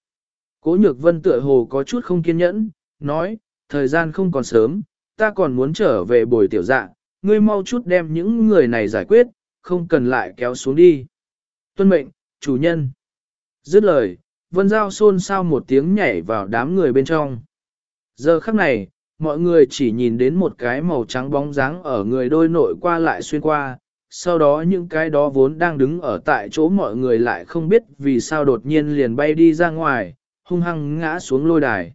Cố nhược vân tựa hồ có chút không kiên nhẫn, nói, thời gian không còn sớm, ta còn muốn trở về bồi tiểu dạ, ngươi mau chút đem những người này giải quyết, không cần lại kéo xuống đi. Tuân mệnh, chủ nhân. Dứt lời, Vân Giao xôn xao một tiếng nhảy vào đám người bên trong. Giờ khắc này, mọi người chỉ nhìn đến một cái màu trắng bóng dáng ở người đôi nội qua lại xuyên qua, sau đó những cái đó vốn đang đứng ở tại chỗ mọi người lại không biết vì sao đột nhiên liền bay đi ra ngoài, hung hăng ngã xuống lôi đài.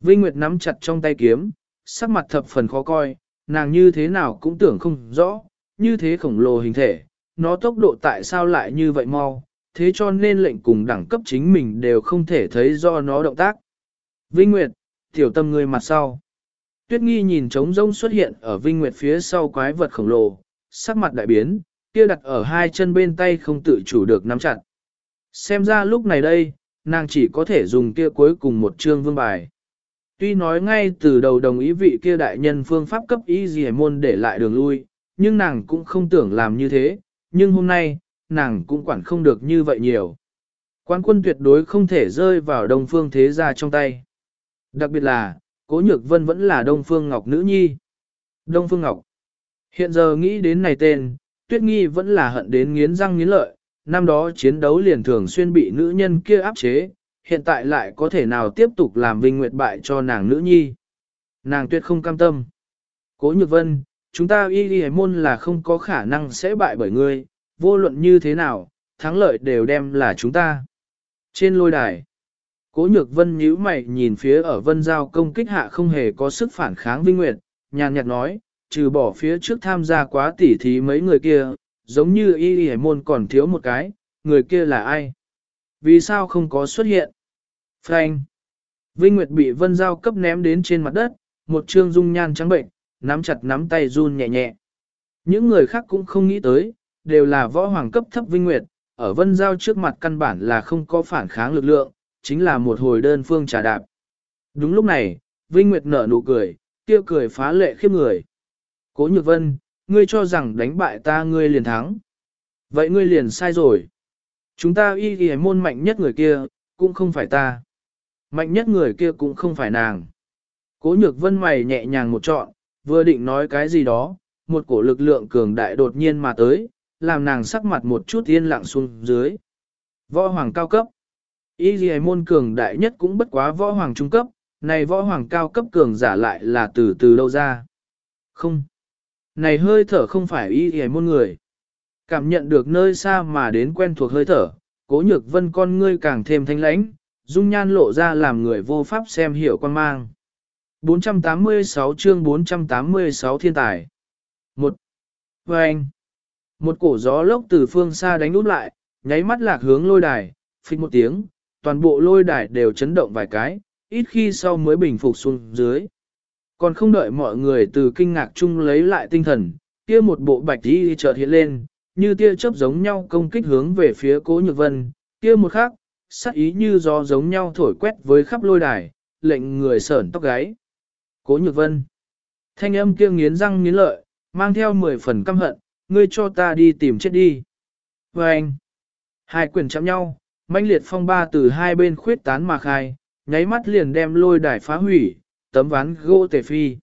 Vinh Nguyệt nắm chặt trong tay kiếm, sắc mặt thập phần khó coi, nàng như thế nào cũng tưởng không rõ, như thế khổng lồ hình thể, nó tốc độ tại sao lại như vậy mau, thế cho nên lệnh cùng đẳng cấp chính mình đều không thể thấy do nó động tác. Vinh Nguyệt, tiểu tâm người mặt sau. Tuyết nghi nhìn trống rông xuất hiện ở Vinh Nguyệt phía sau quái vật khổng lồ, sắc mặt đại biến, kia đặt ở hai chân bên tay không tự chủ được nắm chặt. Xem ra lúc này đây, nàng chỉ có thể dùng kia cuối cùng một chương vương bài. Tuy nói ngay từ đầu đồng ý vị kia đại nhân phương pháp cấp ý gì môn để lại đường lui, nhưng nàng cũng không tưởng làm như thế, nhưng hôm nay, nàng cũng quản không được như vậy nhiều. Quan quân tuyệt đối không thể rơi vào đồng phương thế gia trong tay. Đặc biệt là, cố nhược vân vẫn là đông phương ngọc nữ nhi. Đông phương ngọc. Hiện giờ nghĩ đến này tên, tuyết nghi vẫn là hận đến nghiến răng nghiến lợi, năm đó chiến đấu liền thường xuyên bị nữ nhân kia áp chế, hiện tại lại có thể nào tiếp tục làm vinh nguyệt bại cho nàng nữ nhi. Nàng tuyệt không cam tâm. Cố nhược vân, chúng ta y y môn là không có khả năng sẽ bại bởi ngươi, vô luận như thế nào, thắng lợi đều đem là chúng ta. Trên lôi đài, cố nhược vân nhíu mày nhìn phía ở vân giao công kích hạ không hề có sức phản kháng vinh nguyệt, nhàn nhạt nói, trừ bỏ phía trước tham gia quá tỉ thí mấy người kia, giống như y y môn còn thiếu một cái, người kia là ai? Vì sao không có xuất hiện? Frank. Vinh Nguyệt bị vân giao cấp ném đến trên mặt đất, một trương dung nhan trắng bệnh, nắm chặt nắm tay run nhẹ nhẹ. Những người khác cũng không nghĩ tới, đều là võ hoàng cấp thấp vinh nguyệt, ở vân giao trước mặt căn bản là không có phản kháng lực lượng, chính là một hồi đơn phương trà đạp. Đúng lúc này, vinh nguyệt nở nụ cười, tiêu cười phá lệ khiếp người. Cố nhược vân, ngươi cho rằng đánh bại ta ngươi liền thắng. Vậy ngươi liền sai rồi. Chúng ta y ghi môn mạnh nhất người kia, cũng không phải ta. Mạnh nhất người kia cũng không phải nàng. Cố nhược vân mày nhẹ nhàng một trọn, vừa định nói cái gì đó, một cổ lực lượng cường đại đột nhiên mà tới, làm nàng sắc mặt một chút yên lặng xuống dưới. Võ hoàng cao cấp. Y dì môn cường đại nhất cũng bất quá võ hoàng trung cấp, này võ hoàng cao cấp cường giả lại là từ từ đâu ra. Không. Này hơi thở không phải y dì môn người. Cảm nhận được nơi xa mà đến quen thuộc hơi thở, cố nhược vân con ngươi càng thêm thanh lãnh, dung nhan lộ ra làm người vô pháp xem hiểu quan mang. 486 chương 486 thiên tài. Một. Và anh. Một cổ gió lốc từ phương xa đánh út lại, nháy mắt lạc hướng lôi đài, phịch một tiếng, toàn bộ lôi đài đều chấn động vài cái, ít khi sau mới bình phục xuống dưới. Còn không đợi mọi người từ kinh ngạc chung lấy lại tinh thần, kia một bộ bạch đi chợt hiện lên, như tia chớp giống nhau công kích hướng về phía cố nhược vân, kia một khác, sắc ý như gió giống nhau thổi quét với khắp lôi đài, lệnh người sởn tóc gáy. Cố nhược vân. Thanh âm kia nghiến răng nghiến lợi, mang theo mười phần căm hận, ngươi cho ta đi tìm chết đi. Và anh. Hai quyền chạm nhau, mãnh liệt phong ba từ hai bên khuyết tán mà khai, nháy mắt liền đem lôi đài phá hủy, tấm ván gỗ tề phi.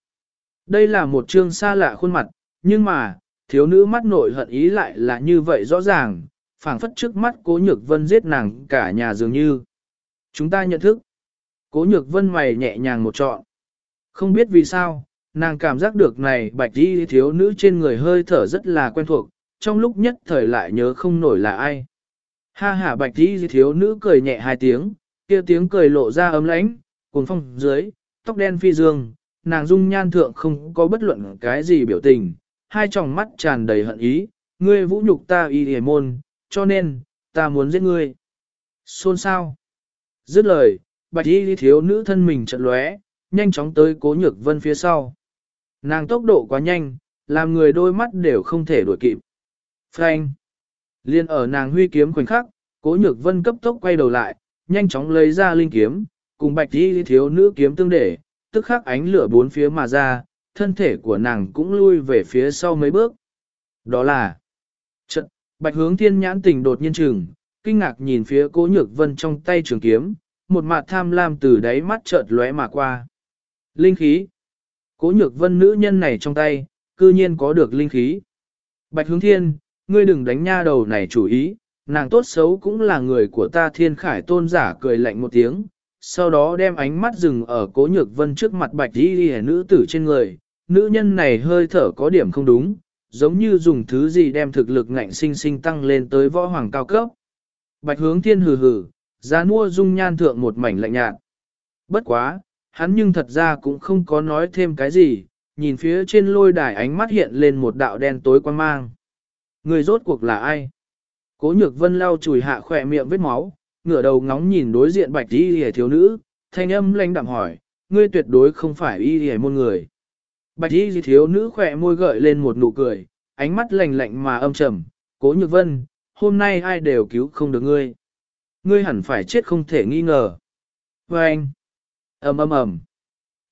Đây là một chương xa lạ khuôn mặt, nhưng mà, thiếu nữ mắt nội hận ý lại là như vậy rõ ràng, phảng phất trước mắt cố nhược vân giết nàng cả nhà dường như. Chúng ta nhận thức. Cố nhược vân mày nhẹ nhàng một trọn. Không biết vì sao, nàng cảm giác được này bạch đi thiếu nữ trên người hơi thở rất là quen thuộc, trong lúc nhất thời lại nhớ không nổi là ai. Ha ha bạch đi thiếu nữ cười nhẹ hai tiếng, kia tiếng cười lộ ra ấm lãnh, cuồng phong dưới, tóc đen phi dương, nàng dung nhan thượng không có bất luận cái gì biểu tình, hai tròng mắt tràn đầy hận ý, ngươi vũ nhục ta y hề môn, cho nên, ta muốn giết ngươi. Xôn sao? Dứt lời, bạch y thiếu nữ thân mình trận lóe, nhanh chóng tới cố nhược vân phía sau. Nàng tốc độ quá nhanh, làm người đôi mắt đều không thể đuổi kịp. Frank! Liên ở nàng huy kiếm khoảnh khắc, cố nhược vân cấp tốc quay đầu lại, nhanh chóng lấy ra linh kiếm, cùng bạch đi thiếu nữ kiếm tương để, tức khắc ánh lửa bốn phía mà ra, thân thể của nàng cũng lui về phía sau mấy bước. Đó là trận, bạch hướng thiên nhãn tình đột nhiên trừng, kinh ngạc nhìn phía cố nhược vân trong tay trường kiếm, một mặt tham lam từ đáy mắt chợt lóe mà qua. Linh khí. Cố nhược vân nữ nhân này trong tay, cư nhiên có được linh khí. Bạch hướng thiên, ngươi đừng đánh nha đầu này chủ ý, nàng tốt xấu cũng là người của ta thiên khải tôn giả cười lạnh một tiếng, sau đó đem ánh mắt dừng ở cố nhược vân trước mặt bạch đi đi nữ tử trên người, nữ nhân này hơi thở có điểm không đúng, giống như dùng thứ gì đem thực lực ngạnh sinh sinh tăng lên tới võ hoàng cao cấp. Bạch hướng thiên hừ hừ, ra mua dung nhan thượng một mảnh lạnh nhạt. Bất quá, hắn nhưng thật ra cũng không có nói thêm cái gì, nhìn phía trên lôi đài ánh mắt hiện lên một đạo đen tối quan mang. Người rốt cuộc là ai? Cố nhược vân lau chùi hạ khỏe miệng vết máu, ngửa đầu ngóng nhìn đối diện bạch y hề thiếu nữ, thanh âm lanh đạm hỏi, ngươi tuyệt đối không phải y hề môn người. Bạch y thiếu nữ khỏe môi gợi lên một nụ cười, ánh mắt lạnh lạnh mà âm trầm, cố nhược vân, hôm nay ai đều cứu không được ngươi. Ngươi hẳn phải chết không thể nghi ngờ. Và anh, ầm ầm ầm,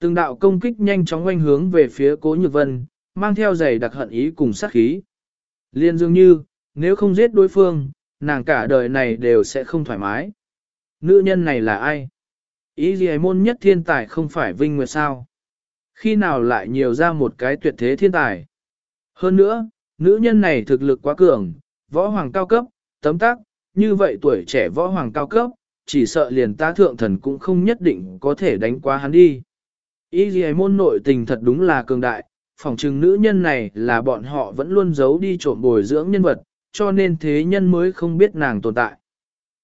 từng đạo công kích nhanh chóng oanh hướng về phía cố nhược vân, mang theo giày đặc hận ý cùng sát khí. Liên dường như, nếu không giết đối phương, nàng cả đời này đều sẽ không thoải mái. Nữ nhân này là ai? Ý gì môn nhất thiên tài không phải Vinh Nguyệt sao? Khi nào lại nhiều ra một cái tuyệt thế thiên tài? Hơn nữa, nữ nhân này thực lực quá cường, võ hoàng cao cấp, tấm tác, như vậy tuổi trẻ võ hoàng cao cấp, chỉ sợ liền ta thượng thần cũng không nhất định có thể đánh qua hắn đi. Ý gì môn nội tình thật đúng là cường đại, phòng trừng nữ nhân này là bọn họ vẫn luôn giấu đi trộm bồi dưỡng nhân vật, cho nên thế nhân mới không biết nàng tồn tại.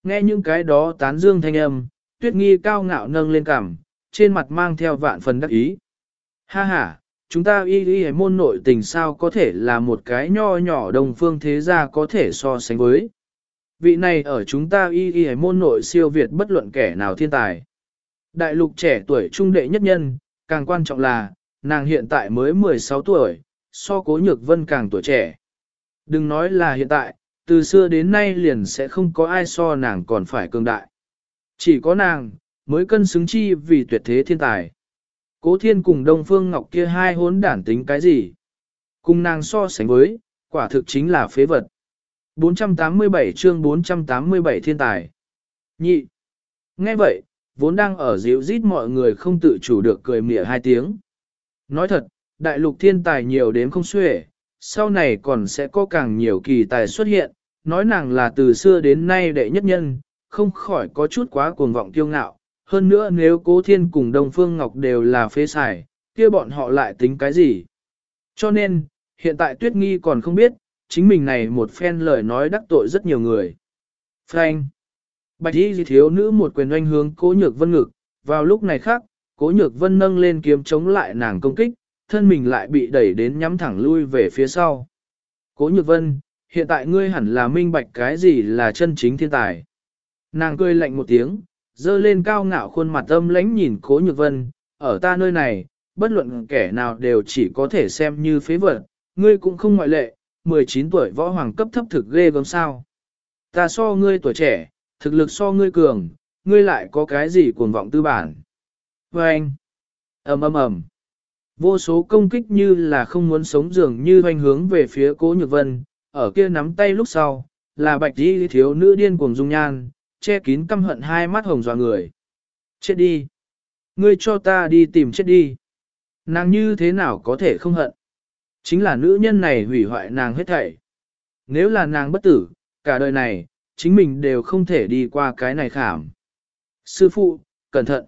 Nghe những cái đó tán dương thanh âm, tuyết nghi cao ngạo nâng lên cằm, trên mặt mang theo vạn phần đắc ý. Ha ha, chúng ta y y môn nội tình sao có thể là một cái nho nhỏ đồng phương thế gia có thể so sánh với. Vị này ở chúng ta y y môn nội siêu việt bất luận kẻ nào thiên tài. Đại lục trẻ tuổi trung đệ nhất nhân, càng quan trọng là, nàng hiện tại mới 16 tuổi, so cố nhược vân càng tuổi trẻ. Đừng nói là hiện tại, từ xưa đến nay liền sẽ không có ai so nàng còn phải cường đại. Chỉ có nàng, mới cân xứng chi vì tuyệt thế thiên tài. Cố thiên cùng Đông Phương Ngọc kia hai hốn đản tính cái gì? Cùng nàng so sánh với, quả thực chính là phế vật. 487 chương 487 thiên tài. Nhị. Nghe vậy, vốn đang ở dịu rít mọi người không tự chủ được cười mỉa hai tiếng. Nói thật, đại lục thiên tài nhiều đến không xuể, sau này còn sẽ có càng nhiều kỳ tài xuất hiện, nói nàng là từ xưa đến nay đệ nhất nhân, không khỏi có chút quá cuồng vọng kiêu ngạo. Hơn nữa nếu cố thiên cùng Đông Phương Ngọc đều là phế xài, kia bọn họ lại tính cái gì? Cho nên, hiện tại Tuyết Nghi còn không biết, chính mình này một phen lời nói đắc tội rất nhiều người. Frank Bạch y thiếu nữ một quyền oanh hướng cố nhược vân ngực, vào lúc này khác, cố nhược vân nâng lên kiếm chống lại nàng công kích, thân mình lại bị đẩy đến nhắm thẳng lui về phía sau. Cố nhược vân, hiện tại ngươi hẳn là minh bạch cái gì là chân chính thiên tài. Nàng cười lạnh một tiếng, dơ lên cao ngạo khuôn mặt âm lãnh nhìn cố nhược vân, ở ta nơi này, bất luận kẻ nào đều chỉ có thể xem như phế vật, ngươi cũng không ngoại lệ, 19 tuổi võ hoàng cấp thấp thực ghê gớm sao. Ta so ngươi tuổi trẻ, thực lực so ngươi cường, ngươi lại có cái gì cuồng vọng tư bản. Và ầm ầm ầm, vô số công kích như là không muốn sống dường như hoành hướng về phía cố nhược vân, ở kia nắm tay lúc sau, là bạch đi thiếu nữ điên cuồng dung nhan, che kín căm hận hai mắt hồng dọa người. Chết đi! Ngươi cho ta đi tìm chết đi! Nàng như thế nào có thể không hận? Chính là nữ nhân này hủy hoại nàng hết thảy. Nếu là nàng bất tử, cả đời này, chính mình đều không thể đi qua cái này khảm. Sư phụ, cẩn thận.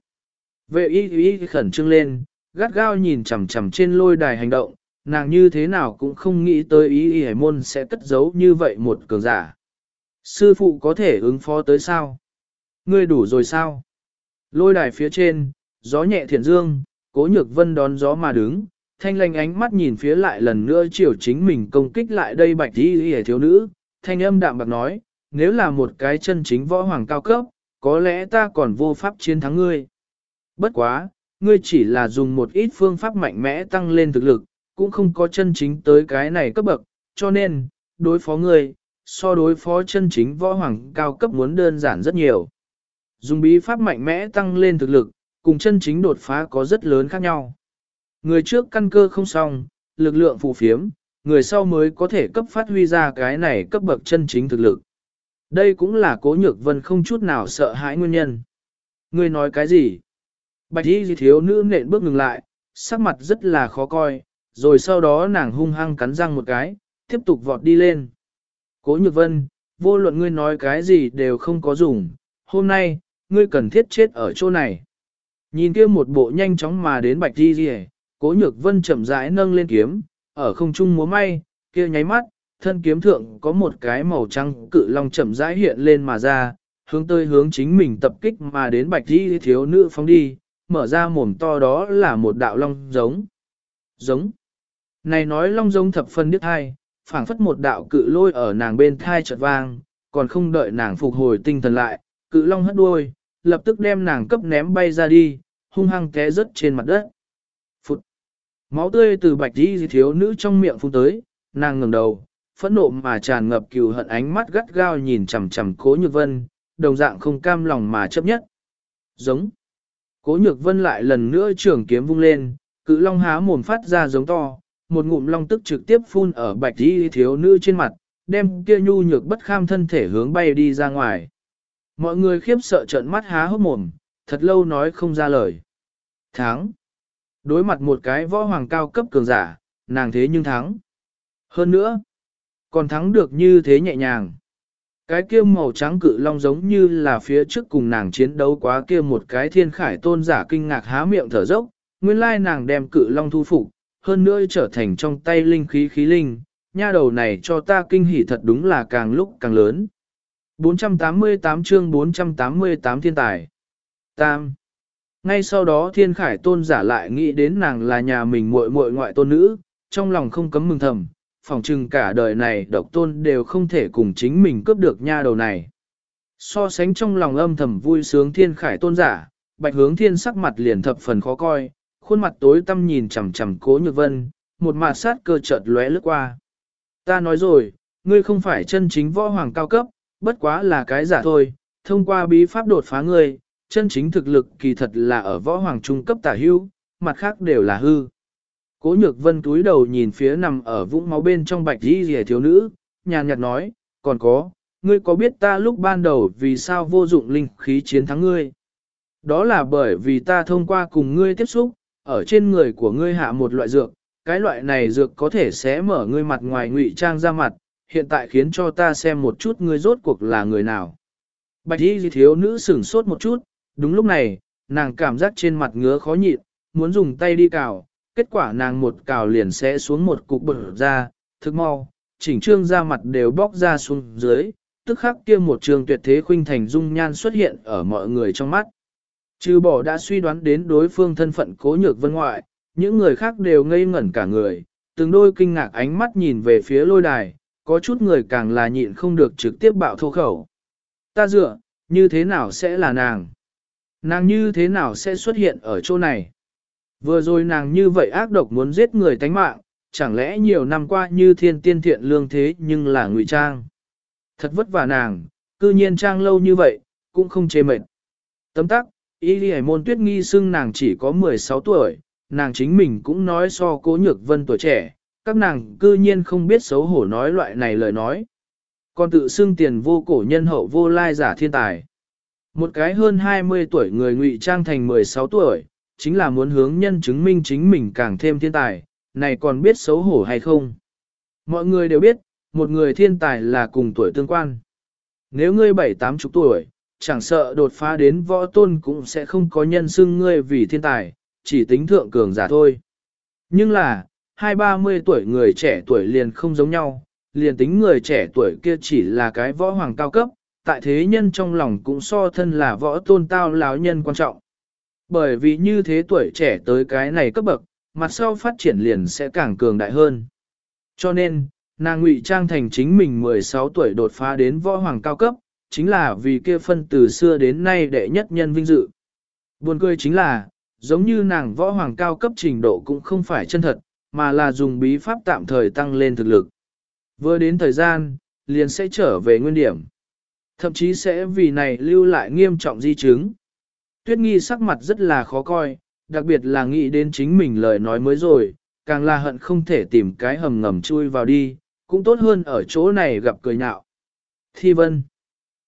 Vệ y y khẩn trương lên, gắt gao nhìn chằm chằm trên lôi đài hành động, nàng như thế nào cũng không nghĩ tới ý y hải môn sẽ cất giấu như vậy một cường giả. Sư phụ có thể ứng phó tới sao? Ngươi đủ rồi sao? Lôi đài phía trên, gió nhẹ thiện dương, cố nhược vân đón gió mà đứng, thanh lanh ánh mắt nhìn phía lại lần nữa chiều chính mình công kích lại đây bạch y y thiếu nữ, thanh âm đạm bạc nói, nếu là một cái chân chính võ hoàng cao cấp, có lẽ ta còn vô pháp chiến thắng ngươi. Bất quá, ngươi chỉ là dùng một ít phương pháp mạnh mẽ tăng lên thực lực, cũng không có chân chính tới cái này cấp bậc, cho nên, đối phó ngươi, so đối phó chân chính võ hoàng cao cấp muốn đơn giản rất nhiều. Dùng bí pháp mạnh mẽ tăng lên thực lực, cùng chân chính đột phá có rất lớn khác nhau. Người trước căn cơ không xong, lực lượng phù phiếm, người sau mới có thể cấp phát huy ra cái này cấp bậc chân chính thực lực. Đây cũng là cố nhược vân không chút nào sợ hãi nguyên nhân. Ngươi nói cái gì? Bạch y thiếu nữ nện bước ngừng lại, sắc mặt rất là khó coi, rồi sau đó nàng hung hăng cắn răng một cái, tiếp tục vọt đi lên. Cố nhược vân, vô luận ngươi nói cái gì đều không có dùng, hôm nay, ngươi cần thiết chết ở chỗ này. Nhìn kia một bộ nhanh chóng mà đến bạch đi rìa, cố nhược vân chậm rãi nâng lên kiếm, ở không trung múa may, kia nháy mắt, thân kiếm thượng có một cái màu trắng cự long chậm rãi hiện lên mà ra, hướng tới hướng chính mình tập kích mà đến bạch đi thiếu nữ phóng đi, mở ra mồm to đó là một đạo long giống. Giống. Này nói long giống thập phân đứt hai, phảng phất một đạo cự lôi ở nàng bên thai chợt vang, còn không đợi nàng phục hồi tinh thần lại, cự long hất đuôi, lập tức đem nàng cấp ném bay ra đi, hung hăng té rớt trên mặt đất. Phụt! Máu tươi từ bạch đi thiếu nữ trong miệng phun tới, nàng ngẩng đầu, phẫn nộ mà tràn ngập cừu hận ánh mắt gắt gao nhìn chằm chằm cố nhược vân, đồng dạng không cam lòng mà chấp nhất. Giống! Cố nhược vân lại lần nữa trường kiếm vung lên, cự long há mồm phát ra giống to, một ngụm long tức trực tiếp phun ở bạch Y thiếu nữ trên mặt, đem kia nhu nhược bất kham thân thể hướng bay đi ra ngoài. Mọi người khiếp sợ trợn mắt há hốc mồm, thật lâu nói không ra lời. Thắng. Đối mặt một cái võ hoàng cao cấp cường giả, nàng thế nhưng thắng. Hơn nữa, còn thắng được như thế nhẹ nhàng. Cái kia màu trắng cự long giống như là phía trước cùng nàng chiến đấu quá kia một cái thiên khải tôn giả kinh ngạc há miệng thở dốc, nguyên lai nàng đem cự long thu phục, hơn nữa trở thành trong tay linh khí khí linh, nha đầu này cho ta kinh hỉ thật đúng là càng lúc càng lớn. 488 chương 488 thiên tài. Tam. Ngay sau đó thiên khải tôn giả lại nghĩ đến nàng là nhà mình muội muội ngoại tôn nữ, trong lòng không cấm mừng thầm, phỏng chừng cả đời này độc tôn đều không thể cùng chính mình cướp được nha đầu này. So sánh trong lòng âm thầm vui sướng thiên khải tôn giả, bạch hướng thiên sắc mặt liền thập phần khó coi, khuôn mặt tối tăm nhìn chằm chằm cố nhược vân, một mà sát cơ chợt lóe lướt qua. Ta nói rồi, ngươi không phải chân chính võ hoàng cao cấp, bất quá là cái giả thôi, thông qua bí pháp đột phá ngươi, chân chính thực lực kỳ thật là ở võ hoàng trung cấp tả hưu, mặt khác đều là hư. Cố nhược vân túi đầu nhìn phía nằm ở vũng máu bên trong bạch đi rìa thiếu nữ, nhàn nhạt nói, còn có, ngươi có biết ta lúc ban đầu vì sao vô dụng linh khí chiến thắng ngươi? Đó là bởi vì ta thông qua cùng ngươi tiếp xúc, ở trên người của ngươi hạ một loại dược, cái loại này dược có thể sẽ mở ngươi mặt ngoài ngụy trang ra mặt, hiện tại khiến cho ta xem một chút ngươi rốt cuộc là người nào. Bạch y thiếu nữ sửng sốt một chút, đúng lúc này, nàng cảm giác trên mặt ngứa khó nhịn, muốn dùng tay đi cào, kết quả nàng một cào liền sẽ xuống một cục bở ra, thức mau, chỉnh trương ra mặt đều bóc ra xuống dưới, tức khắc kia một trường tuyệt thế khuynh thành dung nhan xuất hiện ở mọi người trong mắt. Trừ bỏ đã suy đoán đến đối phương thân phận cố nhược vân ngoại, những người khác đều ngây ngẩn cả người, từng đôi kinh ngạc ánh mắt nhìn về phía lôi đài, có chút người càng là nhịn không được trực tiếp bạo thô khẩu. Ta dựa, như thế nào sẽ là nàng? Nàng như thế nào sẽ xuất hiện ở chỗ này? Vừa rồi nàng như vậy ác độc muốn giết người tánh mạng, chẳng lẽ nhiều năm qua như thiên tiên thiện lương thế nhưng là ngụy trang? Thật vất vả nàng, cư nhiên trang lâu như vậy, cũng không chê mệt. Tấm tắc, y đi môn tuyết nghi xưng nàng chỉ có 16 tuổi, nàng chính mình cũng nói so cố nhược vân tuổi trẻ, các nàng cư nhiên không biết xấu hổ nói loại này lời nói. Còn tự xưng tiền vô cổ nhân hậu vô lai giả thiên tài. Một cái hơn 20 tuổi người ngụy trang thành 16 tuổi, chính là muốn hướng nhân chứng minh chính mình càng thêm thiên tài, này còn biết xấu hổ hay không? Mọi người đều biết, một người thiên tài là cùng tuổi tương quan. Nếu ngươi bảy tám chục tuổi, chẳng sợ đột phá đến võ tôn cũng sẽ không có nhân xưng ngươi vì thiên tài, chỉ tính thượng cường giả thôi. Nhưng là, hai ba mươi tuổi người trẻ tuổi liền không giống nhau, liền tính người trẻ tuổi kia chỉ là cái võ hoàng cao cấp, tại thế nhân trong lòng cũng so thân là võ tôn tao láo nhân quan trọng. Bởi vì như thế tuổi trẻ tới cái này cấp bậc, mặt sau phát triển liền sẽ càng cường đại hơn. Cho nên, nàng ngụy trang thành chính mình 16 tuổi đột phá đến võ hoàng cao cấp, chính là vì kia phân từ xưa đến nay đệ nhất nhân vinh dự. Buồn cười chính là, giống như nàng võ hoàng cao cấp trình độ cũng không phải chân thật, mà là dùng bí pháp tạm thời tăng lên thực lực. Vừa đến thời gian, liền sẽ trở về nguyên điểm. Thậm chí sẽ vì này lưu lại nghiêm trọng di chứng. Tuyết nghi sắc mặt rất là khó coi, đặc biệt là nghĩ đến chính mình lời nói mới rồi, càng là hận không thể tìm cái hầm ngầm chui vào đi, cũng tốt hơn ở chỗ này gặp cười nhạo. Thi vân.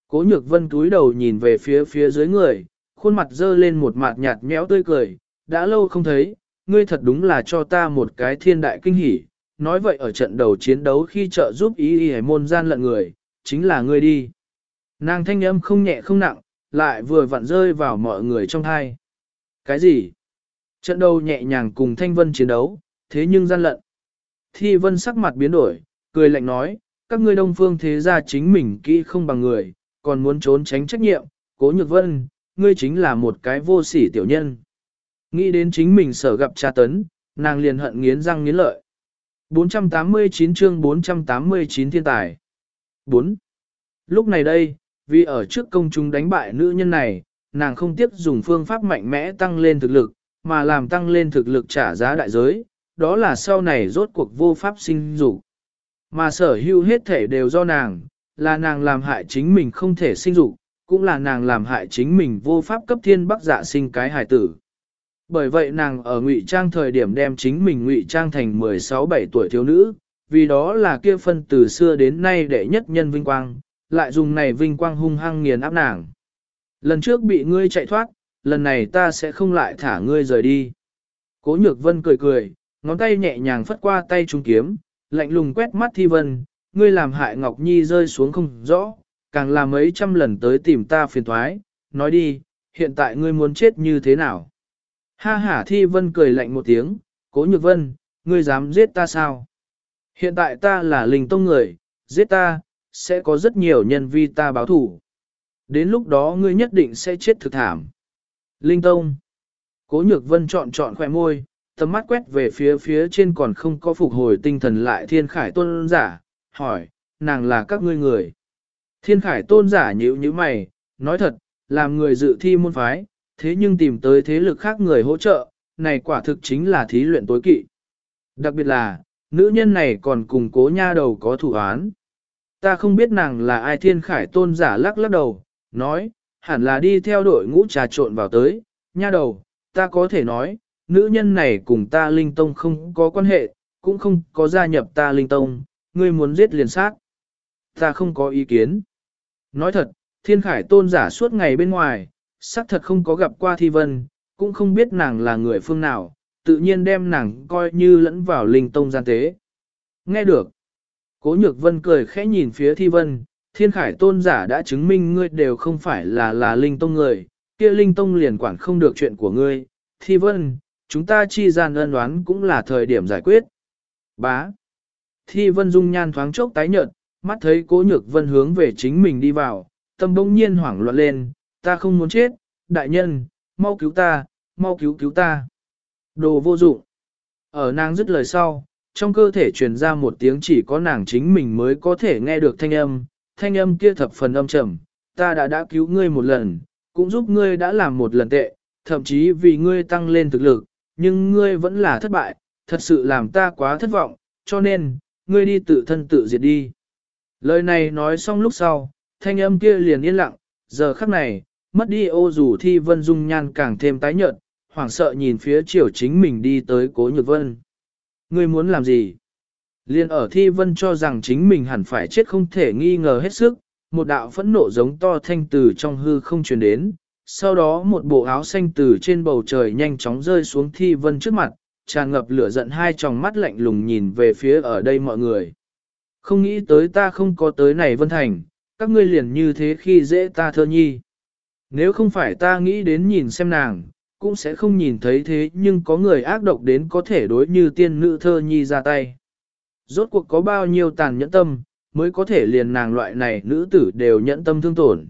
Cố nhược vân túi đầu nhìn về phía phía dưới người, khuôn mặt dơ lên một mặt nhạt méo tươi cười, đã lâu không thấy, ngươi thật đúng là cho ta một cái thiên đại kinh hỉ. Nói vậy ở trận đầu chiến đấu khi trợ giúp ý y môn gian lận người, chính là ngươi đi. Nàng thanh âm không nhẹ không nặng, lại vừa vặn rơi vào mọi người trong thai. Cái gì? Trận đầu nhẹ nhàng cùng thanh vân chiến đấu, thế nhưng gian lận. Thi vân sắc mặt biến đổi, cười lạnh nói, các ngươi đông phương thế gia chính mình kỹ không bằng người, còn muốn trốn tránh trách nhiệm, cố nhược vân, ngươi chính là một cái vô sỉ tiểu nhân. Nghĩ đến chính mình sở gặp cha tấn, nàng liền hận nghiến răng nghiến lợi. 489 chương 489 thiên tài. 4. Lúc này đây, vì ở trước công chúng đánh bại nữ nhân này, nàng không tiếp dùng phương pháp mạnh mẽ tăng lên thực lực, mà làm tăng lên thực lực trả giá đại giới, đó là sau này rốt cuộc vô pháp sinh dục. Mà sở hữu hết thể đều do nàng, là nàng làm hại chính mình không thể sinh dục, cũng là nàng làm hại chính mình vô pháp cấp thiên bắc dạ sinh cái hài tử. Bởi vậy nàng ở ngụy trang thời điểm đem chính mình ngụy trang thành 16-17 tuổi thiếu nữ, vì đó là kia phân từ xưa đến nay đệ nhất nhân vinh quang, lại dùng này vinh quang hung hăng nghiền áp nàng. Lần trước bị ngươi chạy thoát, lần này ta sẽ không lại thả ngươi rời đi. Cố nhược vân cười cười, ngón tay nhẹ nhàng phất qua tay trung kiếm, lạnh lùng quét mắt thi vân, ngươi làm hại Ngọc Nhi rơi xuống không rõ, càng làm mấy trăm lần tới tìm ta phiền thoái, nói đi, hiện tại ngươi muốn chết như thế nào? Ha ha thi vân cười lạnh một tiếng, cố nhược vân, ngươi dám giết ta sao? Hiện tại ta là linh tông người, giết ta, sẽ có rất nhiều nhân vi ta báo thủ. Đến lúc đó ngươi nhất định sẽ chết thực thảm. Linh tông. Cố nhược vân chọn chọn khỏe môi, tầm mắt quét về phía phía trên còn không có phục hồi tinh thần lại thiên khải tôn giả, hỏi, nàng là các ngươi người. Thiên khải tôn giả nhíu như mày, nói thật, làm người dự thi môn phái, thế nhưng tìm tới thế lực khác người hỗ trợ, này quả thực chính là thí luyện tối kỵ. Đặc biệt là, nữ nhân này còn cùng cố nha đầu có thủ án. Ta không biết nàng là ai thiên khải tôn giả lắc lắc đầu, nói, hẳn là đi theo đội ngũ trà trộn vào tới, nha đầu, ta có thể nói, nữ nhân này cùng ta linh tông không có quan hệ, cũng không có gia nhập ta linh tông, ngươi muốn giết liền sát. Ta không có ý kiến. Nói thật, thiên khải tôn giả suốt ngày bên ngoài, xác thật không có gặp qua thi vân, cũng không biết nàng là người phương nào, tự nhiên đem nàng coi như lẫn vào linh tông gian tế. Nghe được. Cố nhược vân cười khẽ nhìn phía thi vân, thiên khải tôn giả đã chứng minh ngươi đều không phải là là linh tông người, kia linh tông liền quản không được chuyện của ngươi. Thi vân, chúng ta chi gian ân đoán cũng là thời điểm giải quyết. Bá. Thi vân dung nhan thoáng chốc tái nhợt, mắt thấy cố nhược vân hướng về chính mình đi vào, tâm bỗng nhiên hoảng loạn lên, ta không muốn chết, đại nhân, mau cứu ta, mau cứu cứu ta. Đồ vô dụng. Ở nàng dứt lời sau, trong cơ thể truyền ra một tiếng chỉ có nàng chính mình mới có thể nghe được thanh âm, thanh âm kia thập phần âm trầm, ta đã đã cứu ngươi một lần, cũng giúp ngươi đã làm một lần tệ, thậm chí vì ngươi tăng lên thực lực, nhưng ngươi vẫn là thất bại, thật sự làm ta quá thất vọng, cho nên, ngươi đi tự thân tự diệt đi. Lời này nói xong lúc sau, thanh âm kia liền yên lặng, giờ khắc này, mất đi ô dù thi vân dung nhan càng thêm tái nhợt, hoảng sợ nhìn phía chiều chính mình đi tới cố nhược vân. Ngươi muốn làm gì? Liên ở thi vân cho rằng chính mình hẳn phải chết không thể nghi ngờ hết sức, một đạo phẫn nộ giống to thanh từ trong hư không truyền đến, sau đó một bộ áo xanh từ trên bầu trời nhanh chóng rơi xuống thi vân trước mặt, tràn ngập lửa giận hai tròng mắt lạnh lùng nhìn về phía ở đây mọi người. Không nghĩ tới ta không có tới này vân thành, các ngươi liền như thế khi dễ ta thơ nhi. Nếu không phải ta nghĩ đến nhìn xem nàng, cũng sẽ không nhìn thấy thế nhưng có người ác độc đến có thể đối như tiên nữ thơ nhi ra tay. Rốt cuộc có bao nhiêu tàn nhẫn tâm, mới có thể liền nàng loại này nữ tử đều nhẫn tâm thương tổn.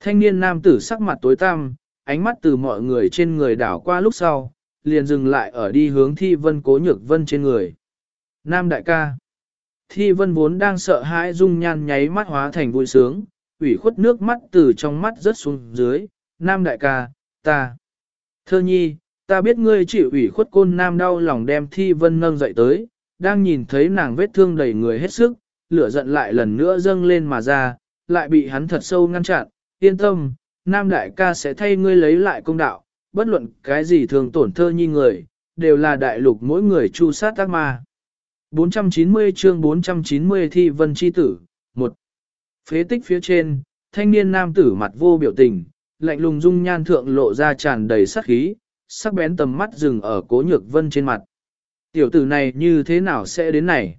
Thanh niên nam tử sắc mặt tối tăm, ánh mắt từ mọi người trên người đảo qua lúc sau, liền dừng lại ở đi hướng thi vân cố nhược vân trên người. Nam đại ca. Thi vân vốn đang sợ hãi dung nhan nháy mắt hóa thành vui sướng, ủy khuất nước mắt từ trong mắt rớt xuống dưới. Nam đại ca, ta. Thơ nhi, ta biết ngươi chịu ủy khuất côn nam đau lòng đem thi vân nâng dậy tới, đang nhìn thấy nàng vết thương đầy người hết sức, lửa giận lại lần nữa dâng lên mà ra, lại bị hắn thật sâu ngăn chặn, yên tâm, nam đại ca sẽ thay ngươi lấy lại công đạo, bất luận cái gì thường tổn thơ nhi người, đều là đại lục mỗi người chu sát tác ma. 490 chương 490 thi vân chi tử, một Phế tích phía trên, thanh niên nam tử mặt vô biểu tình, lạnh lùng dung nhan thượng lộ ra tràn đầy sát khí, sắc bén tầm mắt dừng ở cố nhược vân trên mặt. Tiểu tử này như thế nào sẽ đến này?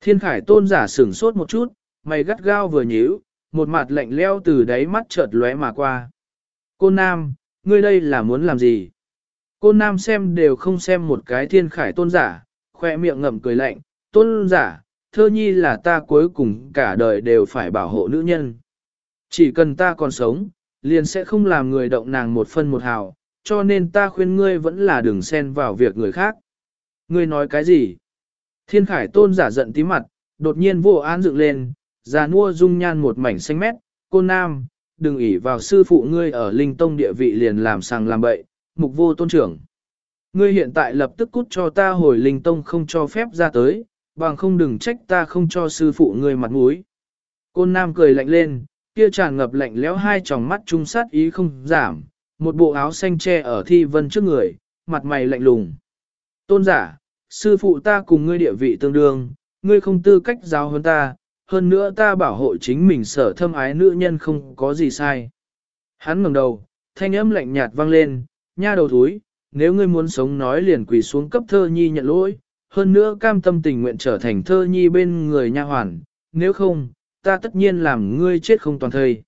Thiên khải tôn giả sửng sốt một chút, mày gắt gao vừa nhíu, một mặt lạnh leo từ đáy mắt chợt lóe mà qua. Cô Nam, ngươi đây là muốn làm gì? Cô Nam xem đều không xem một cái thiên khải tôn giả, khoe miệng ngậm cười lạnh, tôn giả, thơ nhi là ta cuối cùng cả đời đều phải bảo hộ nữ nhân. Chỉ cần ta còn sống, liền sẽ không làm người động nàng một phân một hào, cho nên ta khuyên ngươi vẫn là đừng xen vào việc người khác. Ngươi nói cái gì? Thiên khải tôn giả giận tí mặt, đột nhiên vô án dựng lên, già nua dung nhan một mảnh xanh mét, cô nam, đừng ỷ vào sư phụ ngươi ở linh tông địa vị liền làm sàng làm bậy, mục vô tôn trưởng. Ngươi hiện tại lập tức cút cho ta hồi linh tông không cho phép ra tới, bằng không đừng trách ta không cho sư phụ ngươi mặt mũi. Côn nam cười lạnh lên, kia tràn ngập lạnh lẽo hai tròng mắt trung sát ý không giảm, một bộ áo xanh che ở thi vân trước người, mặt mày lạnh lùng. Tôn giả, sư phụ ta cùng ngươi địa vị tương đương, ngươi không tư cách giáo hơn ta, hơn nữa ta bảo hộ chính mình sở thâm ái nữ nhân không có gì sai. Hắn ngẩng đầu, thanh âm lạnh nhạt vang lên, nha đầu thúi, nếu ngươi muốn sống nói liền quỳ xuống cấp thơ nhi nhận lỗi, hơn nữa cam tâm tình nguyện trở thành thơ nhi bên người nha hoàn, nếu không, ta tất nhiên làm ngươi chết không toàn thời.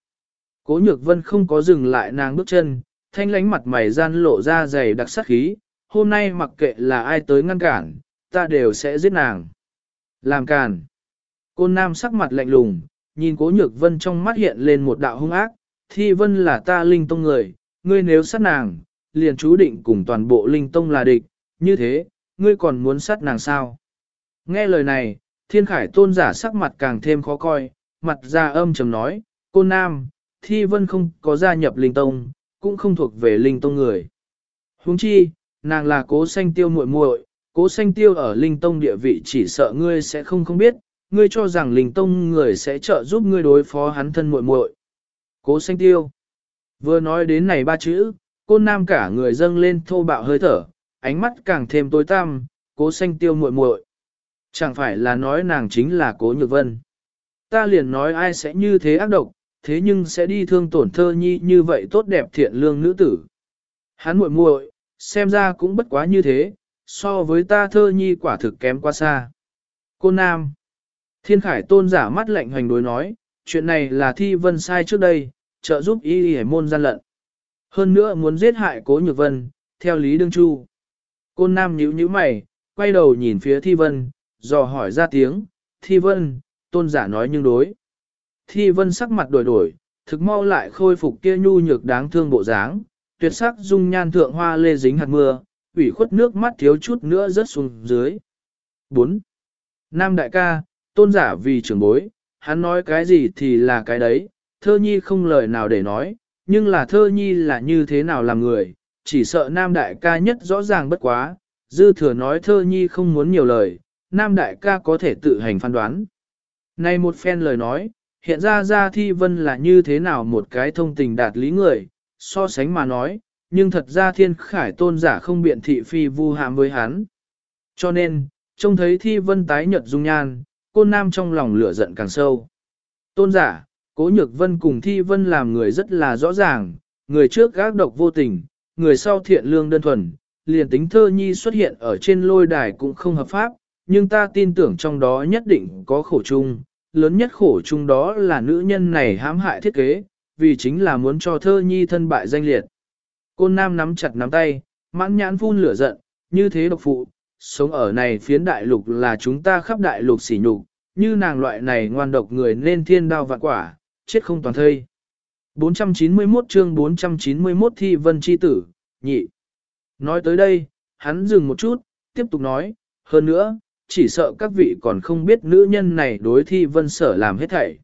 Cố nhược vân không có dừng lại nàng bước chân, thanh lánh mặt mày gian lộ ra dày đặc sắc khí, hôm nay mặc kệ là ai tới ngăn cản, ta đều sẽ giết nàng. Làm càn. Côn nam sắc mặt lạnh lùng, nhìn cố nhược vân trong mắt hiện lên một đạo hung ác, thi vân là ta linh tông người, ngươi nếu sát nàng, liền chú định cùng toàn bộ linh tông là địch, như thế, ngươi còn muốn sát nàng sao? Nghe lời này, thiên khải tôn giả sắc mặt càng thêm khó coi, mặt ra âm trầm nói, cô nam, thi vân không có gia nhập linh tông, cũng không thuộc về linh tông người. Huống chi, nàng là cố sanh tiêu muội muội, cố sanh tiêu ở linh tông địa vị chỉ sợ ngươi sẽ không không biết, ngươi cho rằng linh tông người sẽ trợ giúp ngươi đối phó hắn thân muội muội. Cố sanh tiêu. Vừa nói đến này ba chữ, cô nam cả người dâng lên thô bạo hơi thở, ánh mắt càng thêm tối tăm, cố sanh tiêu muội muội. Chẳng phải là nói nàng chính là cố nhược vân. Ta liền nói ai sẽ như thế ác độc, thế nhưng sẽ đi thương tổn thơ nhi như vậy tốt đẹp thiện lương nữ tử. Hắn muội muội, xem ra cũng bất quá như thế, so với ta thơ nhi quả thực kém quá xa. Cô Nam Thiên Khải tôn giả mắt lạnh hoành đối nói, chuyện này là thi vân sai trước đây, trợ giúp y y môn gian lận. Hơn nữa muốn giết hại cố nhược vân, theo lý đương chu. Côn Nam nhíu nhíu mày, quay đầu nhìn phía thi vân, dò hỏi ra tiếng, thi vân, tôn giả nói nhưng đối. Thi vân sắc mặt đổi đổi, thực mau lại khôi phục kia nhu nhược đáng thương bộ dáng, tuyệt sắc dung nhan thượng hoa lê dính hạt mưa, ủy khuất nước mắt thiếu chút nữa rớt xuống dưới. 4. Nam đại ca, tôn giả vì trưởng bối, hắn nói cái gì thì là cái đấy, thơ nhi không lời nào để nói, nhưng là thơ nhi là như thế nào làm người, chỉ sợ nam đại ca nhất rõ ràng bất quá, dư thừa nói thơ nhi không muốn nhiều lời, nam đại ca có thể tự hành phán đoán. Này một phen lời nói, hiện ra ra thi vân là như thế nào một cái thông tình đạt lý người, so sánh mà nói, nhưng thật ra thiên khải tôn giả không biện thị phi vu hãm với hắn. Cho nên, trông thấy thi vân tái nhật dung nhan, côn nam trong lòng lửa giận càng sâu. Tôn giả, cố nhược vân cùng thi vân làm người rất là rõ ràng, người trước gác độc vô tình, người sau thiện lương đơn thuần, liền tính thơ nhi xuất hiện ở trên lôi đài cũng không hợp pháp, nhưng ta tin tưởng trong đó nhất định có khổ chung, lớn nhất khổ chung đó là nữ nhân này hãm hại thiết kế, vì chính là muốn cho thơ nhi thân bại danh liệt. Côn nam nắm chặt nắm tay, mãn nhãn phun lửa giận, như thế độc phụ, sống ở này phiến đại lục là chúng ta khắp đại lục sỉ nhục, như nàng loại này ngoan độc người nên thiên đao vạn quả, chết không toàn thây. 491 chương 491 thi vân chi tử, nhị. Nói tới đây, hắn dừng một chút, tiếp tục nói, hơn nữa, chỉ sợ các vị còn không biết nữ nhân này đối thi vân sở làm hết thảy.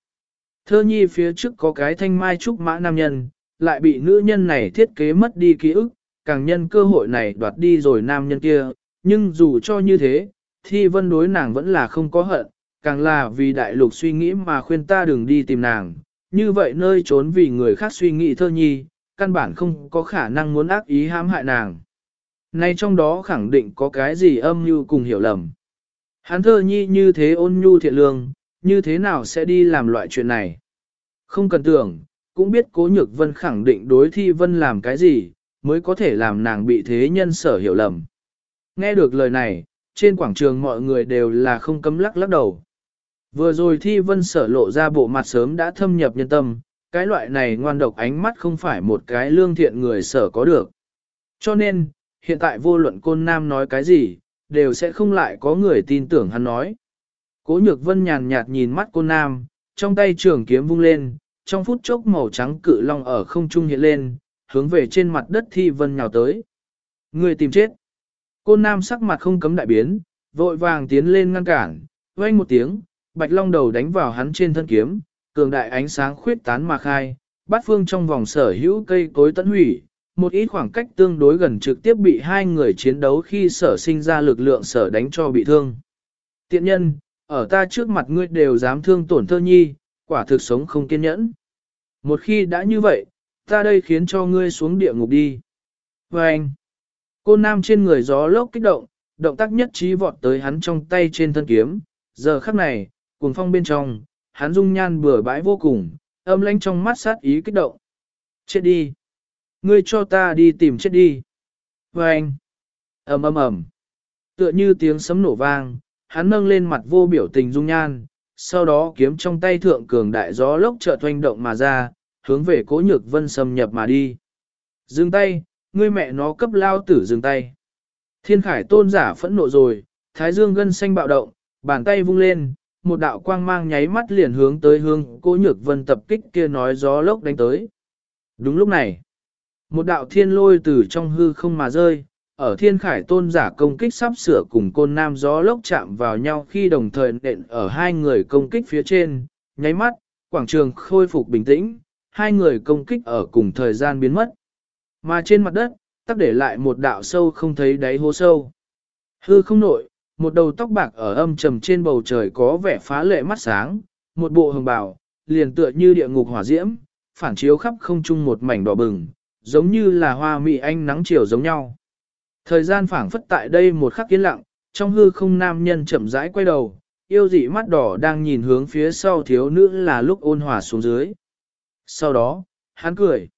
Thơ nhi phía trước có cái thanh mai trúc mã nam nhân, lại bị nữ nhân này thiết kế mất đi ký ức, càng nhân cơ hội này đoạt đi rồi nam nhân kia, nhưng dù cho như thế, thi vân đối nàng vẫn là không có hận, càng là vì đại lục suy nghĩ mà khuyên ta đừng đi tìm nàng, như vậy nơi trốn vì người khác suy nghĩ thơ nhi, căn bản không có khả năng muốn ác ý hãm hại nàng. Nay trong đó khẳng định có cái gì âm mưu cùng hiểu lầm. Hắn thơ nhi như thế ôn nhu thiện lương, như thế nào sẽ đi làm loại chuyện này? Không cần tưởng, cũng biết cố nhược vân khẳng định đối thi vân làm cái gì, mới có thể làm nàng bị thế nhân sở hiểu lầm. Nghe được lời này, trên quảng trường mọi người đều là không cấm lắc lắc đầu. Vừa rồi thi vân sở lộ ra bộ mặt sớm đã thâm nhập nhân tâm, cái loại này ngoan độc ánh mắt không phải một cái lương thiện người sở có được. Cho nên, hiện tại vô luận côn nam nói cái gì, đều sẽ không lại có người tin tưởng hắn nói. Cố nhược vân nhàn nhạt nhìn mắt cô nam, trong tay trường kiếm vung lên, trong phút chốc màu trắng cự long ở không trung hiện lên, hướng về trên mặt đất thi vân nhào tới. Người tìm chết. Cô nam sắc mặt không cấm đại biến, vội vàng tiến lên ngăn cản, vang một tiếng, bạch long đầu đánh vào hắn trên thân kiếm, cường đại ánh sáng khuyết tán mà khai, bát phương trong vòng sở hữu cây cối tận hủy, một ít khoảng cách tương đối gần trực tiếp bị hai người chiến đấu khi sở sinh ra lực lượng sở đánh cho bị thương. Tiện nhân, ở ta trước mặt ngươi đều dám thương tổn thơ nhi, quả thực sống không kiên nhẫn. Một khi đã như vậy, ta đây khiến cho ngươi xuống địa ngục đi. Và anh, cô nam trên người gió lốc kích động, động tác nhất trí vọt tới hắn trong tay trên thân kiếm, giờ khắc này, cuồng phong bên trong, hắn dung nhan bừa bãi vô cùng, âm lãnh trong mắt sát ý kích động. Chết đi! Ngươi cho ta đi tìm chết đi! Và anh! ầm ầm ầm Tựa như tiếng sấm nổ vang, hắn nâng lên mặt vô biểu tình dung nhan, sau đó kiếm trong tay thượng cường đại gió lốc chợt oanh động mà ra, hướng về cố nhược vân xâm nhập mà đi. Dừng tay, ngươi mẹ nó cấp lao tử dừng tay. Thiên khải tôn giả phẫn nộ rồi, thái dương gân xanh bạo động, bàn tay vung lên, một đạo quang mang nháy mắt liền hướng tới hướng cố nhược vân tập kích kia nói gió lốc đánh tới. Đúng lúc này, một đạo thiên lôi từ trong hư không mà rơi, ở thiên khải tôn giả công kích sắp sửa cùng côn nam gió lốc chạm vào nhau khi đồng thời nện ở hai người công kích phía trên, nháy mắt, quảng trường khôi phục bình tĩnh, hai người công kích ở cùng thời gian biến mất. Mà trên mặt đất, tắc để lại một đạo sâu không thấy đáy hố sâu. Hư không nội, một đầu tóc bạc ở âm trầm trên bầu trời có vẻ phá lệ mắt sáng, một bộ hồng bào, liền tựa như địa ngục hỏa diễm, phản chiếu khắp không trung một mảnh đỏ bừng, giống như là hoa mị anh nắng chiều giống nhau. Thời gian phảng phất tại đây một khắc yên lặng, trong hư không nam nhân chậm rãi quay đầu, yêu dị mắt đỏ đang nhìn hướng phía sau thiếu nữ là lúc ôn hòa xuống dưới. Sau đó, hắn cười.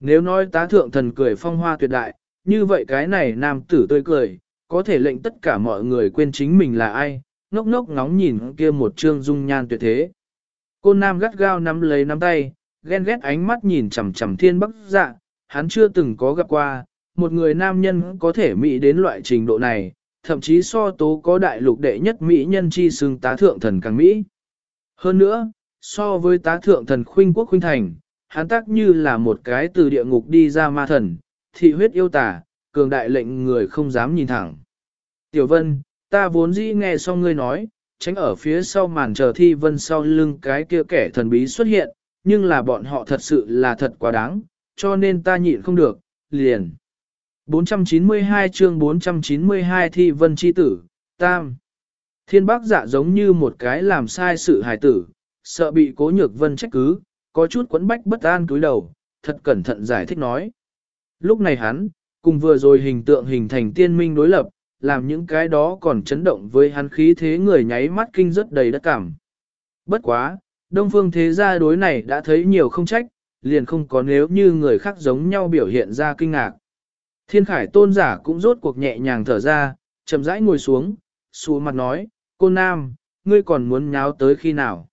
Nếu nói tá thượng thần cười phong hoa tuyệt đại, như vậy cái này nam tử tươi cười, có thể lệnh tất cả mọi người quên chính mình là ai, ngốc ngốc ngóng nhìn kia một trương dung nhan tuyệt thế. cô nam gắt gao nắm lấy nắm tay, ghen ghét ánh mắt nhìn chằm chằm thiên bắc dạ, hắn chưa từng có gặp qua, một người nam nhân có thể mỹ đến loại trình độ này, thậm chí so tố có đại lục đệ nhất mỹ nhân chi xưng tá thượng thần càng mỹ. Hơn nữa, so với tá thượng thần khuynh quốc khuynh thành, hắn tác như là một cái từ địa ngục đi ra ma thần, thị huyết yêu tả, cường đại lệnh người không dám nhìn thẳng. Tiểu Vân, ta vốn dĩ nghe xong ngươi nói, tránh ở phía sau màn chờ thi vân sau lưng cái kia kẻ thần bí xuất hiện, nhưng là bọn họ thật sự là thật quá đáng, cho nên ta nhịn không được, liền. 492 chương 492 thi vân chi tử, tam. Thiên bác dạ giống như một cái làm sai sự hài tử, sợ bị cố nhược vân trách cứ, có chút quấn bách bất an cúi đầu, thật cẩn thận giải thích nói. Lúc này hắn, cùng vừa rồi hình tượng hình thành tiên minh đối lập, làm những cái đó còn chấn động với hắn khí thế người nháy mắt kinh rất đầy đất cảm. Bất quá, đông phương thế gia đối này đã thấy nhiều không trách, liền không có nếu như người khác giống nhau biểu hiện ra kinh ngạc. Thiên khải tôn giả cũng rốt cuộc nhẹ nhàng thở ra, chậm rãi ngồi xuống, xù mặt nói, cô nam, ngươi còn muốn nháo tới khi nào?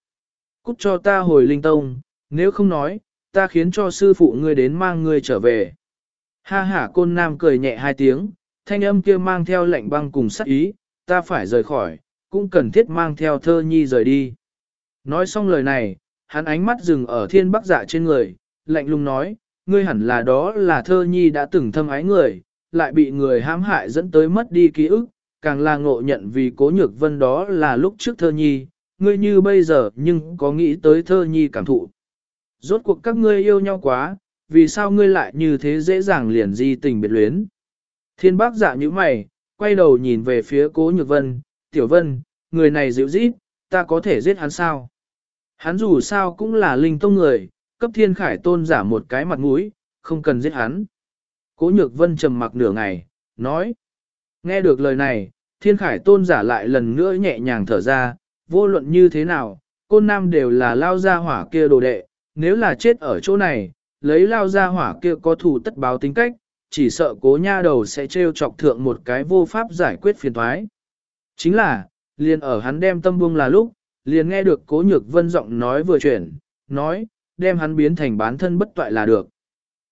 Cút cho ta hồi linh tông, nếu không nói, ta khiến cho sư phụ ngươi đến mang ngươi trở về. Ha ha côn nam cười nhẹ hai tiếng, thanh âm kia mang theo lệnh băng cùng sắc ý, ta phải rời khỏi, cũng cần thiết mang theo thơ nhi rời đi. Nói xong lời này, hắn ánh mắt dừng ở thiên bắc dạ trên người, lạnh lùng nói, ngươi hẳn là đó là thơ nhi đã từng thâm ái người, lại bị người hãm hại dẫn tới mất đi ký ức, càng là ngộ nhận vì cố nhược vân đó là lúc trước thơ nhi, ngươi như bây giờ nhưng có nghĩ tới thơ nhi cảm thụ. Rốt cuộc các ngươi yêu nhau quá, vì sao ngươi lại như thế dễ dàng liền di tình biệt luyến. Thiên bác dạ như mày, quay đầu nhìn về phía cố nhược vân, tiểu vân, người này dịu dít, ta có thể giết hắn sao? Hắn dù sao cũng là linh tông người, cấp thiên khải tôn giả một cái mặt mũi, không cần giết hắn. Cố nhược vân trầm mặc nửa ngày, nói. Nghe được lời này, thiên khải tôn giả lại lần nữa nhẹ nhàng thở ra, vô luận như thế nào, côn nam đều là lao ra hỏa kia đồ đệ, nếu là chết ở chỗ này, lấy lao ra hỏa kia có thù tất báo tính cách, chỉ sợ cố nha đầu sẽ trêu chọc thượng một cái vô pháp giải quyết phiền thoái. Chính là, liền ở hắn đem tâm buông là lúc, liền nghe được cố nhược vân giọng nói vừa chuyển, nói, đem hắn biến thành bán thân bất toại là được.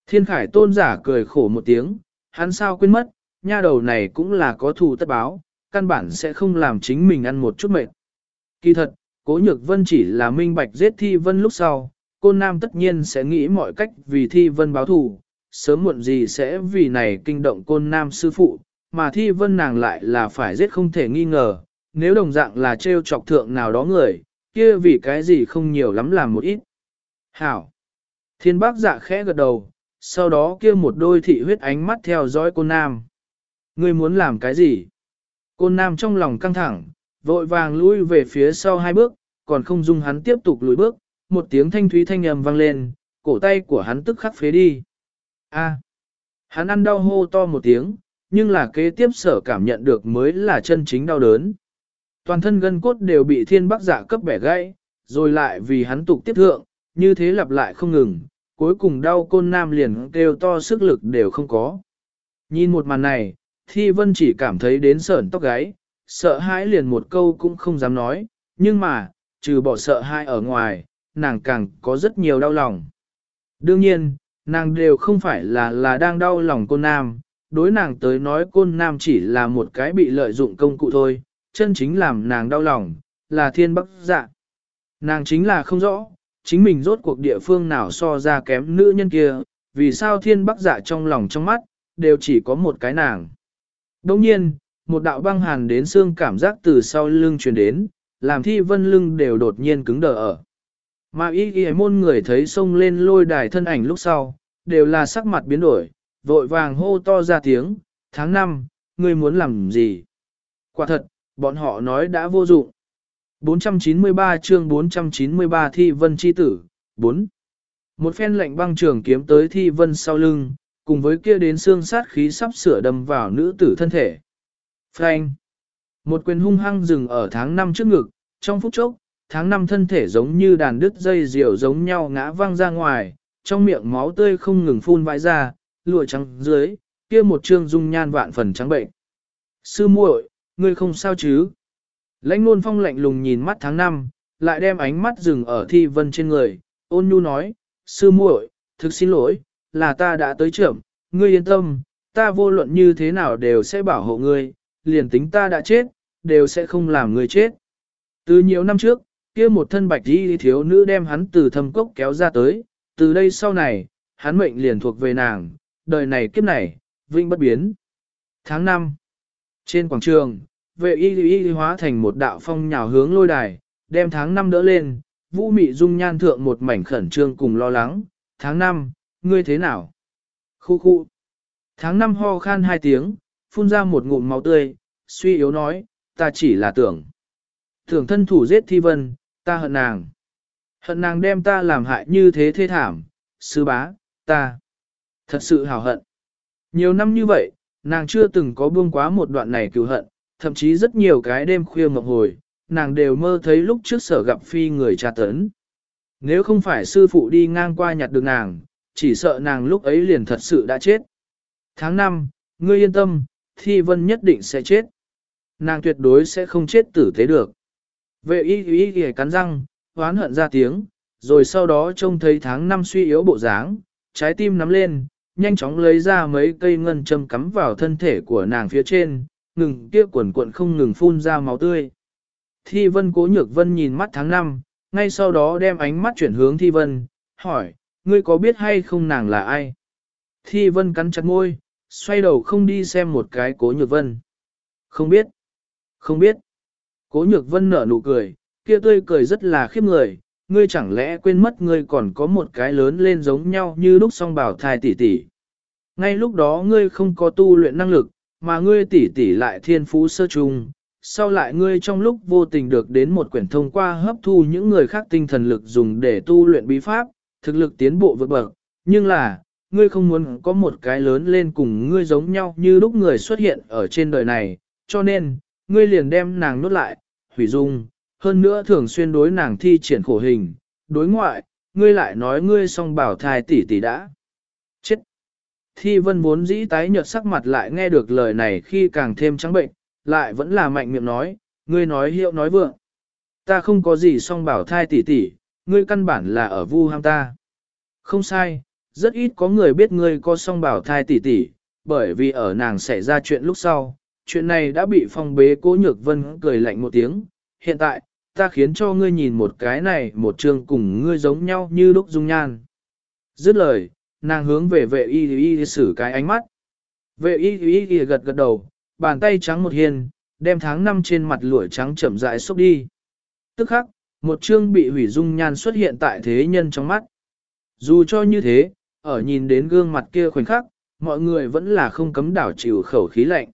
Thiên khải tôn giả cười khổ một tiếng, hắn sao quên mất, nha đầu này cũng là có thù tất báo, căn bản sẽ không làm chính mình ăn một chút mệt. Kỳ thật, cố nhược vân chỉ là minh bạch giết thi vân lúc sau, côn nam tất nhiên sẽ nghĩ mọi cách vì thi vân báo thù, sớm muộn gì sẽ vì này kinh động côn nam sư phụ, mà thi vân nàng lại là phải giết không thể nghi ngờ, nếu đồng dạng là trêu chọc thượng nào đó người, kia vì cái gì không nhiều lắm làm một ít. Hảo! Thiên bác dạ khẽ gật đầu, sau đó kia một đôi thị huyết ánh mắt theo dõi côn nam. Ngươi muốn làm cái gì? Côn nam trong lòng căng thẳng, vội vàng lui về phía sau hai bước, còn không dung hắn tiếp tục lùi bước, một tiếng thanh thúy thanh ầm vang lên, cổ tay của hắn tức khắc phế đi. A. Hắn ăn đau hô to một tiếng, nhưng là kế tiếp sở cảm nhận được mới là chân chính đau đớn. Toàn thân gân cốt đều bị thiên bắc giả dạ cấp bẻ gãy, rồi lại vì hắn tục tiếp thượng, như thế lặp lại không ngừng, cuối cùng đau côn nam liền kêu to sức lực đều không có. Nhìn một màn này, Thi Vân chỉ cảm thấy đến sởn tóc gáy, sợ hãi liền một câu cũng không dám nói, nhưng mà, trừ bỏ sợ hãi ở ngoài, nàng càng có rất nhiều đau lòng. Đương nhiên, nàng đều không phải là là đang đau lòng côn nam, đối nàng tới nói côn nam chỉ là một cái bị lợi dụng công cụ thôi, chân chính làm nàng đau lòng, là thiên bắc dạ. Nàng chính là không rõ, chính mình rốt cuộc địa phương nào so ra kém nữ nhân kia, vì sao thiên bắc dạ trong lòng trong mắt, đều chỉ có một cái nàng. Đồng nhiên, một đạo băng hàn đến xương cảm giác từ sau lưng truyền đến, làm thi vân lưng đều đột nhiên cứng đờ ở. Mà y y môn người thấy sông lên lôi đài thân ảnh lúc sau, đều là sắc mặt biến đổi, vội vàng hô to ra tiếng, tháng 5, ngươi muốn làm gì? Quả thật, bọn họ nói đã vô dụng. 493 chương 493 thi vân chi tử, 4. Một phen lệnh băng trường kiếm tới thi vân sau lưng, cùng với kia đến xương sát khí sắp sửa đâm vào nữ tử thân thể. Frank. Một quyền hung hăng dừng ở tháng 5 trước ngực, trong phút chốc, tháng năm thân thể giống như đàn đứt dây diều giống nhau ngã văng ra ngoài, trong miệng máu tươi không ngừng phun vãi ra, lụa trắng dưới, kia một trương dung nhan vạn phần trắng bệnh. Sư muội, ngươi không sao chứ? Lãnh nôn phong lạnh lùng nhìn mắt tháng năm, lại đem ánh mắt dừng ở thi vân trên người, ôn nhu nói, sư muội, thực xin lỗi, là ta đã tới trưởng, ngươi yên tâm, ta vô luận như thế nào đều sẽ bảo hộ ngươi, liền tính ta đã chết, đều sẽ không làm ngươi chết. Từ nhiều năm trước, kia một thân bạch y thiếu nữ đem hắn từ thâm cốc kéo ra tới, từ đây sau này, hắn mệnh liền thuộc về nàng, đời này kiếp này, vinh bất biến. Tháng 5 trên quảng trường, vệ y y hóa thành một đạo phong nhào hướng lôi đài, đem tháng 5 đỡ lên, vũ mị dung nhan thượng một mảnh khẩn trương cùng lo lắng. Tháng 5, ngươi thế nào? Khu khu. Tháng 5 ho khan hai tiếng, phun ra một ngụm máu tươi, suy yếu nói, ta chỉ là tưởng. Tưởng thân thủ giết thi vân, ta hận nàng. Hận nàng đem ta làm hại như thế thê thảm, sư bá, ta. Thật sự hào hận. Nhiều năm như vậy, nàng chưa từng có buông quá một đoạn này cứu hận, thậm chí rất nhiều cái đêm khuya mộng hồi, nàng đều mơ thấy lúc trước sở gặp phi người cha tấn. Nếu không phải sư phụ đi ngang qua nhặt được nàng, chỉ sợ nàng lúc ấy liền thật sự đã chết. Tháng 5, ngươi yên tâm, thi vân nhất định sẽ chết. Nàng tuyệt đối sẽ không chết tử thế được. Vệ y y y cắn răng, hoán hận ra tiếng, rồi sau đó trông thấy tháng năm suy yếu bộ dáng, trái tim nắm lên, nhanh chóng lấy ra mấy cây ngân châm cắm vào thân thể của nàng phía trên, ngừng kia quần cuộn không ngừng phun ra máu tươi. Thi vân cố nhược vân nhìn mắt tháng năm, ngay sau đó đem ánh mắt chuyển hướng thi vân, hỏi, ngươi có biết hay không nàng là ai? Thi vân cắn chặt môi, xoay đầu không đi xem một cái cố nhược vân. Không biết, không biết. Cố nhược vân nở nụ cười, kia tươi cười rất là khiếp người, ngươi chẳng lẽ quên mất ngươi còn có một cái lớn lên giống nhau như lúc song bảo thai tỷ tỷ. Ngay lúc đó ngươi không có tu luyện năng lực, mà ngươi tỷ tỷ lại thiên phú sơ trung, sau lại ngươi trong lúc vô tình được đến một quyển thông qua hấp thu những người khác tinh thần lực dùng để tu luyện bí pháp, thực lực tiến bộ vượt bậc, nhưng là, ngươi không muốn có một cái lớn lên cùng ngươi giống nhau như lúc người xuất hiện ở trên đời này, cho nên, ngươi liền đem nàng nốt lại, hủy dung, hơn nữa thường xuyên đối nàng thi triển khổ hình, đối ngoại, ngươi lại nói ngươi song bảo thai tỷ tỷ đã. Chết! Thi vân vốn dĩ tái nhợt sắc mặt lại nghe được lời này khi càng thêm trắng bệnh, lại vẫn là mạnh miệng nói, ngươi nói hiệu nói vượng. Ta không có gì song bảo thai tỷ tỷ, ngươi căn bản là ở vu ham ta. Không sai, rất ít có người biết ngươi có song bảo thai tỷ tỷ, bởi vì ở nàng xảy ra chuyện lúc sau, chuyện này đã bị phong bế cố nhược vân cười lạnh một tiếng. Hiện tại, ta khiến cho ngươi nhìn một cái này một trường cùng ngươi giống nhau như lúc dung nhan. Dứt lời, nàng hướng về vệ y y xử cái ánh mắt. Vệ y y gật gật đầu, bàn tay trắng một hiền, đem tháng năm trên mặt lụi trắng chậm rãi xúc đi. Tức khắc, một chương bị hủy dung nhan xuất hiện tại thế nhân trong mắt. Dù cho như thế, ở nhìn đến gương mặt kia khoảnh khắc, mọi người vẫn là không cấm đảo chịu khẩu khí lạnh.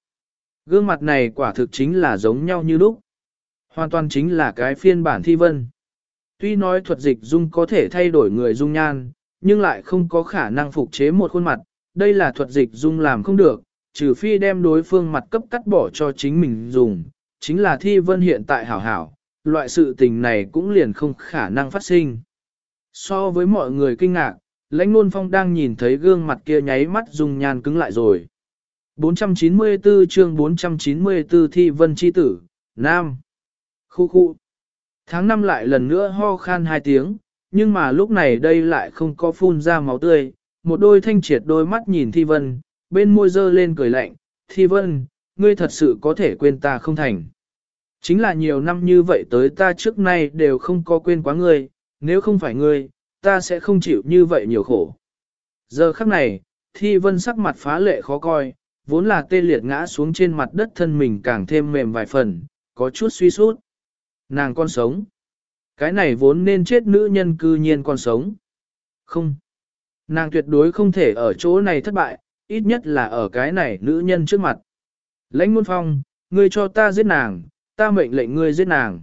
Gương mặt này quả thực chính là giống nhau như lúc. Hoàn toàn chính là cái phiên bản thi vân. Tuy nói thuật dịch dung có thể thay đổi người dung nhan, nhưng lại không có khả năng phục chế một khuôn mặt. Đây là thuật dịch dung làm không được, trừ phi đem đối phương mặt cấp cắt bỏ cho chính mình dùng. Chính là thi vân hiện tại hảo hảo, loại sự tình này cũng liền không khả năng phát sinh. So với mọi người kinh ngạc, lãnh nôn phong đang nhìn thấy gương mặt kia nháy mắt dung nhan cứng lại rồi. 494 chương 494 thi vân chi tử, Nam. Khu khu. Tháng năm lại lần nữa ho khan hai tiếng, nhưng mà lúc này đây lại không có phun ra máu tươi. Một đôi thanh triệt đôi mắt nhìn Thi Vân, bên môi dơ lên cười lạnh. Thi Vân, ngươi thật sự có thể quên ta không thành. Chính là nhiều năm như vậy tới ta trước nay đều không có quên quá ngươi, nếu không phải ngươi, ta sẽ không chịu như vậy nhiều khổ. Giờ khắc này, Thi Vân sắc mặt phá lệ khó coi, vốn là tê liệt ngã xuống trên mặt đất thân mình càng thêm mềm vài phần, có chút suy sút. Nàng con sống. Cái này vốn nên chết nữ nhân cư nhiên còn sống. Không. Nàng tuyệt đối không thể ở chỗ này thất bại, ít nhất là ở cái này nữ nhân trước mặt. Lãnh môn phong, ngươi cho ta giết nàng, ta mệnh lệnh ngươi giết nàng.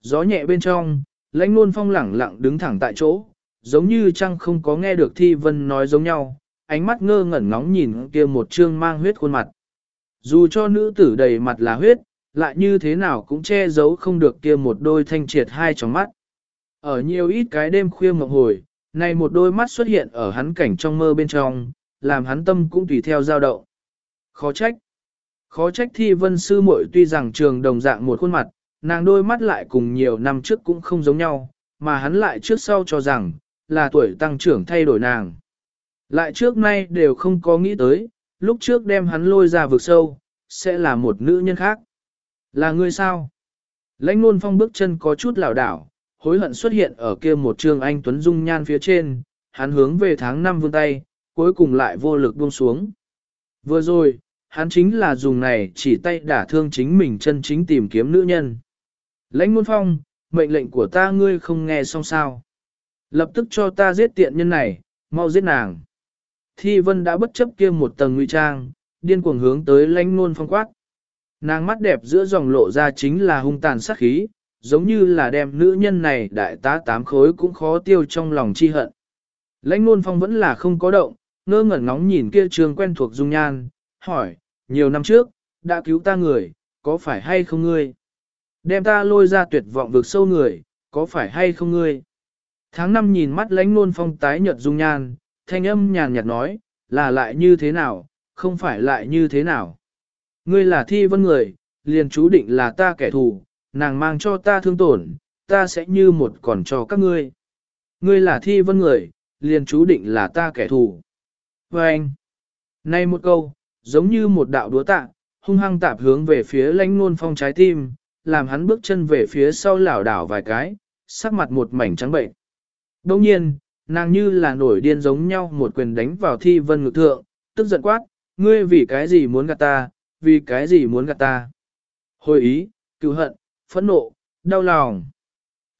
Gió nhẹ bên trong, lãnh môn phong lẳng lặng đứng thẳng tại chỗ, giống như chăng không có nghe được thi vân nói giống nhau, ánh mắt ngơ ngẩn ngóng nhìn kia một trương mang huyết khuôn mặt. Dù cho nữ tử đầy mặt là huyết, lại như thế nào cũng che giấu không được kia một đôi thanh triệt hai tròng mắt. Ở nhiều ít cái đêm khuya mộng hồi, này một đôi mắt xuất hiện ở hắn cảnh trong mơ bên trong, làm hắn tâm cũng tùy theo dao động. Khó trách. Khó trách thi vân sư muội tuy rằng trường đồng dạng một khuôn mặt, nàng đôi mắt lại cùng nhiều năm trước cũng không giống nhau, mà hắn lại trước sau cho rằng, là tuổi tăng trưởng thay đổi nàng. Lại trước nay đều không có nghĩ tới, lúc trước đem hắn lôi ra vực sâu, sẽ là một nữ nhân khác. Là người sao? Lãnh nôn phong bước chân có chút lảo đảo, hối hận xuất hiện ở kia một trương anh Tuấn Dung nhan phía trên, hắn hướng về tháng năm vươn tay, cuối cùng lại vô lực buông xuống. Vừa rồi, hắn chính là dùng này chỉ tay đả thương chính mình chân chính tìm kiếm nữ nhân. Lãnh nôn phong, mệnh lệnh của ta ngươi không nghe xong sao. Lập tức cho ta giết tiện nhân này, mau giết nàng. Thi vân đã bất chấp kia một tầng nguy trang, điên cuồng hướng tới lãnh nôn phong quát. Nàng mắt đẹp giữa dòng lộ ra chính là hung tàn sát khí, giống như là đem nữ nhân này đại tá tám khối cũng khó tiêu trong lòng chi hận. Lãnh nôn phong vẫn là không có động, ngơ ngẩn ngóng nhìn kia trường quen thuộc dung nhan, hỏi, nhiều năm trước, đã cứu ta người, có phải hay không ngươi? Đem ta lôi ra tuyệt vọng vực sâu người, có phải hay không ngươi? Tháng năm nhìn mắt lãnh nôn phong tái nhợt dung nhan, thanh âm nhàn nhạt nói, là lại như thế nào, không phải lại như thế nào. Ngươi là thi vân người, liền chú định là ta kẻ thù, nàng mang cho ta thương tổn, ta sẽ như một còn cho các ngươi. Ngươi là thi vân người, liền chú định là ta kẻ thù. Và anh, nay một câu, giống như một đạo đúa tạ, hung hăng tạp hướng về phía lãnh nôn phong trái tim, làm hắn bước chân về phía sau lảo đảo vài cái, sắc mặt một mảnh trắng bệnh. Đồng nhiên, nàng như là nổi điên giống nhau một quyền đánh vào thi vân ngực thượng, tức giận quát, ngươi vì cái gì muốn gạt ta, vì cái gì muốn gạt ta. Hồi ý, cứu hận, phẫn nộ, đau lòng.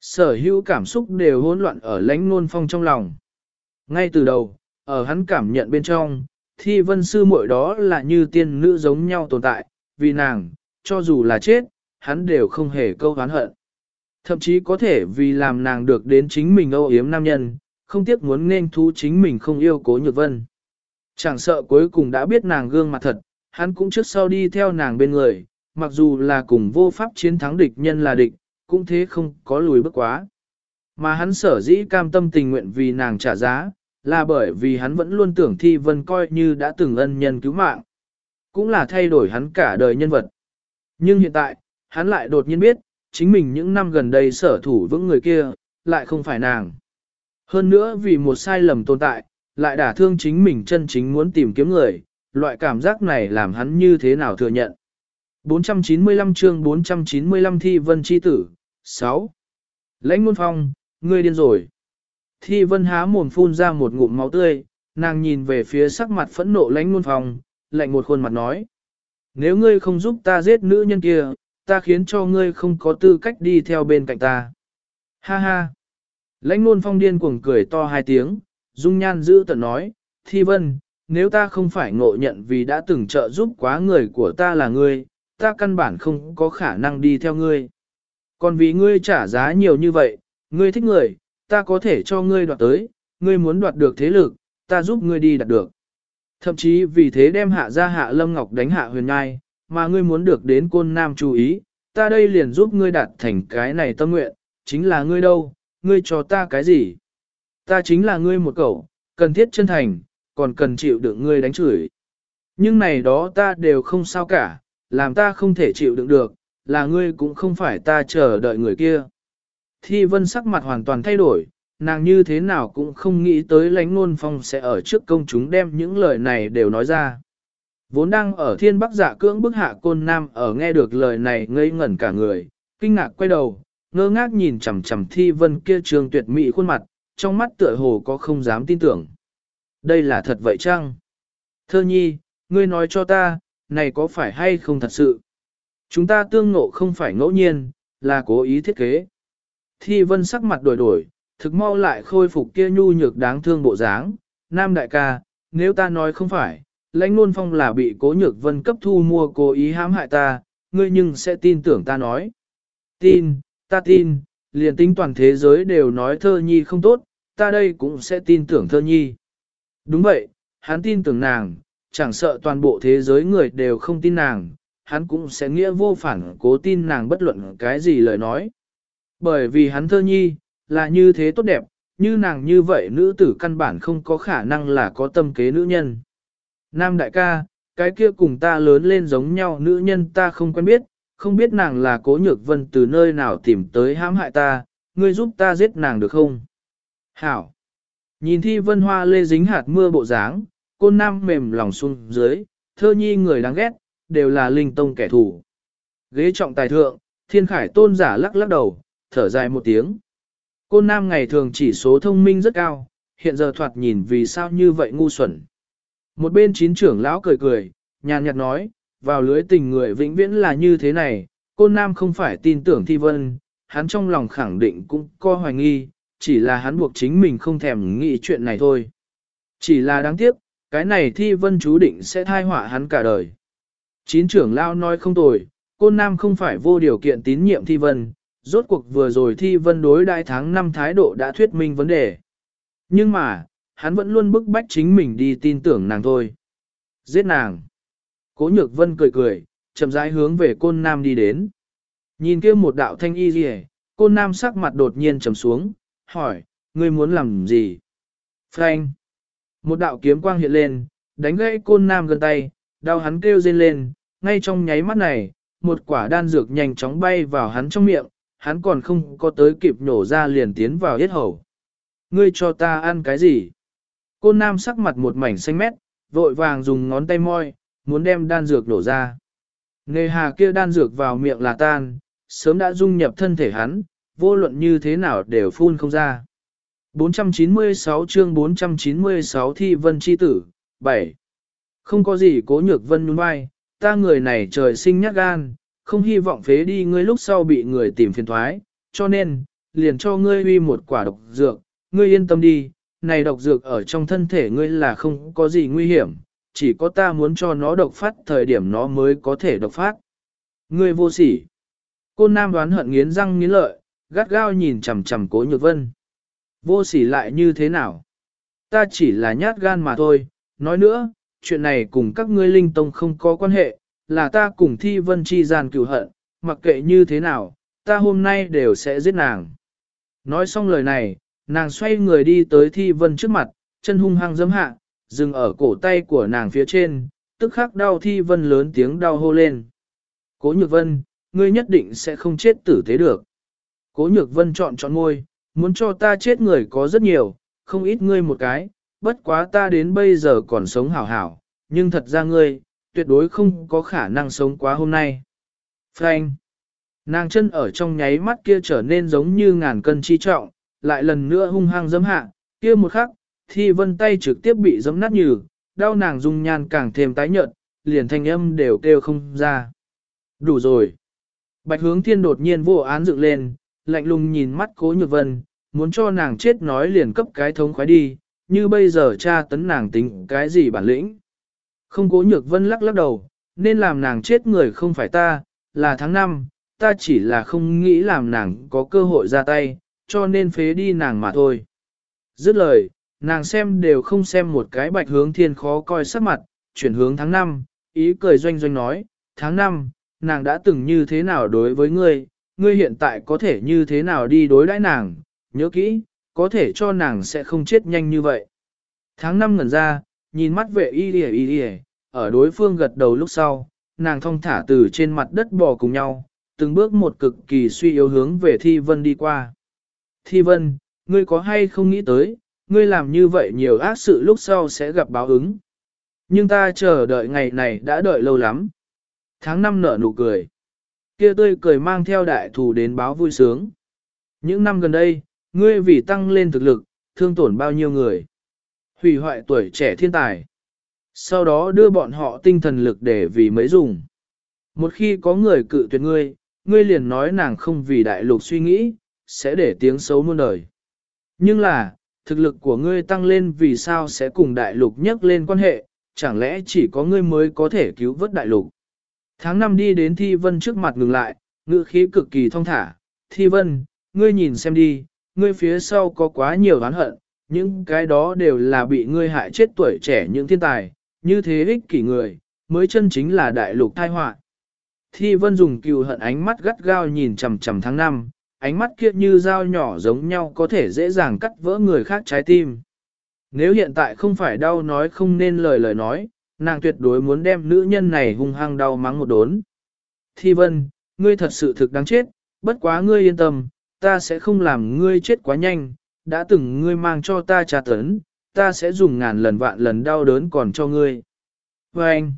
Sở hữu cảm xúc đều hỗn loạn ở lãnh nôn phong trong lòng. Ngay từ đầu, ở hắn cảm nhận bên trong, thi vân sư muội đó là như tiên nữ giống nhau tồn tại, vì nàng, cho dù là chết, hắn đều không hề câu hán hận. Thậm chí có thể vì làm nàng được đến chính mình âu yếm nam nhân, không tiếc muốn nên thú chính mình không yêu cố nhược vân. Chẳng sợ cuối cùng đã biết nàng gương mặt thật, hắn cũng trước sau đi theo nàng bên người, mặc dù là cùng vô pháp chiến thắng địch nhân là địch, cũng thế không có lùi bước quá. Mà hắn sở dĩ cam tâm tình nguyện vì nàng trả giá, là bởi vì hắn vẫn luôn tưởng thi vân coi như đã từng ân nhân cứu mạng. Cũng là thay đổi hắn cả đời nhân vật. Nhưng hiện tại, hắn lại đột nhiên biết, chính mình những năm gần đây sở thủ vững người kia, lại không phải nàng. Hơn nữa vì một sai lầm tồn tại, lại đả thương chính mình chân chính muốn tìm kiếm người, loại cảm giác này làm hắn như thế nào thừa nhận. 495 chương 495 thi vân chi tử, 6. Lãnh Nguồn phong, ngươi điên rồi. Thi vân há mồm phun ra một ngụm máu tươi, nàng nhìn về phía sắc mặt phẫn nộ lãnh Nguồn phong, lạnh một khuôn mặt nói. Nếu ngươi không giúp ta giết nữ nhân kia, ta khiến cho ngươi không có tư cách đi theo bên cạnh ta. Ha ha. Lãnh Nguồn phong điên cuồng cười to hai tiếng, dung nhan giữ tận nói, Thi vân, nếu ta không phải ngộ nhận vì đã từng trợ giúp quá người của ta là ngươi, ta căn bản không có khả năng đi theo ngươi. Còn vì ngươi trả giá nhiều như vậy, ngươi thích người, ta có thể cho ngươi đoạt tới, ngươi muốn đoạt được thế lực, ta giúp ngươi đi đạt được. Thậm chí vì thế đem hạ ra hạ lâm ngọc đánh hạ huyền nhai, mà ngươi muốn được đến côn nam chú ý, ta đây liền giúp ngươi đạt thành cái này tâm nguyện, chính là ngươi đâu, ngươi cho ta cái gì? Ta chính là ngươi một cậu, cần thiết chân thành, còn cần chịu đựng ngươi đánh chửi. Nhưng này đó ta đều không sao cả, làm ta không thể chịu đựng được, là ngươi cũng không phải ta chờ đợi người kia. Thi vân sắc mặt hoàn toàn thay đổi, nàng như thế nào cũng không nghĩ tới lãnh ngôn phong sẽ ở trước công chúng đem những lời này đều nói ra. Vốn đang ở thiên bắc giả cưỡng bức hạ côn nam ở nghe được lời này ngây ngẩn cả người, kinh ngạc quay đầu, ngơ ngác nhìn chằm chằm thi vân kia trường tuyệt mỹ khuôn mặt, trong mắt tựa hồ có không dám tin tưởng. Đây là thật vậy chăng? Thơ nhi, ngươi nói cho ta, này có phải hay không thật sự? Chúng ta tương ngộ không phải ngẫu nhiên, là cố ý thiết kế. Thi vân sắc mặt đổi đổi, thực mau lại khôi phục kia nhu nhược đáng thương bộ dáng. Nam đại ca, nếu ta nói không phải, lãnh nôn phong là bị cố nhược vân cấp thu mua cố ý hãm hại ta, ngươi nhưng sẽ tin tưởng ta nói. Tin, ta tin, liền tính toàn thế giới đều nói thơ nhi không tốt, ta đây cũng sẽ tin tưởng thơ nhi. Đúng vậy, hắn tin tưởng nàng, chẳng sợ toàn bộ thế giới người đều không tin nàng, hắn cũng sẽ nghĩa vô phản cố tin nàng bất luận cái gì lời nói. Bởi vì hắn thơ nhi, là như thế tốt đẹp, như nàng như vậy nữ tử căn bản không có khả năng là có tâm kế nữ nhân. Nam đại ca, cái kia cùng ta lớn lên giống nhau nữ nhân ta không quen biết, không biết nàng là cố nhược vân từ nơi nào tìm tới hãm hại ta, ngươi giúp ta giết nàng được không? Hảo! Nhìn thi vân hoa lê dính hạt mưa bộ dáng, côn nam mềm lòng xuống dưới, thơ nhi người đáng ghét, đều là linh tông kẻ thù. Ghế trọng tài thượng, thiên khải tôn giả lắc lắc đầu, thở dài một tiếng. Côn nam ngày thường chỉ số thông minh rất cao, hiện giờ thoạt nhìn vì sao như vậy ngu xuẩn. Một bên chín trưởng lão cười cười, nhàn nhạt nói, vào lưới tình người vĩnh viễn là như thế này, côn nam không phải tin tưởng thi vân, hắn trong lòng khẳng định cũng có hoài nghi, chỉ là hắn buộc chính mình không thèm nghĩ chuyện này thôi. Chỉ là đáng tiếc, cái này thi vân chú định sẽ thai họa hắn cả đời. Chín trưởng lao nói không tồi, côn nam không phải vô điều kiện tín nhiệm thi vân, rốt cuộc vừa rồi thi vân đối đại tháng năm thái độ đã thuyết minh vấn đề. Nhưng mà, hắn vẫn luôn bức bách chính mình đi tin tưởng nàng thôi. Giết nàng. Cố nhược vân cười cười, chậm rãi hướng về côn nam đi đến. Nhìn kia một đạo thanh y rìa, côn nam sắc mặt đột nhiên trầm xuống, hỏi, ngươi muốn làm gì? Frank. Một đạo kiếm quang hiện lên, đánh gãy côn nam gần tay, đau hắn kêu rên lên, ngay trong nháy mắt này, một quả đan dược nhanh chóng bay vào hắn trong miệng, hắn còn không có tới kịp nhổ ra liền tiến vào hết hầu. Ngươi cho ta ăn cái gì? Côn nam sắc mặt một mảnh xanh mét, vội vàng dùng ngón tay moi, muốn đem đan dược đổ ra. Nề hà kia đan dược vào miệng là tan, sớm đã dung nhập thân thể hắn, vô luận như thế nào đều phun không ra. 496 chương 496 thi vân chi tử, 7. Không có gì cố nhược vân nhún vai, ta người này trời sinh nhát gan, không hy vọng phế đi ngươi lúc sau bị người tìm phiền thoái, cho nên, liền cho ngươi uy một quả độc dược, ngươi yên tâm đi, này độc dược ở trong thân thể ngươi là không có gì nguy hiểm, chỉ có ta muốn cho nó độc phát thời điểm nó mới có thể độc phát. Ngươi vô sỉ. Côn nam đoán hận nghiến răng nghiến lợi, gắt gao nhìn chằm chằm cố nhược vân. Vô sỉ lại như thế nào? Ta chỉ là nhát gan mà thôi, nói nữa, chuyện này cùng các ngươi linh tông không có quan hệ, là ta cùng thi vân chi gian cửu hận, mặc kệ như thế nào, ta hôm nay đều sẽ giết nàng. Nói xong lời này, nàng xoay người đi tới thi vân trước mặt, chân hung hăng dấm hạ, dừng ở cổ tay của nàng phía trên, tức khắc đau thi vân lớn tiếng đau hô lên. Cố nhược vân, ngươi nhất định sẽ không chết tử thế được. Cố nhược vân chọn chọn ngôi, muốn cho ta chết người có rất nhiều, không ít ngươi một cái, bất quá ta đến bây giờ còn sống hảo hảo, nhưng thật ra ngươi, tuyệt đối không có khả năng sống quá hôm nay. Frank. Nàng chân ở trong nháy mắt kia trở nên giống như ngàn cân chi trọng, lại lần nữa hung hăng dấm hạ, kia một khắc, thi vân tay trực tiếp bị giấm nát nhừ, đau nàng dung nhan càng thêm tái nhợt, liền thanh âm đều kêu không ra. Đủ rồi. Bạch hướng thiên đột nhiên vô án dựng lên, lạnh lùng nhìn mắt cố nhược vân, muốn cho nàng chết nói liền cấp cái thống khoái đi, như bây giờ cha tấn nàng tính cái gì bản lĩnh. Không cố nhược vân lắc lắc đầu, nên làm nàng chết người không phải ta, là tháng năm, ta chỉ là không nghĩ làm nàng có cơ hội ra tay, cho nên phế đi nàng mà thôi. Dứt lời, nàng xem đều không xem một cái bạch hướng thiên khó coi sắc mặt, chuyển hướng tháng năm, ý cười doanh doanh nói, tháng năm, nàng đã từng như thế nào đối với ngươi, ngươi hiện tại có thể như thế nào đi đối đãi nàng, nhớ kỹ, có thể cho nàng sẽ không chết nhanh như vậy. Tháng năm ngẩn ra, nhìn mắt vệ y đi y đi ở đối phương gật đầu lúc sau, nàng thong thả từ trên mặt đất bò cùng nhau, từng bước một cực kỳ suy yếu hướng về Thi Vân đi qua. Thi Vân, ngươi có hay không nghĩ tới, ngươi làm như vậy nhiều ác sự lúc sau sẽ gặp báo ứng. Nhưng ta chờ đợi ngày này đã đợi lâu lắm. Tháng năm nở nụ cười. Kia tươi cười mang theo đại thù đến báo vui sướng. Những năm gần đây, ngươi vì tăng lên thực lực, thương tổn bao nhiêu người. Hủy hoại tuổi trẻ thiên tài. Sau đó đưa bọn họ tinh thần lực để vì mấy dùng. Một khi có người cự tuyệt ngươi, ngươi liền nói nàng không vì đại lục suy nghĩ, sẽ để tiếng xấu muôn đời. Nhưng là, thực lực của ngươi tăng lên vì sao sẽ cùng đại lục nhắc lên quan hệ, chẳng lẽ chỉ có ngươi mới có thể cứu vớt đại lục. Tháng năm đi đến Thi Vân trước mặt ngừng lại, ngữ khí cực kỳ thong thả. Thi Vân, ngươi nhìn xem đi, ngươi phía sau có quá nhiều oán hận, những cái đó đều là bị ngươi hại chết tuổi trẻ những thiên tài, như thế ích kỷ người, mới chân chính là đại lục tai họa. Thi vân dùng cừu hận ánh mắt gắt gao nhìn chằm chằm tháng năm, ánh mắt kia như dao nhỏ giống nhau có thể dễ dàng cắt vỡ người khác trái tim. Nếu hiện tại không phải đau nói không nên lời lời nói, nàng tuyệt đối muốn đem nữ nhân này hung hăng đau mắng một đốn. Thi vân, ngươi thật sự thực đáng chết, bất quá ngươi yên tâm, ta sẽ không làm ngươi chết quá nhanh, đã từng ngươi mang cho ta trà tấn, ta sẽ dùng ngàn lần vạn lần đau đớn còn cho ngươi. Và anh,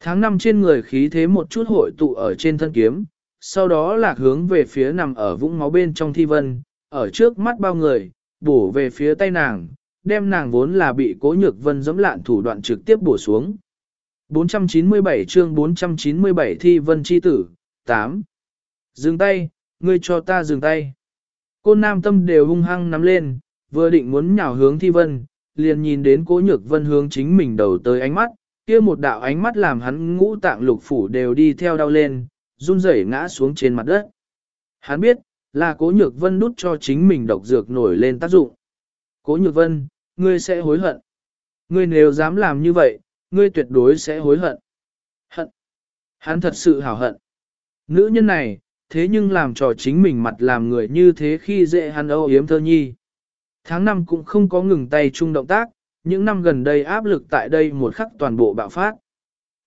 tháng năm trên người khí thế một chút hội tụ ở trên thân kiếm, sau đó lạc hướng về phía nằm ở vũng máu bên trong thi vân, ở trước mắt bao người, bổ về phía tay nàng, đem nàng vốn là bị cố nhược vân giẫm lạn thủ đoạn trực tiếp bổ xuống. 497 chương 497 thi vân chi tử, 8. Dừng tay, ngươi cho ta dừng tay. Côn nam tâm đều hung hăng nắm lên, vừa định muốn nhào hướng thi vân, liền nhìn đến cố nhược vân hướng chính mình đầu tới ánh mắt, kia một đạo ánh mắt làm hắn ngũ tạng lục phủ đều đi theo đau lên, run rẩy ngã xuống trên mặt đất. Hắn biết, là cố nhược vân đút cho chính mình độc dược nổi lên tác dụng. Cố nhược vân, ngươi sẽ hối hận. Ngươi nếu dám làm như vậy, ngươi tuyệt đối sẽ hối hận. Hận. Hắn thật sự hảo hận. Nữ nhân này, thế nhưng làm trò chính mình mặt làm người như thế khi dễ hắn âu yếm thơ nhi. Tháng năm cũng không có ngừng tay chung động tác, những năm gần đây áp lực tại đây một khắc toàn bộ bạo phát.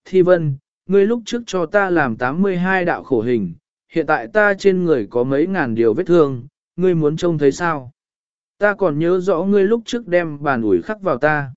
Thi vân, ngươi lúc trước cho ta làm 82 đạo khổ hình, hiện tại ta trên người có mấy ngàn điều vết thương, ngươi muốn trông thấy sao? Ta còn nhớ rõ ngươi lúc trước đem bàn ủi khắc vào ta.